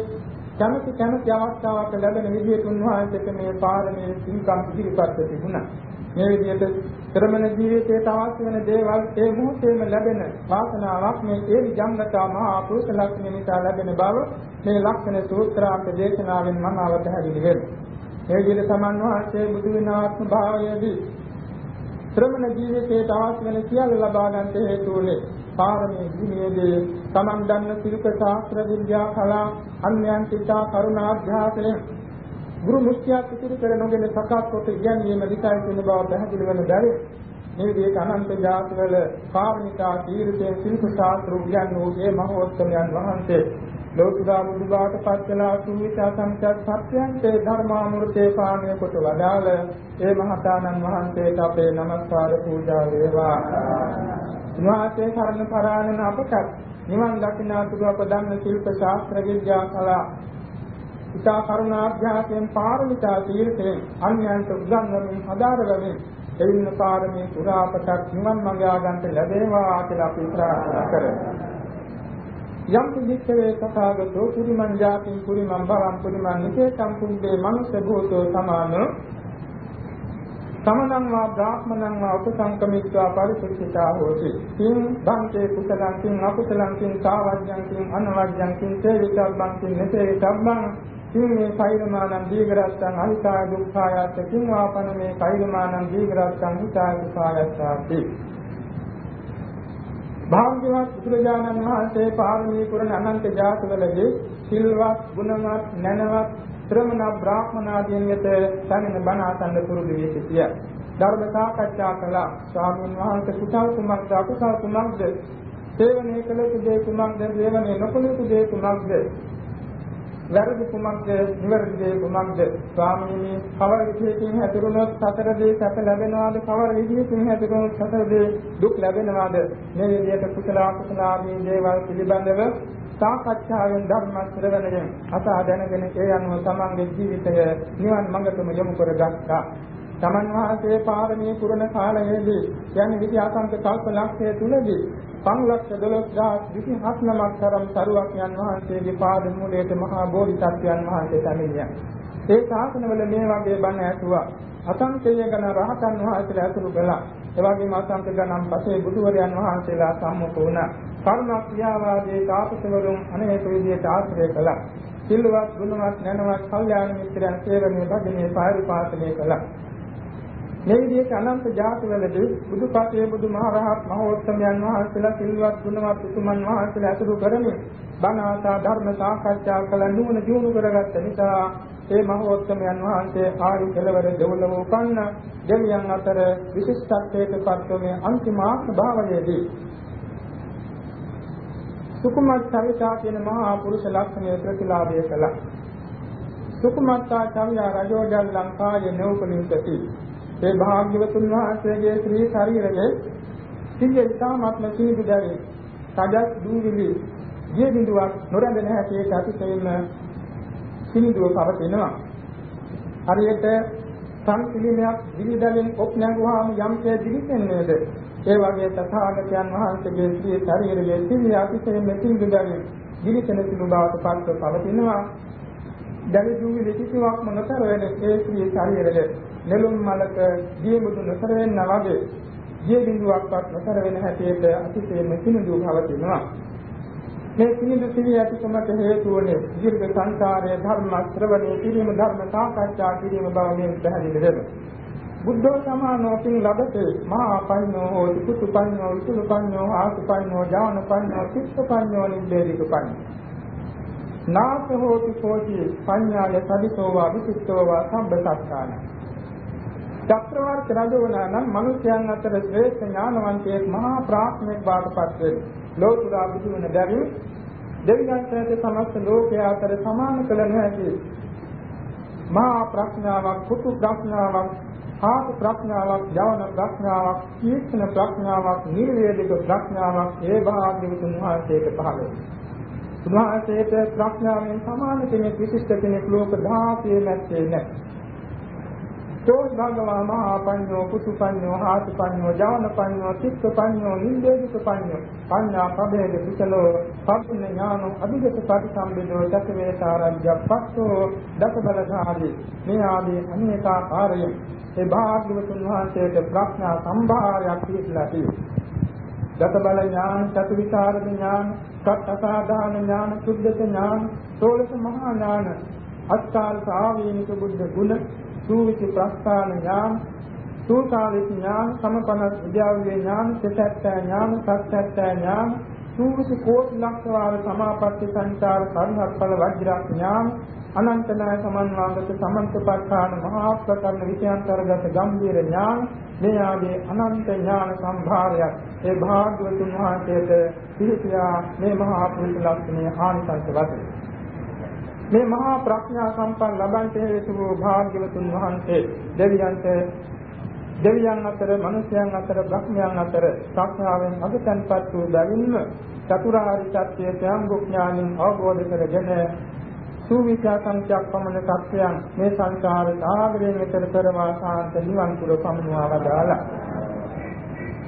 කැමති කැමති අවස්ථාවක් ලැබෙන විදිහට උන්වහන්සේට මේ පාරමී සිංකම් ඉදිරිපත් තිබුණා. මේ විදිහට ශ්‍රමණ ජීවිතයට අවශ්‍ය වෙන දේවල් ඒ මොහොතේම ලැබෙන වාසනාවක් මේ ඒ ජම්මතා මහා පුරුෂ ලක්ෂණ නිසා ලැබෙන බව මේ ලක්ෂණ සූත්‍රාන්ත දේශනාවෙන් මම අවබෝධ වෙනවා. මේ විදිහට සමන් වහන්සේ බුදු වෙන ආත්ම භාවයේදී ශ්‍රමණ ජීවිතයට අවශ්‍ය වෙන සියල්ල ලබා ගන්නට හේතු වුණේ පාරමී භූමියේදී තමන් දන්න සිල්ප ශාස්ත්‍ර විද්‍යා කලා අන්‍යයන් සිතා කරුණාභ්‍යාසයෙන් ගුරු මුඛ්‍යාත් ඉතිරි කර නොගෙන සකස් කොට ඉගැන්වීම දිසායි කියන බව පැහැදිලි වෙන බැරි මේ විදිහට අනන්ත ජාතවල කාර්මිකා තීර්ථයේ සිල්ප ශාස්ත්‍ර උයන් වූ මේ මහෝත්තමයන් වහන්සේ. ලෝතුරා බුදුබාට පත්කලා සුවිසා සංසත් සත්‍යන්තේ ධර්මාමෘතේ පාණය කොට වදාළ ඒ මහතානන් වහන්සේට අපේ নমස්කාර පූජා වේවා. උන්වහන්සේ කරන පරාණන අපට නිවන් දකින්නාතුරු අප දන්න ශිල්ප ශාස්ත්‍ර විද්‍යා කලා ඉතා කරුණාභ්‍යාසයෙන් පාරමිතා තීර්ථයෙන් අන්‍යයන්ට උගන්වමින් හදාරගමින් එයින් පාරමී පුරාපතක් නිවන් මඟ ආගන්ත ලැබේවා කියලා අපි ප්‍රාර්ථනා කරමු. යම් පිළිච්ඡේ සතාගතෝ පුරිමං ජාතින් පුරිමං භවං පුරිමං නිකේතං කුණ්ඩේ මනුස්ස භූතෝ සමානෝ සමනං වා බ්‍රාහ්මණං වා උපසංකමිත්වා පරිසුද්ධිතා හෝති. කිං බන්තේ කුසලං කිං අකුසලං කිං සාවජ්ජං කිං අනවජ්ජං කිං තේවිතබ්බං කිං නතේවිතබ්බං කිං මේ කෛරමානං දීඝරත්තං අහිතාය දුක්ඛායත් කිං වාපන මේ කෛරමානං දීඝරත්තං හිතාය දුක්ඛායත්ති. භාග්‍යවත් බුදුරජාණන් වහන්සේ පාරමී පුරණ අනන්ත ජාතවලදී සිල්වත් ගුණවත් නැනවත් ශ්‍රමණ බ්‍රාහ්මනාදීන් වෙත සමින බණ අසන්න පුරුදු වී සිටියා. ධර්ම සාකච්ඡා කළා. ස්වාමීන් වහන්සේ කුසල් කුමක්ද අකුසල් කුමක්ද? සේවනයේ කළ යුතු දේ කුමක්ද? සේවනයේ නොකළ යුතු දේ කුමක්ද? වැරදි කුමක්ද නිවැරදි දේ කුමක්ද? ස්වාමීනි කවර විදිහකින් හැදිරුණොත් සතර දේ සැප ලැබෙනවාද? කවර විදිහකින් හැදිරුණොත් සතර දේ දුක් ලැබෙනවාද? මේ විදිහට කුසල අකුසල ආදී දේවල් පිළිබඳව සාකච්ඡාවෙන් ධර්ම ශ්‍රවණයෙන් අසා දැනගෙන ඒ අනුව තමන්ගේ ජීවිතය නිවන් මඟටම යොමු කරගත්තා තමන් වහන්සේ පාරමී පුරණ කාලයේදී යන්නේ විදි ආසංක කල්ප ලක්ෂය තුලදී පන්ලක්ෂ 12027 නමක් තරම් සරුවක්යන් වහන්සේගේ පාද මූලයේ මහා බෝධිසත්වයන් වහන්සේ පැමිණියා. ඒ ශාසනවල මේ වගේ බණ ඇසුවා. අසංකේය ගණ රහතන් වහන්සේලා ඇතුළු කළා. ඒ වගේම අසංකේය ගණන් පසේ බුදුවරයන් වහන්සේලා සම්මුඛ වුණා. කර්ම ක්‍රියාවාදී තාපසවරුන් අනේක විදියට ආශ්‍රය කළා. සිල්වත් ගුණවත් නැනවත් කල්යාණ මිත්‍රයන් සේවනයේ භජනයේ පාරිපාසනය කළා. මේ විදිහට අනන්ත ජාතිවලදී බුදුපතේ බුදුමහරහත් මහෝත්තමයන් වහන්සේලා සිල්වත් ගුණවත් උතුමන් වහන්සේලා අතුරු කරමින් බණ ආසා ධර්ම සාකච්ඡා කළ නුවණ දියුණු කරගත්ත නිසා ඒ මහෝත්තමයන් වහන්සේ ආයු කෙලවර දෙවලව උපන්න දෙවියන් අතර විශිෂ්ටත්වයට පත්වමේ අන්තිම ආත්ම භාවයේදී සුකුමත් චරිතා කියන මහා පුරුෂ ලක්ෂණය ප්‍රතිලාභය කළා. සුකුමත්තා චර්යා රජෝජල් ලංකාවේ නෝපනිසති ඒ භාග්‍යවතුන් වහන්සේගේ ශ්‍රී ශරීරයේ සිය ඉතාමත්ම සීදු දැවේ සජත් දූවිලි ජී බිඳුවක් නොරැඳෙන හැටියට අතිශයින්ම සිනිදුව පවතිනවා. හරියට සංසිලිමයක් දිවිදලෙන් ඔප් නැගුවාම යම්කේ දිවිසෙන්නේද? ඒ වගේ තථාගතයන් වහන්සේගේ ශ්‍රී ශරීරයේ සිය අතිශයින්ම සීදු දැවේ දිවිසෙන සිළු බවට පත්ව පවතිනවා. දැවි දූවිලි කිසිවක්ම නොතර වෙන ඒ ශ්‍රී ශරීරයේ නෙළුම් මලක දියමුදු නොතර වෙනා වගේ දිය බිඳුවක්වත් නොතර වෙන හැටියට අතිශයින්ම සිනිඳු පවතිනවා. මේ සිනිඳු සිවිය ඇතිකමට හේතු වන්නේ දීර්ඝ සංසාරයේ ධර්ම ශ්‍රවණය කිරීම ධර්ම සාකච්ඡා කිරීම බව මේ පැහැදිලි වෙනවා. බුද්ධෝ සමානෝපින් ලබතේ මහා පඤ්ඤෝ හෝති කුතුපඤ්ඤෝ විසුලුපඤ්ඤෝ ආසුපඤ්ඤෝ ඥානපඤ්ඤෝ චිත්තපඤ්ඤෝ නිබ්බේධිකපඤ්ඤෝ නාස හෝති කෝටි පඤ්ඤාය සදිතෝ වා විචිත්තෝ වා සම්බසක්ඛාන චක්‍රවර්ති රජ වුණා නම් මිනිසයන් අතර ශ්‍රේෂ්ඨ ඥානවන්තයෙක් මහා ප්‍රඥෙක් බාටපත් වෙන ලෝතුරා බුදු වෙන බැරි දෙවියන්ට සමස්ත ලෝකයා අතර සමාන කළ නොහැකි මහා ප්‍රඥාවක් පුතු ප්‍රඥාවක් ආප ප්‍රඥාවක් යවන ප්‍රඥාවක් තීක්ෂණ ප්‍රඥාවක් නිර්වේදික ප්‍රඥාවක් ඒ භාග්‍යවතුන් වහන්සේට පහළ වෙනවා උන්වහන්සේට ප්‍රඥාවෙන් සමාන කෙනෙක් විශිෂ්ට කෙනෙක් ලෝක ධාතයේ නැත්තේ නැහැ තෝ භගවා මහා පඤ්ඤෝ කුසුපඤ්ඤෝ හාසුපඤ්ඤෝ ජවනපඤ්ඤෝ චිත්තපඤ්ඤෝ නින්දේක පඤ්ඤෝ පඤ්ඤා පබේද කුසලෝ පබ්බුන ඥානෝ අභිගත පටිසම්බිදෝ දසවේතාරජ්‍ය පස්සෝ දසබලධාරී. මේ ආදී අනේකාකාරයෙන් ඒ භාග්‍යවතුන් වහන්සේට ප්‍රඥා සම්භාරයක් පිළිලා තියෙනවා දසබල ඥාන චතුවිචාරද ඥාන සත්‍යසාධාන ඥාන සුද්ධත ඥාන සෝලස මහා ඥාන අත්කාල සාවීනික බුද්ධ ගුණ සූවිසි ප්‍රස්ථාන ඥාන සූකාලික ඥාන සමපනස් විද්‍යාවේ ඥාන සත්‍යත්‍ය ඥාන සත්‍යත්‍ය ඥාන සූවිසි කෝටි ලක්ෂ වාර සමාපatti සංචාර කර්ණඵල වජ්‍ර ඥාන අනන්තනාය සමන්වාගත සමන්තපත්තාන මහා ප්‍රකරණ විෂයාන්තර්ගත ගම්බීර ඥාන මේ ආදී අනන්ත ඥාන සම්භාරයක්. ඒ භාග්‍යවතුන් වහන්සේට පිළිපියා මේ මහා පුරුෂ ලක්ෂණයේ ආනිසංස වශයෙන්. මේ මහා ප්‍රඥා සම්පන්න ලබන්ට හේතු වූ භාග්‍යවතුන් වහන්සේ දෙවියන්ට දෙවියන් අතර මිනිසයන් අතර බ්‍රහ්මයන් අතර ප්‍රඥාවෙන් අගතන්පත් වූ බැවින්ම චතුරාර්ය සත්‍ය ත්‍යාංගුඥානින් අවබෝධ කරගෙන සූවිචා සංඛ්‍යක් පමණ සත්‍යයන් මේ සංසාර සාගරයෙන් මෙතර කරවා සාන්ත නිවන් පුර පමුණවා වදාලා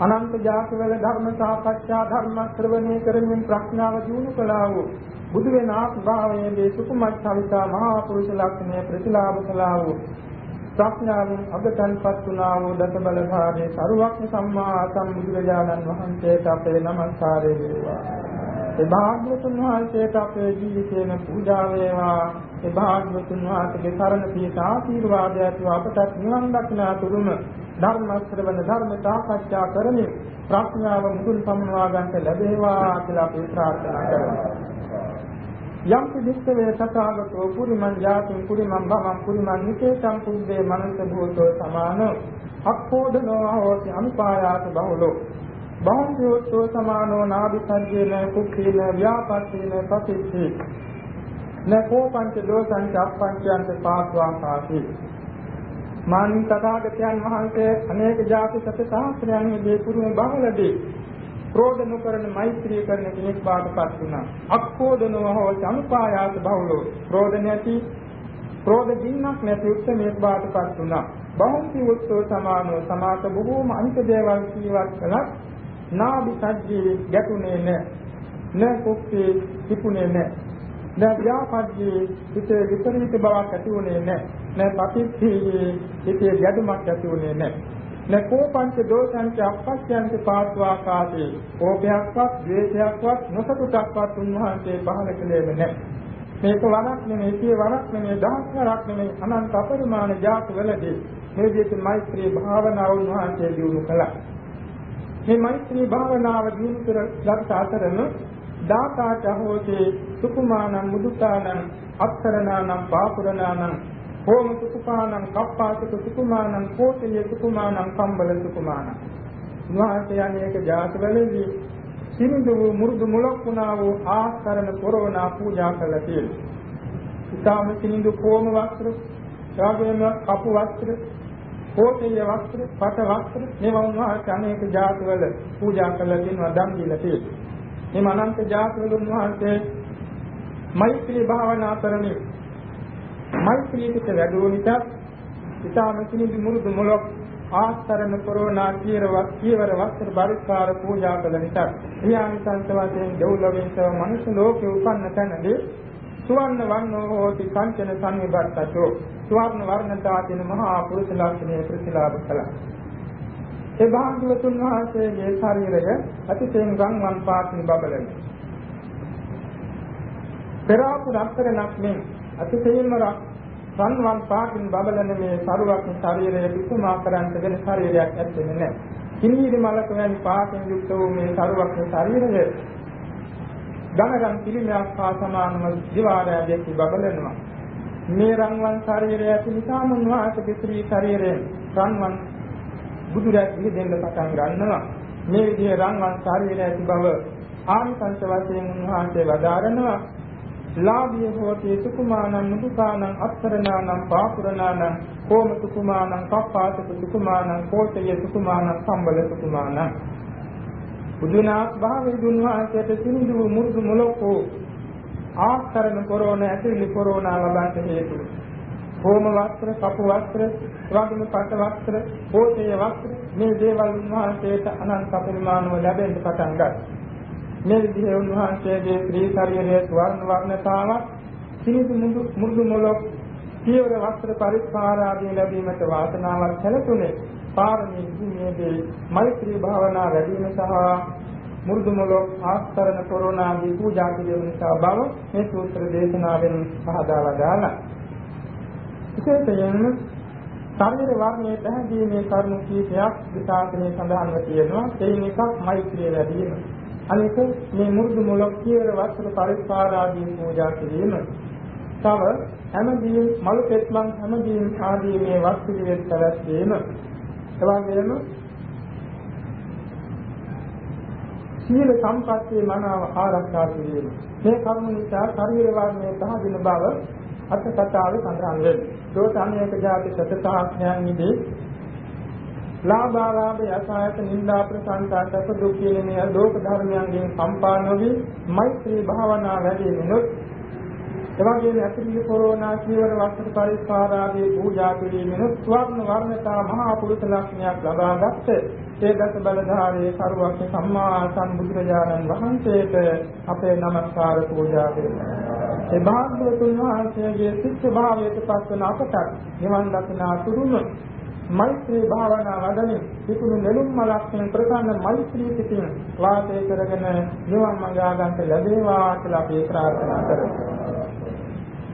අනන්ත ජාතිවල ධර්ම සාකච්ඡා ධර්ම ශ්‍රවණය කරමින් ප්‍රඥාව දිනු කළා වූ බුදු වෙන ආත්මභාවයේදී සුකුමත් සවිතා මහා පුරුෂ ලක්ෂණය ප්‍රතිලාභ කළා වූ ප්‍රඥාවෙන් අගතන්පත් වුණා වූ දස බලධාරී සරුවක්ම සම්මා සම්බුදුරජාණන් වහන්සේට අපේ නමස්කාරය වේවා. ඒ භාග්‍යවතුන් වහන්සේට අපේ ජීවිතේම පූජා වේවා. ඒ භාග්‍යවතුන් වහන්සේගේ සරණ පිහිට ආශිර්වාදය ඇතුව අපට නිවන් දක්නා තුරුම ධර්ම ශ්‍රවණ ධර්ම සාකච්ඡා කරමින් ප්‍රඥාව මුදුන් සම්මවා ගන්නට ලැබේවා කියලා අපි ප්‍රාර්ථනා කරනවා. යම් පිළිස්සවේ තථාගතෝ පුරිමං ජාතින් පුරිමං භවං පුරිමං නිකේතං කුද්දේ මනස භූතෝ සමාන අක්ඛෝදනෝ හෝති අනුපායාස බහුලෝ බහුන්‍යෝත්තෝ සමානෝ නාභිසර්ජේන කුක්ඛේන ව්‍යාපත්තේන පතිච්චේ නකෝ පංච දෝසං චප්පංචයන්ත පාස්වාකාසී මානි තථාගතයන් වහන්සේ අනේක ජාති සත සහස්‍රයන්ගේ පුරුම බහලදී ක්‍රෝධ නොකරන මෛත්‍රී කරන කෙනෙක් බාටපත් වුණා. අක්ඛෝදනව හෝ අනුපායාස බහුලෝ. ක්‍රෝධ නැති ක්‍රෝධ ගින්නක් නැති උත්සමයක් බාටපත් වුණා. බෞද්ධ උත්සව සමානව සමාත බොහෝම අනිත දේවල් කීවත් කළත් නාභි සජ්ජේ ගැටුනේ නැහැ න කුක්කේ තිබුණේ නැහැ න ව්‍යාපද්දී හිතේ විපරීත බවක් ඇති වුණේ නැහැ න පටිච්චේ හිතේ ගැටුමක් ඇති වුණේ නැහැ න කෝපංච දෝෂංච අපස්සයන්ති පාත්වාකාසේ කෝපයක්වත් ද්වේෂයක්වත් නොසතුටක්වත් උන්වහන්සේ පහල කළේම නැහැ මේක වරක් නෙමෙයි සිය වරක් නෙමෙයි දහස් වරක් නෙමෙයි අනන්ත අපරිමාණ ජාති වලදී මේ විදිහට මෛත්‍රී භාවනාව උන්වහන්සේ දියුණු කළා. මේ මෛත්‍රී භාවනාව දිනු කර ගත අතරම දාතාච හෝතේ සුකුමානං මුදුතානං අක්තරණානං පාපුරණානං හෝම සුකුපානං කප්පාසක සුකුමානං කෝටිය සුකුමානං කම්බල සුකුමානං උන්වහන්සේ අනේක ජාතවලදී සිනිඳු මුරුදු මුලක් වුණා වූ ආස්තරණ කොරෝනා පූජා කළ තියෙනවා. ඊටාම සිනිඳු කොම වස්ත්‍ර, ශාගේම කපු වස්ත්‍ර, කෝටිය වස්ත්‍ර, පට වස්ත්‍ර මේවා උන්වහන්සේ අනේක ජාතිවල පූජා කළා දිනවා දන් දීලා තියෙනවා. මේ අනන්ත ජාතිවල උන්වහන්සේ මෛත්‍රී භාවනා කරන්නේ මෛත්‍රීකට වැඩුව නිසා ඊටාම කිනිදි මුරුදු මොලොක් ආස්තරණ කොරෝනා කීරවත් කීවර වස්ත්‍ර පරිස්කාර පූජා කළ නිසා ක්‍රියානිසංස වශයෙන් දෙව්ලොවෙන් තව මනුෂ්‍ය ලෝකේ උපන්න තැනදී සුවර්ණ වර්ණෝ හෝති කංචන සංවිභත්තෝ සුවර්ණ වර්ණතාතින මහා පුරුෂ ලක්ෂණය ප්‍රතිලාභ කළා. ඒ භාග්‍යවතුන් වහන්සේගේ ශරීරය අතිශයින් ගම්වන් පාටින් බබලන. පෙරාපු රත්තරණක් මේ අතිශයින්ම සංවන් පාටින් බබලන මේ සරුවක් ශරීරය පිටුමා කරන්ට වෙන ශරීරයක් ඇත්තේ නැහැ. කිනීරි මලක වැනි පාටින් යුක්ත වූ මේ සරුවක් ශරීරය ධනරන් පිළිමයක් හා සමානව දිවාරය දෙකි බබලනවා. මේ රන්වන් ශරීරය ඇති නිසාම උන්වහන්සේගේ ශ්‍රී ශරීරයෙන් රන්වන් බුදුරැස් දෙන්න පටන් ගන්නවා. මේ විදිහේ රන්වන් ශරීරය ඇති බව ආනිසංස වශයෙන් උන්වහන්සේ වදාරනවා. ලාභිය හෝති සුකුමානං මුදුකානං අත්තරණානං පාපුරණානං කෝම සුකුමානං කප්පාසක සුකුමානං කෝටය සුකුමානං සම්බල සුකුමානං බුදුනාත් භාවයේ දුන්වහන්සේට සිඳු මුරුදු මොලොකෝ ආස්තරණ කොරෝන ඇතිලි කොරෝනා ලබන්න හේතු. හෝම වස්ත්‍ර, කපු වස්ත්‍ර, වගේම පට වස්ත්‍ර, පෝෂය වස්ත්‍ර මේ දේවල් උන්වහන්සේට අනන්ත පරිමාණව ලැබෙන්න පටන් ගත්තා. මේ විදිහේ උන්වහන්සේගේ ශ්‍රී ශරීරයේ ස්වර්ණ වර්ණතාවක් සිනිදු මුදු මුරුදු මොලොක් පියවර වස්ත්‍ර පරිස්කාර ආදී ලැබීමට වාසනාවක් සැලසුනේ පාරමී භූමියේදී මෛත්‍රී භාවනා වැඩි වීම සහ මුරුදු මොලොක් ආස්තරණ කොරෝනාදී පූජා කිරීම නිසා බව මේ සූත්‍ර දේශනාවෙන් පහදාලා දාලා. විශේෂයෙන්ම ශරීර වර්ණයේ පැහැදීමේ කරුණු කීපයක් විසාකනේ සඳහන්ව තියෙනවා. එයින් එකක් මෛත්‍රිය වැඩි වීම. අනික මේ මුරුදු මොලොක් කියවර වස්ත්‍ර පරිස්කාරාදී පූජා කිරීම. තව හැමදීම මලු පෙත්මන් හැමදීම ආදී මේ වස්තු විවෙත් පැවැත්වීම. එවැගේම සීල සම්පත්තියේ මනාව ආරක්ෂා කිරීම. මේ කර්ම නිසා ශරීර වර්ණයේ පහදින බව අට කතාවේ සඳහන් වෙනවා. දෝත අනේක ජාති සතතාඥයන්ෙහිදී ලාභාලාභ යසායත නින්දා ප්‍රසංසා සැප දුක් කියන මේ ලෝක ධර්මයන්ගෙන් සම්පා නොවි මෛත්‍රී භාවනා වැඩි වෙනොත් එවැගේම ඇතිරිය කොරෝනා ජීවන වස්තු පරිස්කාරාදී පූජා කිරීමෙන් ස්වර්ණ වර්ණතා මහා පුරුෂ ලක්ෂණයක් ලබා ගත්තේ ඒ දස බලධාරී සරුවක් සම්මා සම්බුදුරජාණන් වහන්සේට අපේ নমස්කාර පූජා කරනවා. ඒ භාග්‍යවතුන් වහන්සේගේ සිත් භාවයට පස්වන අපට නිවන් දකිනා තුරුම මෛත්‍රී භාවනා වඩමින් පිටුණු නෙළුම් මලක් ප්‍රසන්න මෛත්‍රී සිතින් වාසය කරගෙන නිවන් මඟ ආගන්ත ලැබේවා කියලා අපි ප්‍රාර්ථනා කරමු.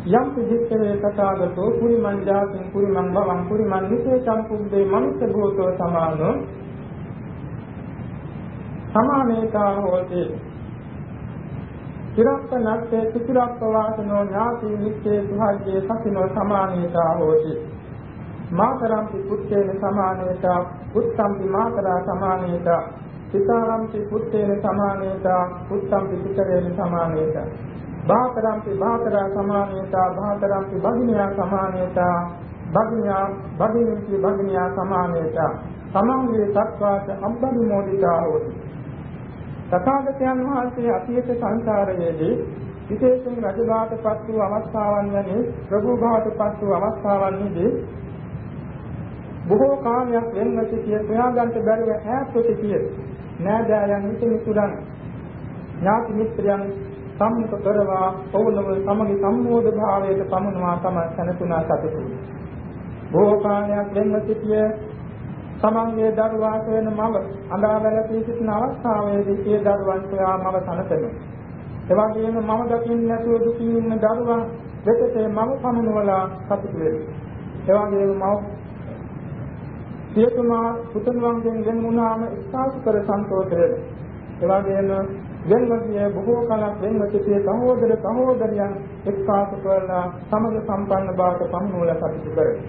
යම් පිළිච්ඡේ කතාගතෝ පුරිමං ජාතින් පුරිමං භවං පුරිමං නිසේචං කුබ්බේ මනුස්ස භූතෝ සමානෝ සමානේතා හෝති. චිරක්ක නත්තේ චිරක්ක වාසනෝ ඥාති නිච්චේ සුහල්යේ සකිනෝ සමානේතා හෝති. මාතරම්පි පුත්තේන සමානේතා පුත්තම්පි මාතරා සමානේතා පිතාරම්පි පුත්තේන සමානේතා පුත්තම්පි පිතරේන සමානේතා බාතරම්පි බාතරා සමානේතා බාතරම්පි භගිනියා සමානේතා භගිනියා භගිනින්ති භගිනියා සමානේතා. සමංගේ සත්වාච අබ්බදිමෝදිතා හෝති. තථාගතයන් වහන්සේ අතීත සංසාරයේදී විශේෂයෙන් රජබාටපත් වූ අවස්ථාවන් යන්නේ ප්‍රභු භාවටපත් වූ අවස්ථාවන්හිදී බොහෝ කාලයක් වෙන්න සිටිය ප්‍රයාගන්ත බැරිව ඈත් සිටිය නෑදෑයන් මිතුරුන් ඥාති මිත්‍රයන් සම්මුඛ කරවා පොවනව සමගි සම්මෝධ භාවයට පමුණවා තම සැනසුණා සතුටු. බොහෝ කාලයක් වෙන්න සිටිය තමන්ගේ දරුවා සොයන මව අඳාවැළපී සිටින අවස්ථාවේදී ඒ දරුවන් සොයා මව සනසනවා. එවැගේම මම දකින්න නැතුව දුකින් ඉන්න දරුවා වෙතට මම පමුණවලා සතුටු වෙනවා. එවැගේම මව සියතුමා පුතුණුවන්ගෙන් වෙන වුණාම ස්ථාපිත කර සන්තෝෂ වෙනවා. එවැගේම වෙනවගේ බොහෝ කලක් වෙනව සිටියේ සහෝදර සහෝදරියන් එක්කාසු කරලා සමග සම්පන්න බවට පමුණුවලා කටයුතු කරයි.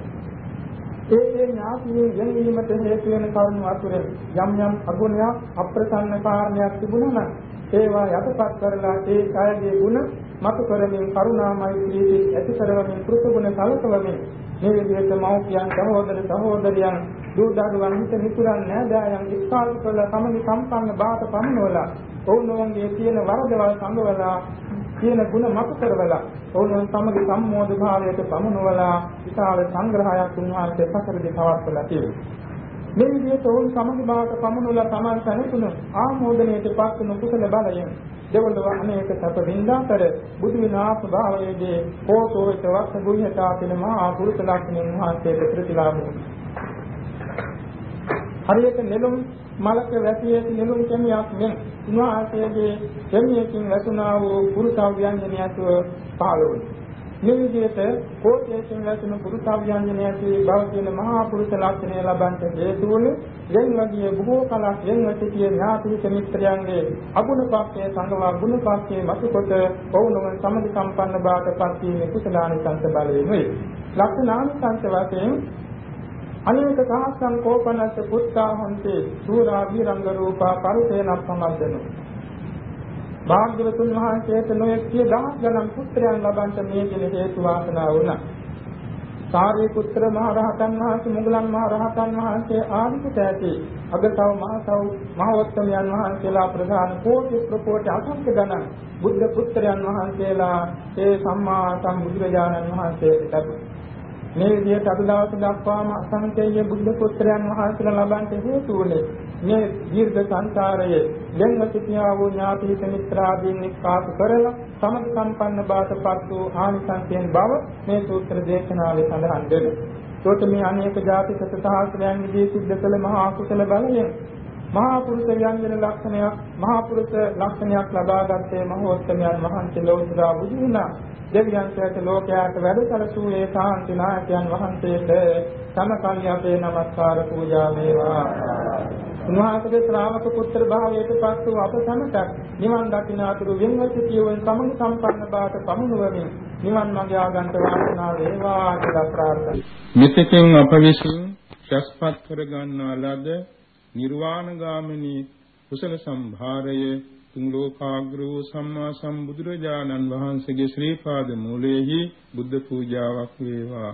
ඒ ඒ ඥාතියේ යෙන්වීමට හේතු වෙන කරුණු අතුරෙන් යම් යම් අගුණයක් අප්‍රසන්න කාරණයක් තිබුණා නම් ඒවා යටපත් කරලා ඒ කායයේ ගුණ මතු කරමින් කරුණා මෛත්‍රී ඇති කරවමින් කෘතගුණ සලකවමින් මේ විදිහට මව්පියන් සහෝදර සහෝදරියන් දූ දරුවන් හිත මිතුරන් නෑදෑයන් ඉස්කාල් කළ සමගි සම්පන්න බාට පමුණවලා ඔවුන්ගේ තියෙන වරදවල් සංගවලා තියෙන ಗುಣ මත කරවලා ඔවුන් සමග සම්මෝධ භාවයට පමුණවලා විශාල සංග්‍රහයක් උන්වහන්සේ පතරදී පවත්වලා තියෙනවා. මේ විදිහට ඔවුන් සමග භාවයට පමුණවලා Taman සැනසුණු ආමෝදනයට පත්වන කුසල බලයෙන් දෙවොල්ව අනේක සැප වින්දාතර බුදු විනාශ භාවයේදී පොතෝවිත වස්ස ගුණ්‍යතා කියන මහා පුරුෂ ලක්ෂණ උන්වහන්සේට ප්‍රතිලාභ හරියට නෙළුම් මලක වැටි ඇති නෙළුම් කැමියක් මෙන් උන්වහන්සේගේ දෙමියකින් වැටුණා වූ පුරුෂාව්‍යංජනය ඇතුව පහළ වුණා. මේ විදිහට කෝටේකින් වැටුණු පුරුෂාව්‍යංජනය ඇති බව කියන මහා පුරුෂ ලක්ෂණය ලබන්ට හේතු වුණු දෙන්වගේ බොහෝ කලක් දෙන්ව සිටිය ඥාතික මිත්‍රයන්ගේ අගුණ පක්ෂයේ සංගවා ගුණ පක්ෂයේ මතකොට වුණුම සමදි සම්පන්න බවට පත් වීමේ කුසලානිසංස බලයෙන් වේ. ලක්ෂණානිසංස වශයෙන් අනේක සහස්සං කෝපනස්ස පුත්තා හොන්තේ සූරා විරංග රූපා පරිතේන සම්මද්දනෝ භාග්‍යවතුන් වහන්සේට නොයෙක් සිය දහස් ගණන් පුත්‍රයන් ලබන්ට මේ දින හේතු වාසනා වුණා. සාරිපුත්‍ර මහ රහතන් වහන්සේ මුගලන් මහ රහතන් වහන්සේ ආදිකට ඇති අගතව මහසව් මහවත්තමයන් වහන්සේලා ප්‍රධාන කෝටි ප්‍රකෝටි අසංඛ්‍ය ගණන් බුද්ධ පුත්‍රයන් වහන්සේලා ඒ සම්මා සම්බුදුරජාණන් වහන්සේට ලැබුණා. මේ විදිහට අද දවස් දක්වාම අසංකේය බුද්ධ පුත්‍රයන් වහන්සේලා ලබන්ට හේතු වුණේ මේ දීර්ඝ සංසාරයේ දෙන්න සිටියා වූ ඥාති මිත්‍රාදීන් එක්කාසු කරලා සමග සම්පන්න බාටපත් වූ ආනිසංසයෙන් බව මේ සූත්‍ර දේශනාවේ සඳහන් වෙනවා. ඒකට මේ අනේක ජාති සතසහස්‍රයන් විදී සිද්ධ කළ මහා කුසල බලයෙන් මහා පුරුෂ ව්‍යංජන ලක්ෂණයක් මහා පුරුෂ ලක්ෂණයක් ලබාගත්තේ මහෝත්තමයන් වහන්සේ ලෝතුරා බුදු වුණා. දෙවියන්ට ලෝකයාට වැඩසලසූ ඒ කාන්ති නායකයන් වහන්සේට සමකල්ය අපේ নমස්කාර පූජා වේවා. උන්වහන්සේගේ ශ්‍රාවක පුත්‍ර භාවයට පත් වූ අප සමට නිවන් දකිනාතුරු වෙන්වත් සිටියවන් සමග සම්පන්න බවට පමුණුවමින් නිවන් මඟ ආගන්ත වාසනාව වේවා කියලා ප්‍රාර්ථනා. මෙතෙකින් අප විසින් ශස්පත් කර ගන්නා ලද නිර්වාණ ගාමිනී කුසල සම්භාරය තුන් ලෝකාග්‍ර වූ සම්මා සම්බුදුරජාණන් වහන්සේගේ ශ්‍රී පාද මූලයේහි බුද්ධ පූජාවක් වේවා.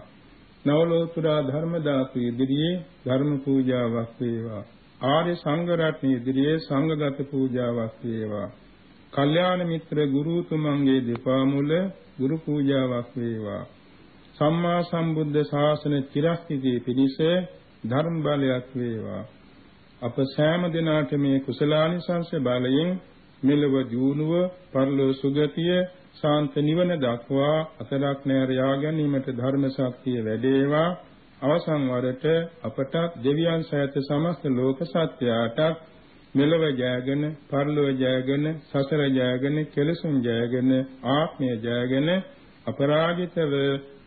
නවලෝතර ධර්ම දාතු ඉදිරියේ ධර්ම පූජාවක් වේවා. ආර්ය සංඝ රත්නයේ ඉදිරියේ සංඝගත පූජාවක් වේවා. කල්යාණ මිත්‍ර ගුරුතුමන්ගේ දෙපා මුල ගුරු පූජාවක් වේවා. සම්මා සම්බුද්ධ ශාසන චිරස්ථිතිය පිණිස ධර්ම බලයක් වේවා. අප සෑම දිනාට මේ කුසලානිසංස බලයෙන් මෙලව දියුණුව, පරලෝ සුගතිය, ශාන්ත නිවන දක්වා අතරක් නෑර යා ගැනීමට ධර්ම ශක්තිය වැඩේවා. අවසන් වරට අපට දෙවියන් සහිත සමස්ත ලෝක සත්‍යයට මෙලව ජයගෙන, පරලෝ ජයගෙන, සසර ජයගෙන, කෙලසුන් ජයගෙන, ආත්මය ජයගෙන අපරාජිතව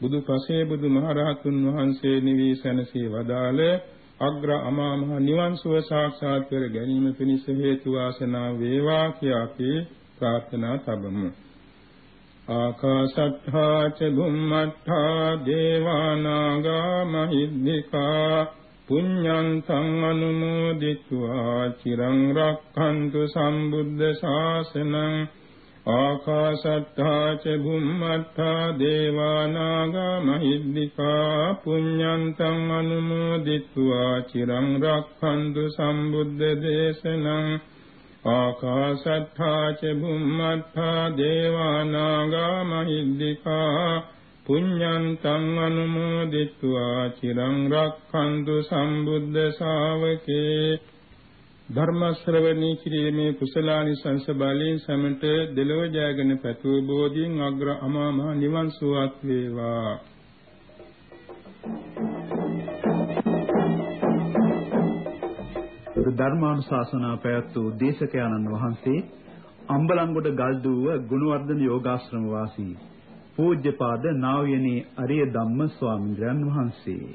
බුදු පසේ බුදු මහරහතුන් වහන්සේ නිවී සැනසී වදාළ අග්‍ර අමාමහ නිවන් සුව සාක්ෂාත් කර ගැනීම පිණිස හේතු වාසනා වේවා කියා කී ප්‍රාර්ථනා තබමු. ආකාශත්තා ච බුම්මත්තා දේවානාගා මහිද්దికා පුඤ්ඤං සං අනුමෝදිත්වා චිරං රක්ඛන්තු සම්බුද්ධ ශාසනං ආකාශත්තා ච බුම්මත්තා දේවානාග මහිද්దికා පුඤ්ඤන්තං අනුමෝදිත්වා චිරං රක්ඛන්තු සම්බුද්ධ දේශනං ආකාශත්තා ච බුම්මත්තා දේවානාග මහිද්దికා පුඤ්ඤන්තං අනුමෝදිත්වා චිරං රක්ඛන්තු සම්බුද්ධ ශාවකේ ධර්ම ශ්‍රවණී කිරීමේ කුසලානිසංස බලයෙන් සමට දෙලොව ජයගෙන පැතුූ බෝධියෙන් අග්‍ර අමා මහ නිවන් සුවක් වේවා. ධර්මානුශාසනා පැවැත් වූ දේශකයන්න් වහන්සේ අම්බලන්ගොඩ ගල්දුව ගුණවර්ධන යෝගාශ්‍රම වාසී පූජ්‍යපාද නා වූ යනේ අරිය ධම්ම ස්වාමීන් වහන්සේ.